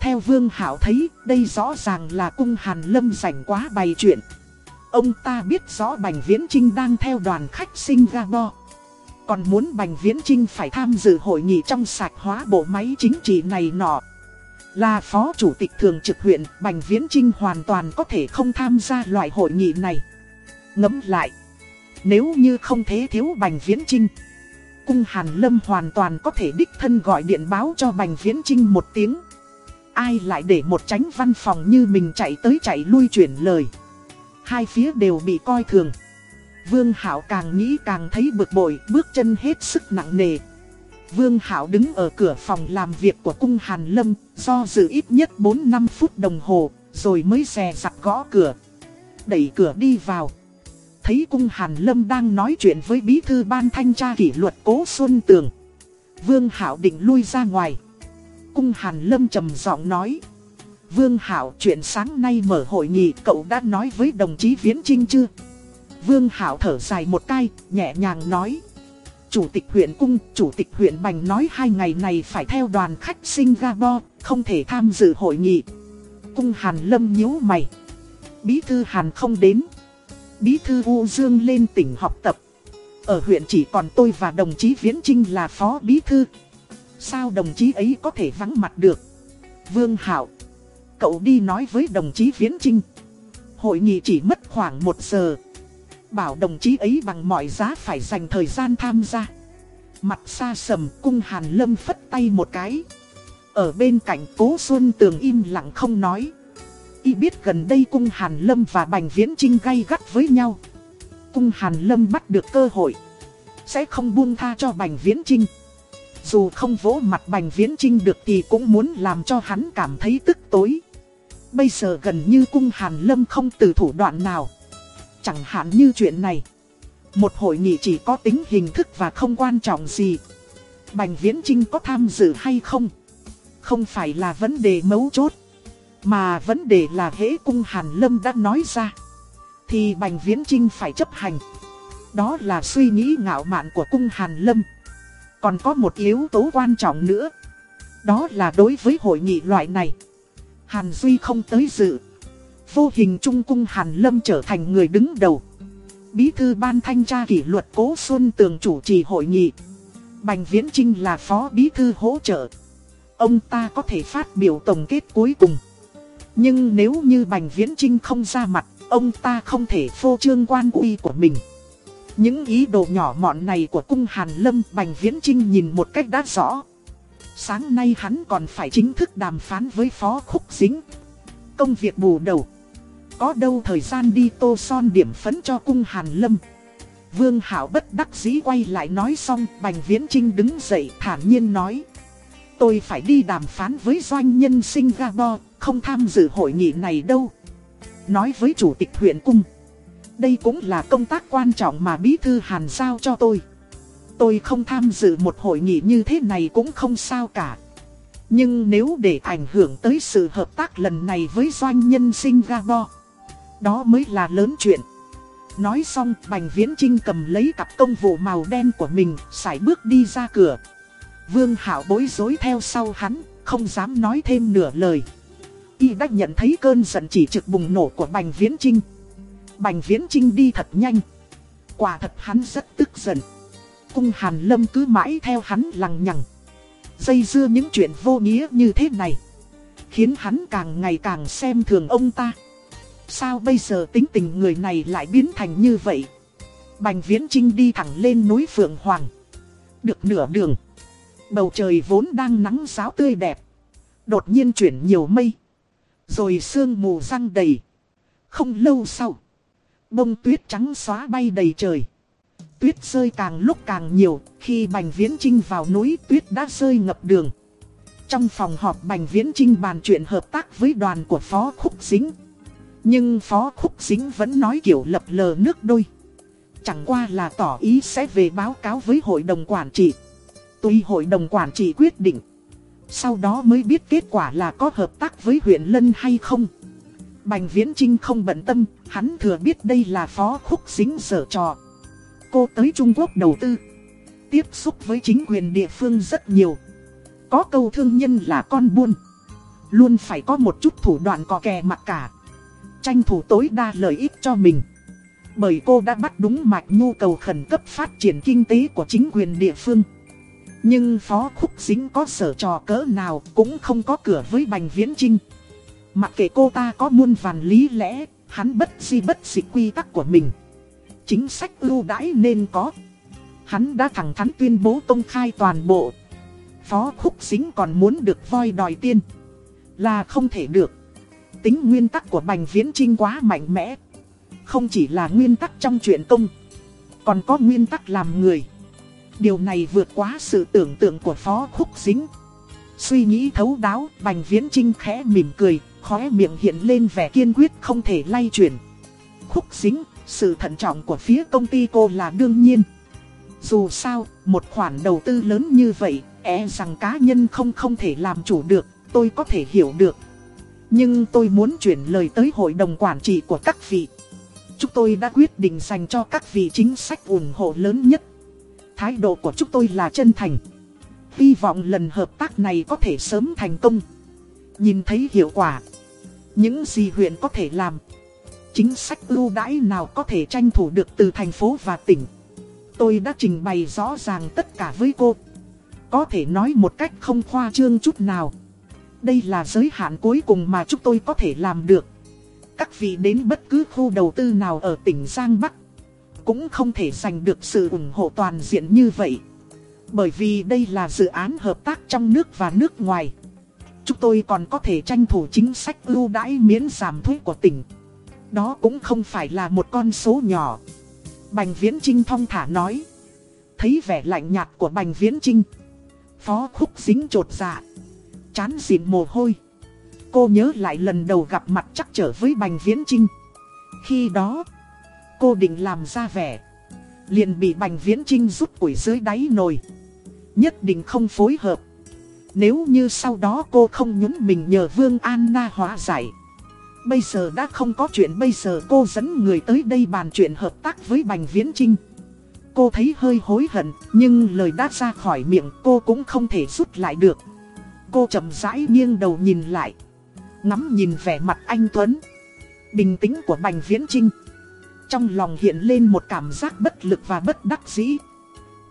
Theo Vương Hảo thấy, đây rõ ràng là cung Hàn Lâm rảnh quá bày chuyện. Ông ta biết rõ Bành Viễn Trinh đang theo đoàn khách Singapore. Còn muốn Bành Viễn Trinh phải tham dự hội nghị trong sạch hóa bộ máy chính trị này nọ. Là phó chủ tịch thường trực huyện, Bành Viễn Trinh hoàn toàn có thể không tham gia loại hội nghị này. Ngẫm lại, nếu như không thế thiếu Bành Viễn Trinh, cung Hàn Lâm hoàn toàn có thể đích thân gọi điện báo cho Bành Viễn Trinh một tiếng. Ai lại để một tránh văn phòng như mình chạy tới chạy lui chuyển lời. Hai phía đều bị coi thường. Vương Hảo càng nghĩ càng thấy bực bội, bước chân hết sức nặng nề. Vương Hảo đứng ở cửa phòng làm việc của cung Hàn Lâm, do dự ít nhất 4-5 phút đồng hồ, rồi mới xè giặt gõ cửa. Đẩy cửa đi vào. Thấy cung Hàn Lâm đang nói chuyện với bí thư ban thanh tra kỷ luật Cố Xuân Tường. Vương Hảo định lui ra ngoài. Cung Hàn Lâm trầm giọng nói. Vương Hảo chuyện sáng nay mở hội nghị cậu đã nói với đồng chí Viễn Trinh chưa? Vương Hảo thở dài một cái, nhẹ nhàng nói. Chủ tịch huyện Cung, Chủ tịch huyện Bành nói hai ngày này phải theo đoàn khách Singapore, không thể tham dự hội nghị. Cung Hàn Lâm nhíu mày. Bí thư Hàn không đến. Bí thư U Dương lên tỉnh học tập. Ở huyện chỉ còn tôi và đồng chí Viễn Trinh là phó bí thư. Sao đồng chí ấy có thể vắng mặt được? Vương Hảo. Cậu đi nói với đồng chí Viễn Trinh. Hội nghị chỉ mất khoảng một giờ. Bảo đồng chí ấy bằng mọi giá phải dành thời gian tham gia. Mặt xa sầm cung Hàn Lâm phất tay một cái. Ở bên cạnh cố Xuân Tường im lặng không nói. Y biết gần đây cung Hàn Lâm và Bành Viễn Trinh gay gắt với nhau. Cung Hàn Lâm bắt được cơ hội. Sẽ không buông tha cho Bành Viễn Trinh. Dù không vỗ mặt Bành Viễn Trinh được thì cũng muốn làm cho hắn cảm thấy tức tối. Bây giờ gần như cung Hàn Lâm không từ thủ đoạn nào. Chẳng hạn như chuyện này. Một hội nghị chỉ có tính hình thức và không quan trọng gì. Bành Viễn Trinh có tham dự hay không? Không phải là vấn đề mấu chốt. Mà vấn đề là hễ cung Hàn Lâm đã nói ra. Thì Bành Viễn Trinh phải chấp hành Đó là suy nghĩ ngạo mạn của cung Hàn Lâm còn có một yếu tố quan trọng nữa. Đó là đối với hội nghị loại này. Hàn Duy không tới dự. Vô hình trung cung Hàn Lâm trở thành người đứng đầu. Bí thư ban thanh tra kỷ luật Cố Xuân Tường chủ trì hội nghị. Bành Viễn Trinh là phó bí thư hỗ trợ. Ông ta có thể phát biểu tổng kết cuối cùng. Nhưng nếu như Bành Viễn Trinh không ra mặt, Ông ta không thể phô trương quan uy của mình. Những ý đồ nhỏ mọn này của cung Hàn Lâm, Bành Viễn Trinh nhìn một cách đã rõ. Sáng nay hắn còn phải chính thức đàm phán với Phó Khúc Dính. Công việc bù đầu. Có đâu thời gian đi tô son điểm phấn cho cung Hàn Lâm. Vương Hảo bất đắc dĩ quay lại nói xong, Bành Viễn Trinh đứng dậy thản nhiên nói. Tôi phải đi đàm phán với doanh nhân Singapore, Không tham dự hội nghị này đâu. Nói với chủ tịch huyện cung. Đây cũng là công tác quan trọng mà Bí Thư Hàn giao cho tôi. Tôi không tham dự một hội nghị như thế này cũng không sao cả. Nhưng nếu để ảnh hưởng tới sự hợp tác lần này với doanh nhân Singapore, Đó mới là lớn chuyện. Nói xong, Bành Viễn Trinh cầm lấy cặp công vụ màu đen của mình sải bước đi ra cửa. Vương Hảo bối rối theo sau hắn, Không dám nói thêm nửa lời. Y đã nhận thấy cơn giận chỉ trực bùng nổ của Bành Viễn Trinh Bành Viễn Trinh đi thật nhanh. Quả thật hắn rất tức giận. Cung Hàn Lâm cứ mãi theo hắn lằng nhằng. Dây dưa những chuyện vô nghĩa như thế này, Khiến hắn càng ngày càng xem thường ông ta. Sao bây giờ tính tình người này lại biến thành như vậy? Bành Viễn Trinh đi thẳng lên núi Phượng Hoàng. Được nửa đường, Bầu trời vốn đang nắng giáo tươi đẹp. Đột nhiên chuyển nhiều mây. Rồi sương mù răng đầy. Không lâu sau Bông tuyết trắng xóa bay đầy trời. Tuyết rơi càng lúc càng nhiều, Khi Bành Viễn Trinh vào núi, tuyết đã rơi ngập đường. Trong phòng họp Bành Viễn Trinh bàn chuyện hợp tác với đoàn của Phó Khúc Dính. Nhưng Phó Khúc Dính vẫn nói kiểu lập lờ nước đôi. Chẳng qua là tỏ ý sẽ về báo cáo với hội đồng quản trị. Tuy hội đồng quản trị quyết định, Sau đó mới biết kết quả là có hợp tác với huyện Lân hay không. Bành Viễn Trinh không bận tâm, Hắn thừa biết đây là phó khúc dính sở trò. Cô tới Trung Quốc đầu tư, Tiếp xúc với chính quyền địa phương rất nhiều. Có câu thương nhân là con buôn, Luôn phải có một chút thủ đoạn có kè mặt cả. Tranh thủ tối đa lợi ích cho mình. Bởi cô đã bắt đúng mạch nhu cầu khẩn cấp phát triển kinh tế của chính quyền địa phương. Nhưng Phó Khúc Dính có sở trò cỡ nào cũng không có cửa với Bành Viễn Trinh. Mặc kệ cô ta có muôn vàn lý lẽ, hắn bất di bất dịch quy tắc của mình. Chính sách ưu đãi nên có. Hắn đã thẳng thắn tuyên bố công khai toàn bộ. Phó Khúc Dính còn muốn được voi đòi tiên. Là không thể được. Tính nguyên tắc của Bành Viễn Trinh quá mạnh mẽ. Không chỉ là nguyên tắc trong chuyện công. Còn có nguyên tắc làm người. Điều này vượt quá sự tưởng tượng của Phó Khúc Dính. Suy nghĩ thấu đáo, Bành Viễn Trinh khẽ mỉm cười, khóe miệng hiện lên vẻ kiên quyết không thể lay chuyển. Khúc Dính, sự thận trọng của phía công ty cô là đương nhiên. Dù sao, một khoản đầu tư lớn như vậy, e rằng cá nhân không không thể làm chủ được, tôi có thể hiểu được. Nhưng tôi muốn chuyển lời tới hội đồng quản trị của các vị. Chúng tôi đã quyết định dành cho các vị chính sách ủng hộ lớn nhất. Thái độ của chúng tôi là chân thành. Hy vọng lần hợp tác này có thể sớm thành công. Nhìn thấy hiệu quả. Những gì huyện có thể làm. Chính sách ưu đãi nào có thể tranh thủ được từ thành phố và tỉnh. Tôi đã trình bày rõ ràng tất cả với cô. Có thể nói một cách không khoa trương chút nào. Đây là giới hạn cuối cùng mà chúng tôi có thể làm được. Các vị đến bất cứ khu đầu tư nào ở tỉnh Giang Bắc cũng không thể giành được sự ủng hộ toàn diện như vậy. Bởi vì đây là dự án hợp tác trong nước và nước ngoài. Chúng tôi còn có thể tranh thủ chính sách ưu đãi miễn giảm thuế của tỉnh. Đó cũng không phải là một con số nhỏ. Bành Viễn Trinh thong thả nói. Thấy vẻ lạnh nhạt của Bành Viễn Trinh. Phó khúc dính trột dạ. Chán dịn mồ hôi. Cô nhớ lại lần đầu gặp mặt chắc trở với Bành Viễn Trinh. Khi đó, cô định làm ra vẻ Liền bị Bành Viễn Trinh rút củi dưới đáy nồi Nhất định không phối hợp nếu như sau đó cô không nhún mình nhờ Vương Anna hóa giải Bây giờ đã không có chuyện bây giờ cô dẫn người tới đây bàn chuyện hợp tác với Bành Viễn Trinh. Cô thấy hơi hối hận, nhưng lời đã ra khỏi miệng cô cũng không thể rút lại được. Cô chậm rãi nghiêng đầu nhìn lại. Ngắm nhìn vẻ mặt anh Tuấn. Bình tĩnh của Bành Viễn Trinh. Trong lòng hiện lên một cảm giác bất lực và bất đắc dĩ.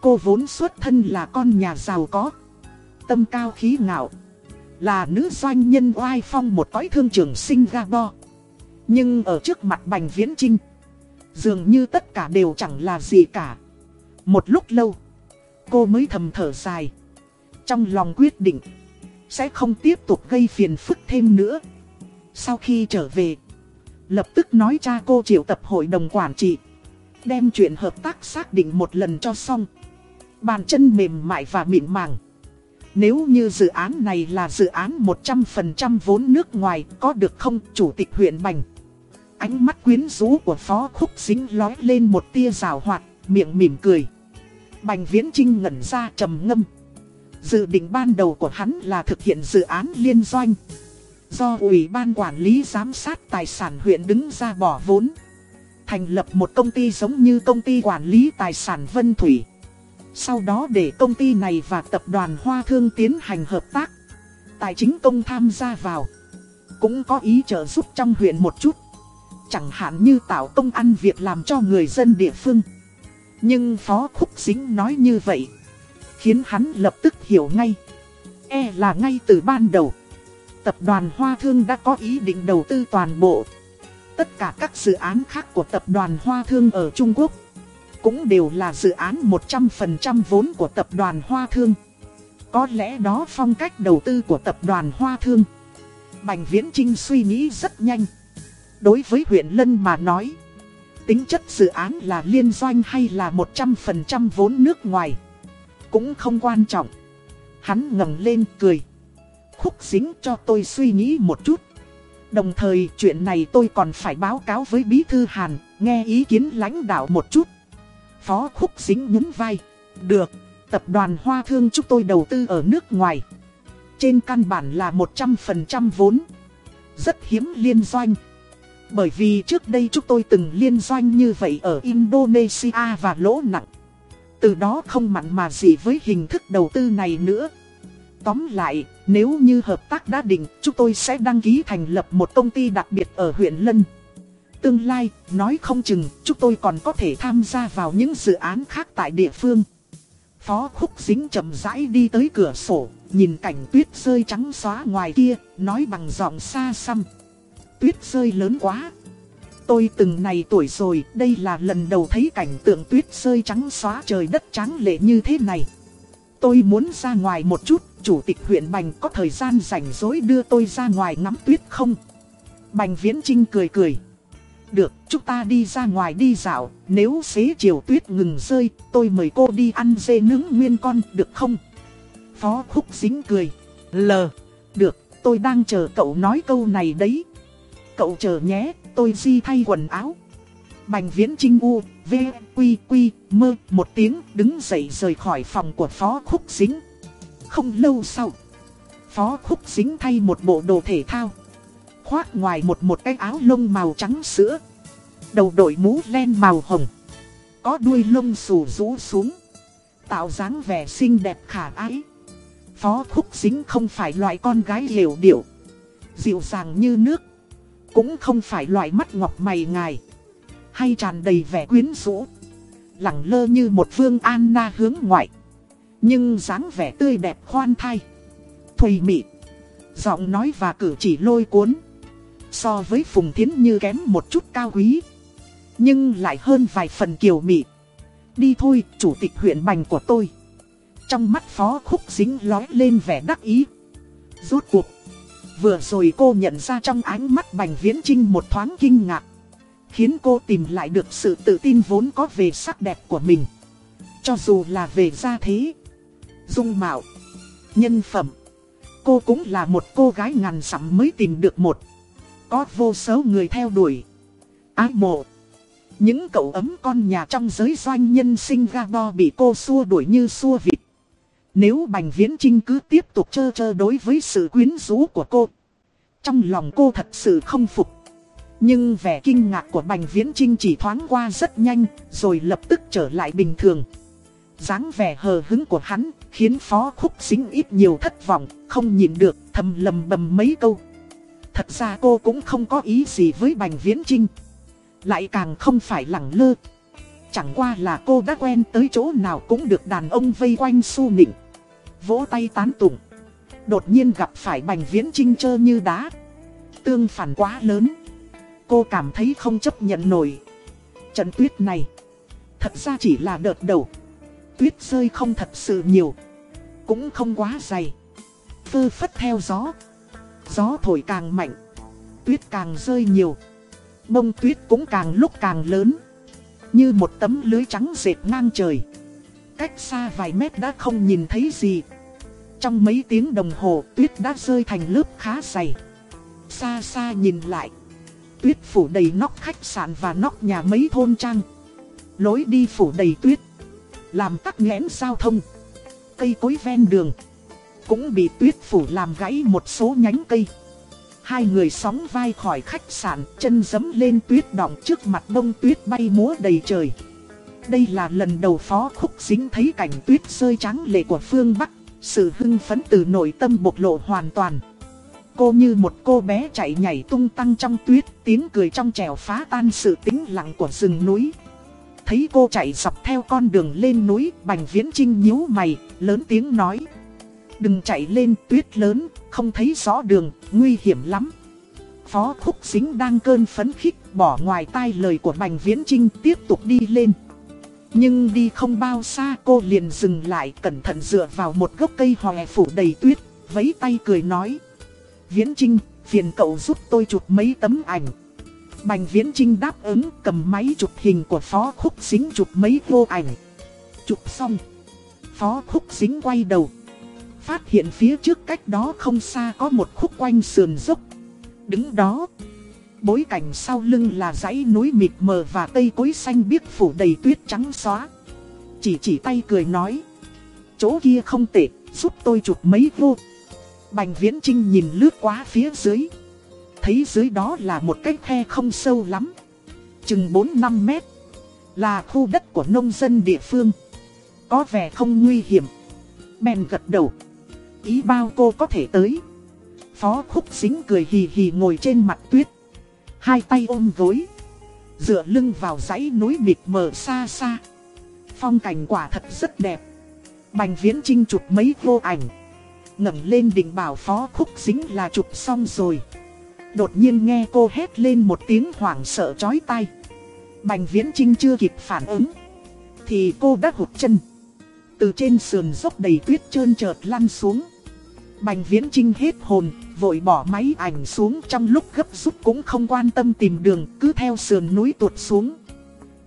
Cô vốn xuất thân là con nhà giàu có. Tâm cao khí ngạo. Là nữ doanh nhân oai phong một cõi thương trường Singapore. Nhưng ở trước mặt Bành Viễn Trinh. Dường như tất cả đều chẳng là gì cả. Một lúc lâu. Cô mới thầm thở dài. Trong lòng quyết định. Sẽ không tiếp tục gây phiền phức thêm nữa. Sau khi trở về. Lập tức nói cha cô triệu tập hội đồng quản trị. Đem chuyện hợp tác xác định một lần cho xong. Bàn chân mềm mại và mịn màng. Nếu như dự án này là dự án 100% vốn nước ngoài, có được không, Chủ tịch huyện Bành? Ánh mắt quyến rũ của Phó Khúc Dính lói lên một tia rào hoạt, miệng mỉm cười. Bành Viễn Trinh ngẩn ra trầm ngâm. Dự định ban đầu của hắn là thực hiện dự án liên doanh. Do Ủy ban Quản lý Giám sát Tài sản huyện đứng ra bỏ vốn. Thành lập một công ty giống như công ty quản lý tài sản Vân Thủy. Sau đó để công ty này và tập đoàn Hoa Thương tiến hành hợp tác. Tài chính công tham gia vào. Cũng có ý trợ giúp trong huyện một chút. Chẳng hạn như tạo công ăn việc làm cho người dân địa phương. Nhưng Phó Khúc Dính nói như vậy. Khiến hắn lập tức hiểu ngay. E là ngay từ ban đầu. Tập đoàn Hoa Thương đã có ý định đầu tư toàn bộ. Tất cả các dự án khác của tập đoàn Hoa Thương ở Trung Quốc cũng đều là dự án 100% vốn của tập đoàn Hoa Thương. Có lẽ đó phong cách đầu tư của tập đoàn Hoa Thương. Bành Viễn Trinh suy nghĩ rất nhanh. Đối với huyện Lân mà nói, tính chất dự án là liên doanh hay là 100% vốn nước ngoài, cũng không quan trọng. Hắn ngẩng lên cười. Khúc dính cho tôi suy nghĩ một chút. Đồng thời chuyện này tôi còn phải báo cáo với Bí Thư Hàn, nghe ý kiến lãnh đạo một chút. Phó Khúc Dính nhún vai. Được, tập đoàn Hoa Thương chúng tôi đầu tư ở nước ngoài. Trên căn bản là 100% vốn. Rất hiếm liên doanh. Bởi vì trước đây chúng tôi từng liên doanh như vậy ở Indonesia và lỗ nặng. Từ đó không mặn mà gì với hình thức đầu tư này nữa. Tóm lại, nếu như hợp tác đã định, chúng tôi sẽ đăng ký thành lập một công ty đặc biệt ở huyện Lân. Tương lai, nói không chừng, chúng tôi còn có thể tham gia vào những dự án khác tại địa phương. Phó Khúc Dính chậm rãi đi tới cửa sổ, nhìn cảnh tuyết rơi trắng xóa ngoài kia, nói bằng giọng xa xăm. Tuyết rơi lớn quá. Tôi từng này tuổi rồi, đây là lần đầu thấy cảnh tượng tuyết rơi trắng xóa trời đất trắng lệ như thế này. Tôi muốn ra ngoài một chút, chủ tịch huyện Bành có thời gian rảnh rỗi đưa tôi ra ngoài ngắm tuyết không? Bành Viễn Trinh cười cười. Được, chúng ta đi ra ngoài đi dạo, nếu xế chiều tuyết ngừng rơi, tôi mời cô đi ăn dê nướng nguyên con, được không? Phó Khúc dính cười. L. Được, tôi đang chờ cậu nói câu này đấy. Cậu chờ nhé, tôi di thay quần áo. Bành viễn trinh u, v, quy, quy, mơ, một tiếng đứng dậy rời khỏi phòng của Phó Khúc dính. Không lâu sau, Phó Khúc dính thay một bộ đồ thể thao khoác ngoài một một cái áo lông màu trắng sữa. Đầu đội mũ len màu hồng. Có đuôi lông xù rũ xuống. Tạo dáng vẻ xinh đẹp khả ái. Phó Khúc Dính không phải loại con gái liều điệu. Dịu dàng như nước. Cũng không phải loại mắt ngọc mày ngài. Hay tràn đầy vẻ quyến rũ. Lẳng lơ như một vương Anna hướng ngoại. Nhưng dáng vẻ tươi đẹp khoan thai. Thùy mị. Giọng nói và cử chỉ lôi cuốn. So với Phùng Thiến Như kém một chút cao quý. Nhưng lại hơn vài phần kiều mị. Đi thôi, chủ tịch huyện bành của tôi. Trong mắt phó khúc dính lói lên vẻ đắc ý. Rốt cuộc Vừa rồi cô nhận ra trong ánh mắt bành viễn trinh một thoáng kinh ngạc. Khiến cô tìm lại được sự tự tin vốn có về sắc đẹp của mình. Cho dù là về gia thế Dung mạo Nhân phẩm Cô cũng là một cô gái ngàn sắm mới tìm được một có vô số người theo đuổi. Ái mộ. Những cậu ấm con nhà trong giới doanh nhân Singapore bị cô xua đuổi như xua vịt. Nếu Bành Viễn Trinh cứ tiếp tục chơ chơ đối với sự quyến rũ của cô. Trong lòng cô thật sự không phục. Nhưng vẻ kinh ngạc của Bành Viễn Trinh chỉ thoáng qua rất nhanh, rồi lập tức trở lại bình thường. dáng vẻ hờ hứng của hắn, khiến Phó Khúc Xính ít nhiều thất vọng, không nhìn được, thầm lầm bầm mấy câu. Thật ra cô cũng không có ý gì với Bành Viễn Trinh. Lại càng không phải lẳng lơ. Chẳng qua là cô đã quen tới chỗ nào cũng được đàn ông vây quanh su nịnh. Vỗ tay tán tụng. Đột nhiên gặp phải Bành Viễn Trinh trơ như đá. Tương phản quá lớn. Cô cảm thấy không chấp nhận nổi. Trận tuyết này, thật ra chỉ là đợt đầu. Tuyết rơi không thật sự nhiều. Cũng không quá dày. Phơ phất theo gió. Gió thổi càng mạnh. Tuyết càng rơi nhiều. Bông tuyết cũng càng lúc càng lớn. Như một tấm lưới trắng dệt ngang trời. Cách xa vài mét đã không nhìn thấy gì. Trong mấy tiếng đồng hồ tuyết đã rơi thành lớp khá dày. Xa xa nhìn lại tuyết phủ đầy nóc khách sạn và nóc nhà mấy thôn trang. Lối đi phủ đầy tuyết, làm tắc nghẽn giao thông. Cây cối ven đường, cũng bị tuyết phủ làm gãy một số nhánh cây. Hai người sóng vai khỏi khách sạn, chân dấm lên tuyết đọng trước mặt bông tuyết bay múa đầy trời. Đây là lần đầu Phó Khúc Dính thấy cảnh tuyết rơi trắng lệ của phương Bắc, sự hưng phấn từ nội tâm bộc lộ hoàn toàn. Cô như một cô bé chạy nhảy tung tăng trong tuyết, tiếng cười trong trèo phá tan sự tĩnh lặng của rừng núi. Thấy cô chạy dọc theo con đường lên núi, Bành Viễn Trinh nhíu mày, lớn tiếng nói. Đừng chạy lên tuyết lớn, không thấy rõ đường, nguy hiểm lắm. Phó thúc Dính đang cơn phấn khích, bỏ ngoài tai lời của Bành Viễn Trinh tiếp tục đi lên. Nhưng đi không bao xa cô liền dừng lại cẩn thận dựa vào một gốc cây hòe phủ đầy tuyết, vấy tay cười nói. Viễn Trinh, phiền cậu giúp tôi chụp mấy tấm ảnh. Bành Viễn Trinh đáp ứng cầm máy chụp hình của Phó Khúc Dính chụp mấy vô ảnh. Chụp xong. Phó Khúc Dính quay đầu. Phát hiện phía trước cách đó không xa có một khúc quanh sườn dốc. Đứng đó. Bối cảnh sau lưng là dãy núi mịt mờ và cây cối xanh biếc phủ đầy tuyết trắng xóa. Chỉ chỉ tay cười nói. Chỗ kia không tệ, giúp tôi chụp mấy vô. Bành Viễn Trinh nhìn lướt qua phía dưới. Thấy dưới đó là một cái khe không sâu lắm. Chừng 4-5 mét. Là khu đất của nông dân địa phương. Có vẻ không nguy hiểm. Bèn gật đầu. Ý bao cô có thể tới. Phó khúc xính cười hì hì ngồi trên mặt tuyết. Hai tay ôm gối. Dựa lưng vào dãy núi mịt mờ xa xa. Phong cảnh quả thật rất đẹp. Bành Viễn Trinh chụp mấy vô ảnh ngẩng lên định bảo phó khúc xính là chụp xong rồi. Đột nhiên nghe cô hét lên một tiếng hoảng sợ chói tai. Bành viễn trinh chưa kịp phản ứng. Thì cô đã hụt chân. Từ trên sườn dốc đầy tuyết trơn trợt lăn xuống. Bành viễn trinh hết hồn, vội bỏ máy ảnh xuống trong lúc gấp rút cũng không quan tâm tìm đường, cứ theo sườn núi tuột xuống.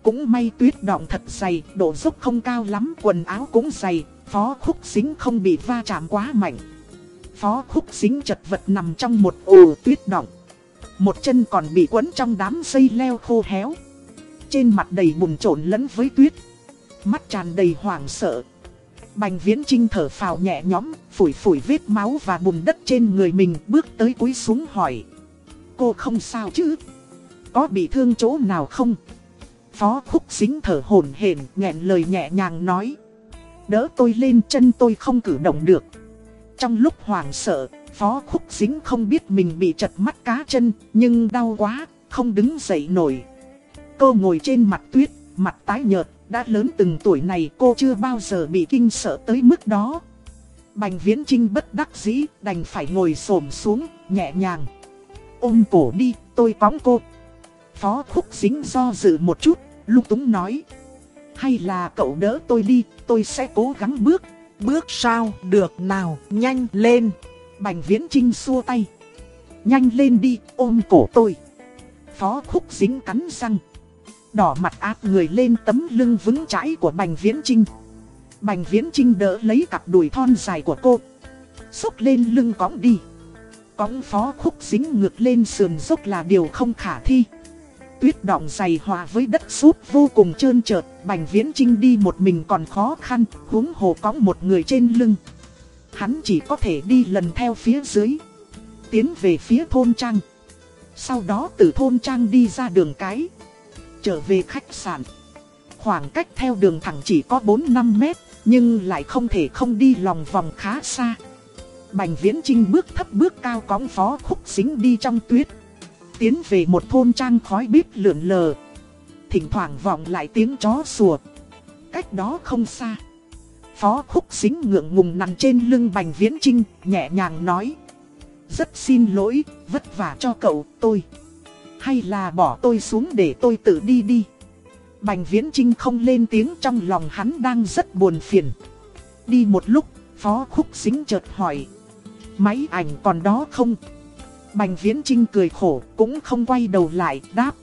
Cũng may tuyết đọng thật dày, độ dốc không cao lắm, quần áo cũng dày, Phó khúc xính không bị va chạm quá mạnh. Phó khúc xính chật vật nằm trong một ồ tuyết đọng, Một chân còn bị quấn trong đám dây leo khô héo. Trên mặt đầy bùn trộn lẫn với tuyết. Mắt tràn đầy hoảng sợ. Bành viễn trinh thở phào nhẹ nhõm, phủi phủi vết máu và bùn đất trên người mình bước tới cúi xuống hỏi. Cô không sao chứ? Có bị thương chỗ nào không? Phó khúc xính thở hổn hển nghẹn lời nhẹ nhàng nói. Đỡ tôi lên chân tôi không cử động được Trong lúc hoảng sợ Phó khúc xính không biết mình bị chật mắt cá chân Nhưng đau quá Không đứng dậy nổi Cô ngồi trên mặt tuyết Mặt tái nhợt đã lớn từng tuổi này cô chưa bao giờ bị kinh sợ tới mức đó Bành viễn trinh bất đắc dĩ Đành phải ngồi xổm xuống Nhẹ nhàng Ôm cổ đi tôi cõng cô Phó khúc dính do dự một chút Lúc túng nói hay là cậu đỡ tôi đi, tôi sẽ cố gắng bước. Bước sao được nào, nhanh lên. Bành viễn trinh xua tay. Nhanh lên đi, ôm cổ tôi. Phó khúc dính cắn răng. Đỏ mặt áp người lên tấm lưng vững chãi của bành viễn trinh. Bành viễn trinh đỡ lấy cặp đùi thon dài của cô. Xúc lên lưng cõng đi. Cõng phó khúc dính ngược lên sườn dốc là điều không khả thi tuyết đọng dày hòa với đất sút vô cùng trơn trợt, Bành Viễn Trinh đi một mình còn khó khăn, huống hồ cõng một người trên lưng. Hắn chỉ có thể đi lần theo phía dưới, tiến về phía thôn trang. Sau đó từ thôn trang đi ra đường cái. Trở về khách sạn. Khoảng cách theo đường thẳng chỉ có 4-5 mét, nhưng lại không thể không đi lòng vòng khá xa. Bành Viễn Trinh bước thấp bước cao cõng phó khúc xính đi trong tuyết. Tiến về một thôn trang khói bếp lượn lờ. Thỉnh thoảng vọng lại tiếng chó sủa. Cách đó không xa. Phó khúc xính ngượng ngùng nằm trên lưng Bành Viễn Trinh, nhẹ nhàng nói. Rất xin lỗi, vất vả cho cậu, tôi. Hay là bỏ tôi xuống để tôi tự đi đi. Bành Viễn Trinh không lên tiếng trong lòng hắn đang rất buồn phiền. Đi một lúc, Phó Khúc Xính chợt hỏi. Máy ảnh còn đó không? Bành Viễn Trinh cười khổ, cũng không quay đầu lại, đáp.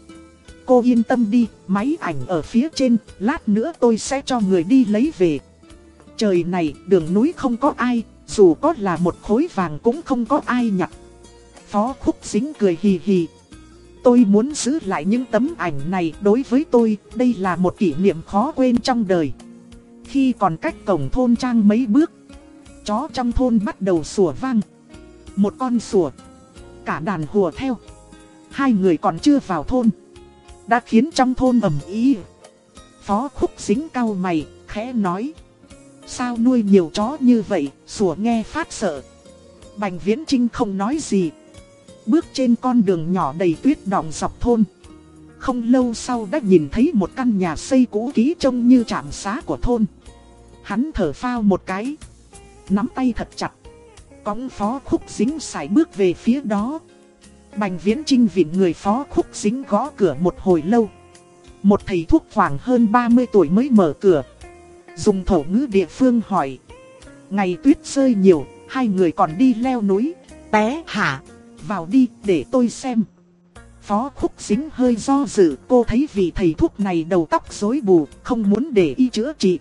Cô yên tâm đi, máy ảnh ở phía trên, lát nữa tôi sẽ cho người đi lấy về. Trời này, đường núi không có ai, dù có là một khối vàng cũng không có ai nhặt. Phó Khúc Xính cười hì hì. Tôi muốn giữ lại những tấm ảnh này đối với tôi, đây là một kỷ niệm khó quên trong đời. Khi còn cách cổng thôn trang mấy bước, chó trong thôn bắt đầu sủa vang. Một con sủa, cả đàn hùa theo. Hai người còn chưa vào thôn, đã khiến trong thôn ầm ý. Phó khúc xính cao mày, khẽ nói. Sao nuôi nhiều chó như vậy, sủa nghe phát sợ. Bành Viễn Trinh không nói gì. Bước trên con đường nhỏ đầy tuyết đọng dọc thôn. Không lâu sau đã nhìn thấy một căn nhà xây cũ kỹ trông như trạm xá của thôn. Hắn thở phao một cái. Nắm tay thật chặt. Cõng phó khúc dính xài bước về phía đó. Bành viễn trinh vịn người phó khúc dính gõ cửa một hồi lâu. Một thầy thuốc khoảng hơn 30 tuổi mới mở cửa. Dùng thổ ngữ địa phương hỏi. Ngày tuyết rơi nhiều, hai người còn đi leo núi. Té hả? Vào đi để tôi xem. Phó khúc dính hơi do dự cô thấy vị thầy thuốc này đầu tóc rối bù, không muốn để y chữa trị.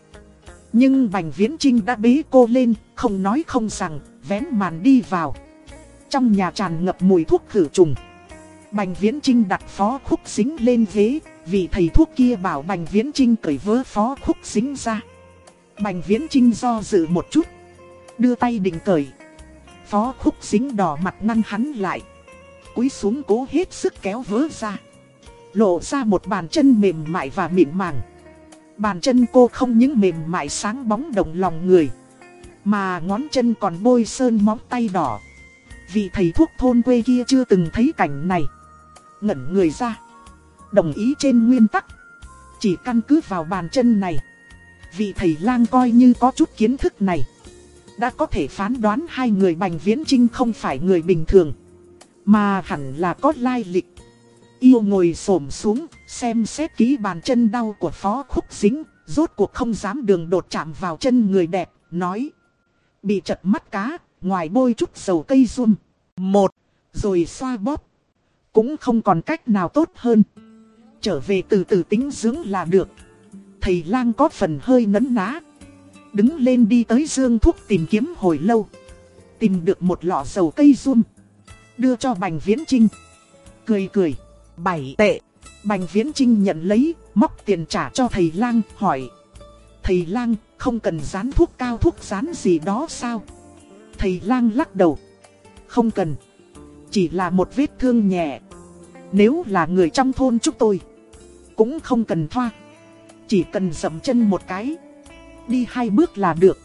Nhưng Bành Viễn Trinh đã bế cô lên, không nói không rằng, vén màn đi vào. Trong nhà tràn ngập mùi thuốc khử trùng. Bành Viễn Trinh đặt phó khúc xính lên ghế, vị thầy thuốc kia bảo Bành Viễn Trinh cởi vớ phó khúc xính ra. Bành Viễn Trinh do dự một chút, đưa tay định cởi. Phó khúc dính đỏ mặt ngăn hắn lại. Cúi xuống cố hết sức kéo vớ ra. Lộ ra một bàn chân mềm mại và mịn màng. Bàn chân cô không những mềm mại sáng bóng đồng lòng người, Mà ngón chân còn bôi sơn móng tay đỏ Vị thầy thuốc thôn quê kia chưa từng thấy cảnh này Ngẩn người ra Đồng ý trên nguyên tắc Chỉ căn cứ vào bàn chân này Vị thầy lang coi như có chút kiến thức này đã có thể phán đoán hai người Bành Viễn Trinh không phải người bình thường Mà hẳn là có lai lịch Yêu ngồi xổm xuống, xem xét kỹ bàn chân đau của phó khúc dính, rốt cuộc không dám đường đột chạm vào chân người đẹp, nói. Bị chật mắt cá, ngoài bôi chút dầu cây run. Một, rồi xoa bóp. Cũng không còn cách nào tốt hơn. Trở về từ từ tính dưỡng là được. Thầy lang có phần hơi nấn ná. Đứng lên đi tới dương thuốc tìm kiếm hồi lâu. Tìm được một lọ dầu cây run. Đưa cho Bành Viễn Trinh. Cười cười. Bảy tệ. Bành Viễn Trinh nhận lấy, móc tiền trả cho thầy lang, hỏi. Thầy lang, không cần dán thuốc cao thuốc dán gì đó sao? Thầy lang lắc đầu. Không cần. Chỉ là một vết thương nhẹ. Nếu là người trong thôn chúng tôi, cũng không cần thoa. Chỉ cần dầm chân một cái. Đi hai bước là được.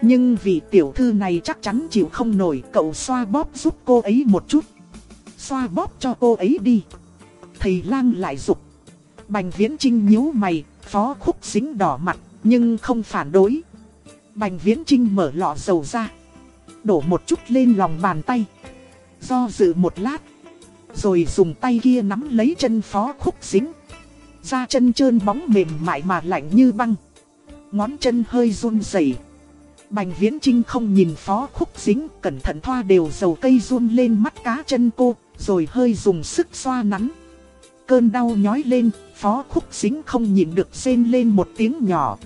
Nhưng vì tiểu thư này chắc chắn chịu không nổi cậu xoa bóp giúp cô ấy một chút. Xoa bóp cho cô ấy đi. Thầy lang lại dục Bành viễn trinh nhíu mày, phó khúc xính đỏ mặt, nhưng không phản đối. Bành viễn trinh mở lọ dầu ra. Đổ một chút lên lòng bàn tay. Do dự một lát. Rồi dùng tay kia nắm lấy chân phó khúc dính. Da chân trơn bóng mềm mại mà lạnh như băng. Ngón chân hơi run rẩy. Bành viễn trinh không nhìn phó khúc dính, cẩn thận thoa đều dầu cây run lên mắt cá chân cô, rồi hơi dùng sức xoa nắn cơn đau nhói lên, phó khúc xính không nhìn được rên lên một tiếng nhỏ.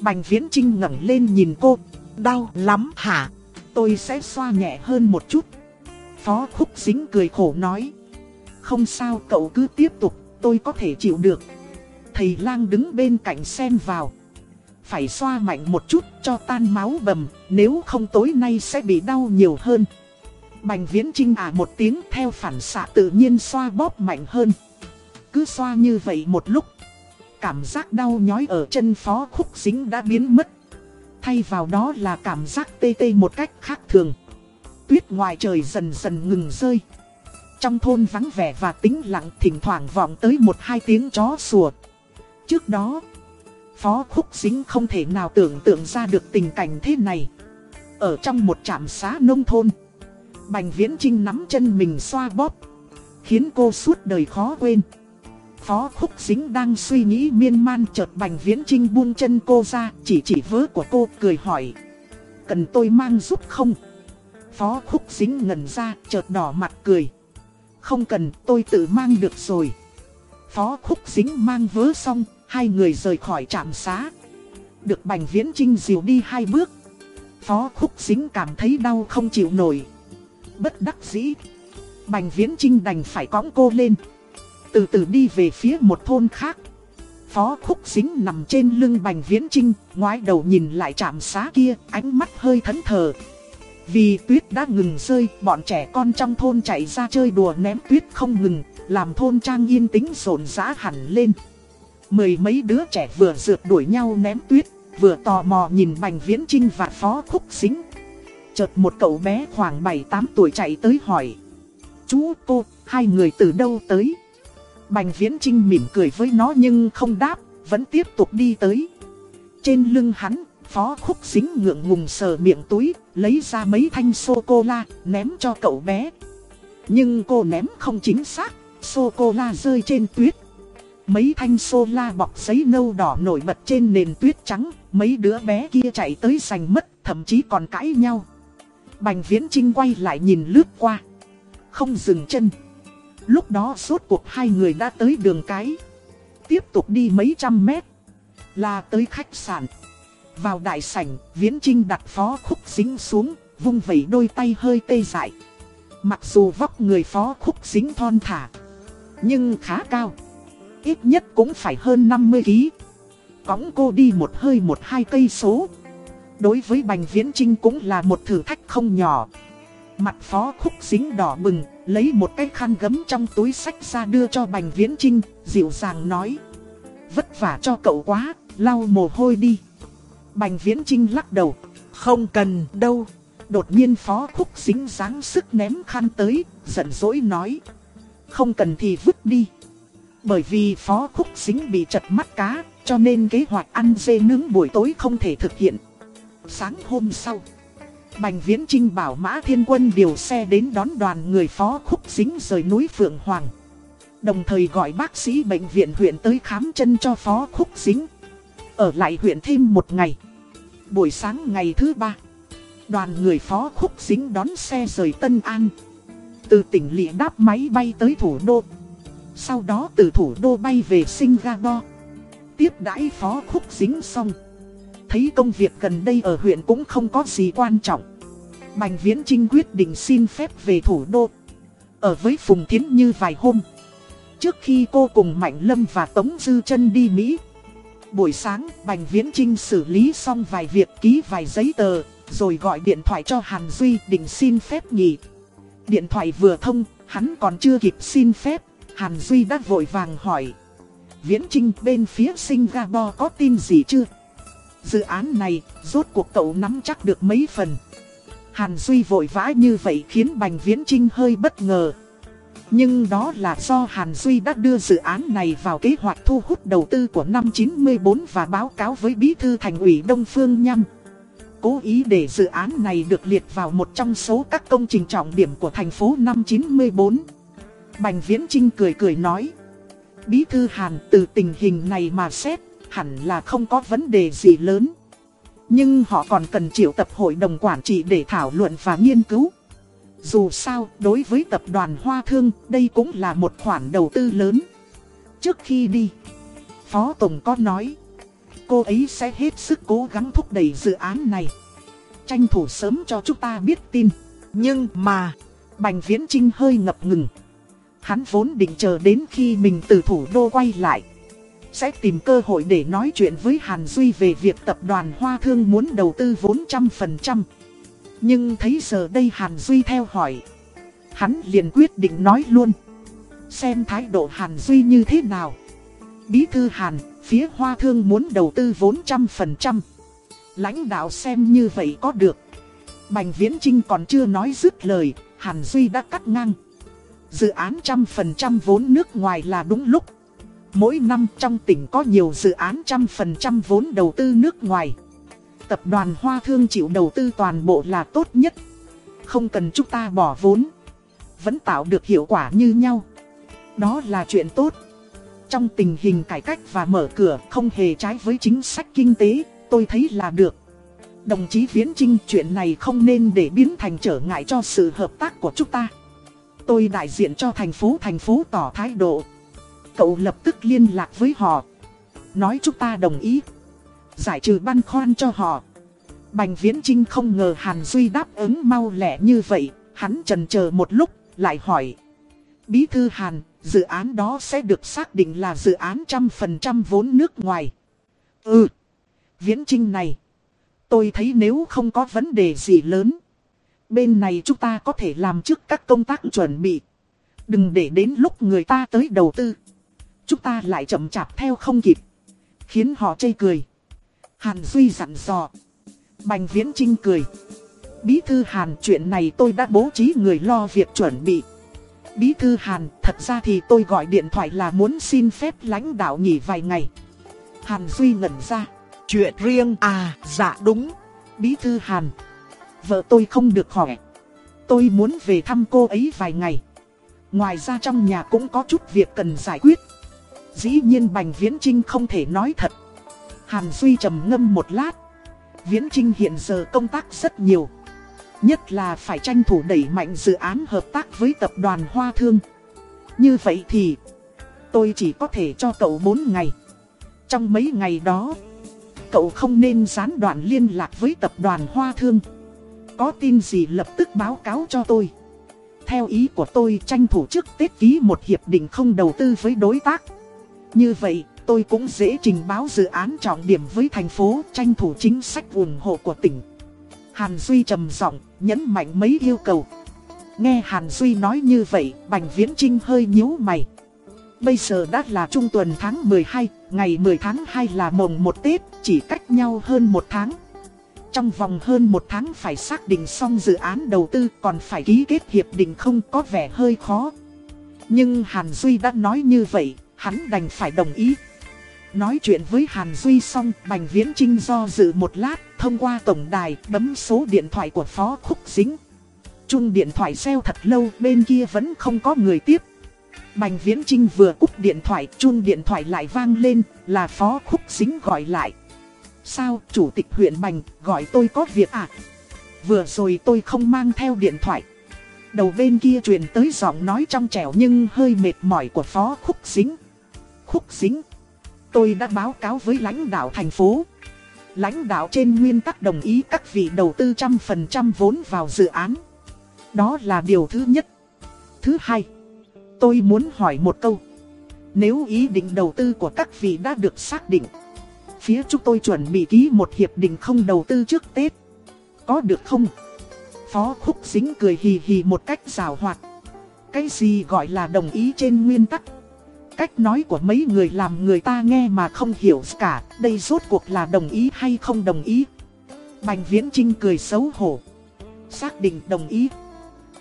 Bành viễn trinh ngẩng lên nhìn cô, đau lắm hả? Tôi sẽ xoa nhẹ hơn một chút. Phó khúc xính cười khổ nói, không sao cậu cứ tiếp tục, tôi có thể chịu được. Thầy lang đứng bên cạnh xem vào. Phải xoa mạnh một chút cho tan máu bầm, nếu không tối nay sẽ bị đau nhiều hơn. Bành viễn trinh à một tiếng theo phản xạ tự nhiên xoa bóp mạnh hơn. Cứ xoa như vậy một lúc. Cảm giác đau nhói ở chân phó khúc dính đã biến mất. Thay vào đó là cảm giác tê tê một cách khác thường. Tuyết ngoài trời dần dần ngừng rơi. Trong thôn vắng vẻ và tĩnh lặng thỉnh thoảng vọng tới một hai tiếng chó sủa. Trước đó, Phó Khúc Dính không thể nào tưởng tượng ra được tình cảnh thế này. Ở trong một trạm xá nông thôn, Bành Viễn Trinh nắm chân mình xoa bóp, khiến cô suốt đời khó quên. Phó Khúc Dính đang suy nghĩ miên man chợt Bành Viễn Trinh buông chân cô ra, chỉ chỉ vớ của cô cười hỏi. Cần tôi mang giúp không? Phó Khúc Dính ngẩn ra, chợt đỏ mặt cười. Không cần, tôi tự mang được rồi. Phó Khúc Dính mang vớ xong, hai người rời khỏi trạm xá. Được Bành Viễn Trinh dìu đi hai bước. Phó Khúc Dính cảm thấy đau không chịu nổi. Bất đắc dĩ. Bành Viễn Trinh đành phải cõng cô lên. Từ từ đi về phía một thôn khác. Phó Khúc Dính nằm trên lưng Bành Viễn Trinh, ngoái đầu nhìn lại trạm xá kia, ánh mắt hơi thẫn thờ. Vì tuyết đã ngừng rơi, bọn trẻ con trong thôn chạy ra chơi đùa ném tuyết không ngừng, làm thôn trang yên tĩnh rộn rã hẳn lên. Mười mấy đứa trẻ vừa rượt đuổi nhau ném tuyết, vừa tò mò nhìn Bành Viễn Trinh và Phó Khúc Xính. Chợt một cậu bé khoảng 7-8 tuổi chạy tới hỏi. Chú cô, hai người từ đâu tới? Bành Viễn Trinh mỉm cười với nó nhưng không đáp, vẫn tiếp tục đi tới. Trên lưng hắn, Phó Khúc Xính ngượng ngùng sờ miệng túi, lấy ra mấy thanh sô-cô-la, ném cho cậu bé. Nhưng cô ném không chính xác, sô-cô-la rơi trên tuyết. Mấy thanh xô-la bọc giấy nâu đỏ nổi bật trên nền tuyết trắng, mấy đứa bé kia chạy tới giành mất, thậm chí còn cãi nhau. Bành Viễn Trinh quay lại nhìn lướt qua. Không dừng chân. Lúc đó suốt cuộc hai người đã tới đường cái. Tiếp tục đi mấy trăm mét. Là tới khách sạn. Vào đại sảnh, Viễn Trinh đặt phó khúc dính xuống, vung vẩy đôi tay hơi tê dại. Mặc dù vóc người phó khúc dính thon thả, nhưng khá cao. Ít nhất cũng phải hơn 50kg. Cõng cô đi một hơi một hai cây số. Đối với Bành Viễn Trinh cũng là một thử thách không nhỏ. Mặt phó khúc dính đỏ bừng, lấy một cái khăn gấm trong túi sách ra đưa cho Bành Viễn Trinh, dịu dàng nói. Vất vả cho cậu quá, lau mồ hôi đi. Bành Viễn Trinh lắc đầu, không cần đâu. Đột nhiên phó khúc dính dáng sức ném khăn tới, giận dỗi nói. Không cần thì vứt đi. Bởi vì phó khúc xính bị chật mắt cá, cho nên kế hoạch ăn dê nướng buổi tối không thể thực hiện. Sáng hôm sau, Bành Viễn Trinh bảo Mã Thiên Quân điều xe đến đón đoàn người phó khúc xính rời núi Phượng Hoàng. Đồng thời gọi bác sĩ bệnh viện huyện tới khám chân cho phó khúc xính Ở lại huyện thêm một ngày. Buổi sáng ngày thứ ba, đoàn người phó khúc xính đón xe rời Tân An. Từ tỉnh Lịa đáp máy bay tới thủ đô. Sau đó từ thủ đô bay về Singapore. Tiếp đãi phó khúc dính xong. Thấy công việc gần đây ở huyện cũng không có gì quan trọng. Bành Viễn Trinh quyết định xin phép về thủ đô. Ở với Phùng Thiến Như vài hôm. Trước khi cô cùng Mạnh Lâm và Tống Dư chân đi Mỹ. Buổi sáng, Bành Viễn Trinh xử lý xong vài việc ký vài giấy tờ, rồi gọi điện thoại cho Hàn Duy định xin phép nghỉ. Điện thoại vừa thông, hắn còn chưa kịp xin phép, Hàn Duy đã vội vàng hỏi. Viễn Trinh bên phía Singapore có tin gì chưa? Dự án này, rốt cuộc cậu nắm chắc được mấy phần. Hàn Duy vội vã như vậy khiến Bành Viễn Trinh hơi bất ngờ. Nhưng đó là do Hàn Duy đã đưa dự án này vào kế hoạch thu hút đầu tư của năm 94 và báo cáo với Bí thư Thành ủy Đông Phương Nhâm. Cố ý để dự án này được liệt vào một trong số các công trình trọng điểm của thành phố năm 94. Bành Viễn Trinh cười cười nói. Bí thư Hàn từ tình hình này mà xét, hẳn là không có vấn đề gì lớn. Nhưng họ còn cần triệu tập hội đồng quản trị để thảo luận và nghiên cứu. Dù sao, đối với tập đoàn Hoa Thương, đây cũng là một khoản đầu tư lớn. Trước khi đi, Phó Tổng có nói, cô ấy sẽ hết sức cố gắng thúc đẩy dự án này. Tranh thủ sớm cho chúng ta biết tin. Nhưng mà, Bành Viễn Trinh hơi ngập ngừng. Hắn vốn định chờ đến khi mình từ thủ đô quay lại. Sẽ tìm cơ hội để nói chuyện với Hàn Duy về việc tập đoàn Hoa Thương muốn đầu tư vốn trăm phần trăm. Nhưng thấy giờ đây Hàn Duy theo hỏi. Hắn liền quyết định nói luôn. Xem thái độ Hàn Duy như thế nào. Bí thư Hàn, phía Hoa Thương muốn đầu tư vốn trăm phần trăm. Lãnh đạo xem như vậy có được. Bành Viễn Trinh còn chưa nói dứt lời, Hàn Duy đã cắt ngang. Dự án trăm phần trăm vốn nước ngoài là đúng lúc. Mỗi năm trong tỉnh có nhiều dự án trăm phần trăm vốn đầu tư nước ngoài. Tập đoàn Hoa Thương chịu đầu tư toàn bộ là tốt nhất. Không cần chúng ta bỏ vốn. Vẫn tạo được hiệu quả như nhau. Đó là chuyện tốt. Trong tình hình cải cách và mở cửa không hề trái với chính sách kinh tế, tôi thấy là được. Đồng chí Viễn Trinh chuyện này không nên để biến thành trở ngại cho sự hợp tác của chúng ta. Tôi đại diện cho thành phố thành phố tỏ thái độ. Cậu lập tức liên lạc với họ. Nói chúng ta đồng ý. Giải trừ băn khoăn cho họ. Bành Viễn Trinh không ngờ Hàn Duy đáp ứng mau lẹ như vậy. Hắn trần chờ một lúc, lại hỏi. Bí thư Hàn, dự án đó sẽ được xác định là dự án trăm phần trăm vốn nước ngoài. Ừ, Viễn Trinh này. Tôi thấy nếu không có vấn đề gì lớn. Bên này chúng ta có thể làm trước các công tác chuẩn bị. Đừng để đến lúc người ta tới đầu tư. Chúng ta lại chậm chạp theo không kịp. Khiến họ chây cười. Hàn Duy dặn dò. Bành Viễn Trinh cười. Bí thư Hàn chuyện này tôi đã bố trí người lo việc chuẩn bị. Bí thư Hàn, thật ra thì tôi gọi điện thoại là muốn xin phép lãnh đạo nghỉ vài ngày. Hàn Duy ngẩn ra. Chuyện riêng à, dạ đúng. Bí thư Hàn. Vợ tôi không được khỏe. Tôi muốn về thăm cô ấy vài ngày. Ngoài ra trong nhà cũng có chút việc cần giải quyết. Dĩ nhiên Bành Viễn Trinh không thể nói thật. Hàn Duy trầm ngâm một lát. Viễn Trinh hiện giờ công tác rất nhiều. Nhất là phải tranh thủ đẩy mạnh dự án hợp tác với tập đoàn Hoa Thương. Như vậy thì tôi chỉ có thể cho cậu 4 ngày. Trong mấy ngày đó, cậu không nên gián đoạn liên lạc với tập đoàn Hoa Thương. Có tin gì lập tức báo cáo cho tôi. Theo ý của tôi tranh thủ trước Tết ký một hiệp định không đầu tư với đối tác. Như vậy, tôi cũng dễ trình báo dự án trọng điểm với thành phố tranh thủ chính sách ủng hộ của tỉnh. Hàn Duy trầm giọng nhấn mạnh mấy yêu cầu. Nghe Hàn Duy nói như vậy, Bành Viễn Trinh hơi nhíu mày. Bây giờ đã là trung tuần tháng 12, ngày 10 tháng 2 là mồng một Tết, chỉ cách nhau hơn một tháng. Trong vòng hơn một tháng phải xác định xong dự án đầu tư còn phải ký kết hiệp định không có vẻ hơi khó. Nhưng Hàn Duy đã nói như vậy, hắn đành phải đồng ý. Nói chuyện với Hàn Duy xong, Bành Viễn Trinh do dự một lát, thông qua tổng đài, bấm số điện thoại của Phó Khúc Dính. Chung điện thoại xeo thật lâu, bên kia vẫn không có người tiếp. Bành Viễn Trinh vừa cúp điện thoại, chun điện thoại lại vang lên, là Phó Khúc Dính gọi lại. Sao, Chủ tịch huyện Bành, gọi tôi có việc à? Vừa rồi tôi không mang theo điện thoại. Đầu bên kia truyền tới giọng nói trong trẻo nhưng hơi mệt mỏi của Phó Khúc Dính. Khúc Dính, tôi đã báo cáo với lãnh đạo thành phố. Lãnh đạo trên nguyên tắc đồng ý các vị đầu tư trăm phần trăm vốn vào dự án. Đó là điều thứ nhất. Thứ hai, tôi muốn hỏi một câu. Nếu ý định đầu tư của các vị đã được xác định, phía chúng tôi chuẩn bị ký một hiệp định không đầu tư trước Tết. Có được không? Phó Khúc Dính cười hì hì một cách rào hoạt. Cái gì gọi là đồng ý trên nguyên tắc? Cách nói của mấy người làm người ta nghe mà không hiểu cả, đây rốt cuộc là đồng ý hay không đồng ý. Bành Viễn Trinh cười xấu hổ. Xác định đồng ý.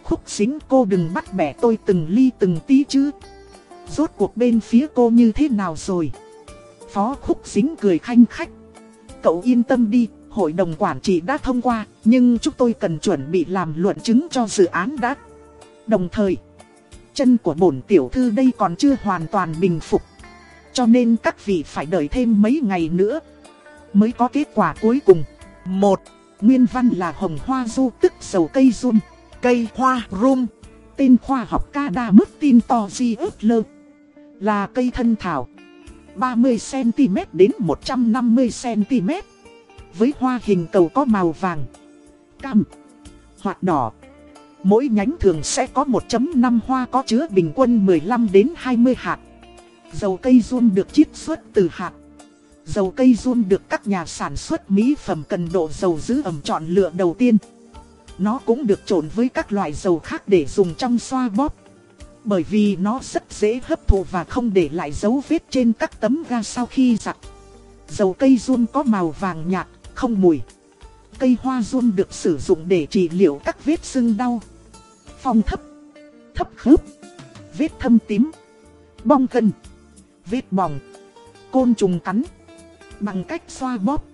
Khúc xính cô đừng bắt bẻ tôi từng ly từng tí chứ. Rốt cuộc bên phía cô như thế nào rồi? Phó Khúc Dính cười khanh khách. Cậu yên tâm đi, hội đồng quản trị đã thông qua, nhưng chúng tôi cần chuẩn bị làm luận chứng cho dự án đã. Đồng thời, chân của bổn tiểu thư đây còn chưa hoàn toàn bình phục. Cho nên các vị phải đợi thêm mấy ngày nữa mới có kết quả cuối cùng. Một, Nguyên văn là hồng hoa du tức dầu cây rum, cây hoa rum. Tên khoa học ca đa mức tin to di ớt lơ. Là cây thân thảo. 30cm đến 150cm. Với hoa hình cầu có màu vàng, cam, hoặc đỏ. Mỗi nhánh thường sẽ có 1.5 hoa có chứa bình quân 15 đến 20 hạt. Dầu cây run được chiết xuất từ hạt. Dầu cây run được các nhà sản xuất mỹ phẩm cần độ dầu giữ ẩm chọn lựa đầu tiên. Nó cũng được trộn với các loại dầu khác để dùng trong xoa bóp. Bởi vì nó rất dễ hấp thụ và không để lại dấu vết trên các tấm ga sau khi giặt. Dầu cây run có màu vàng nhạt, không mùi. Cây hoa run được sử dụng để trị liệu các vết sưng đau. Phong thấp, thấp khớp, vết thâm tím, bong gân, vết bỏng, côn trùng cắn. Bằng cách xoa bóp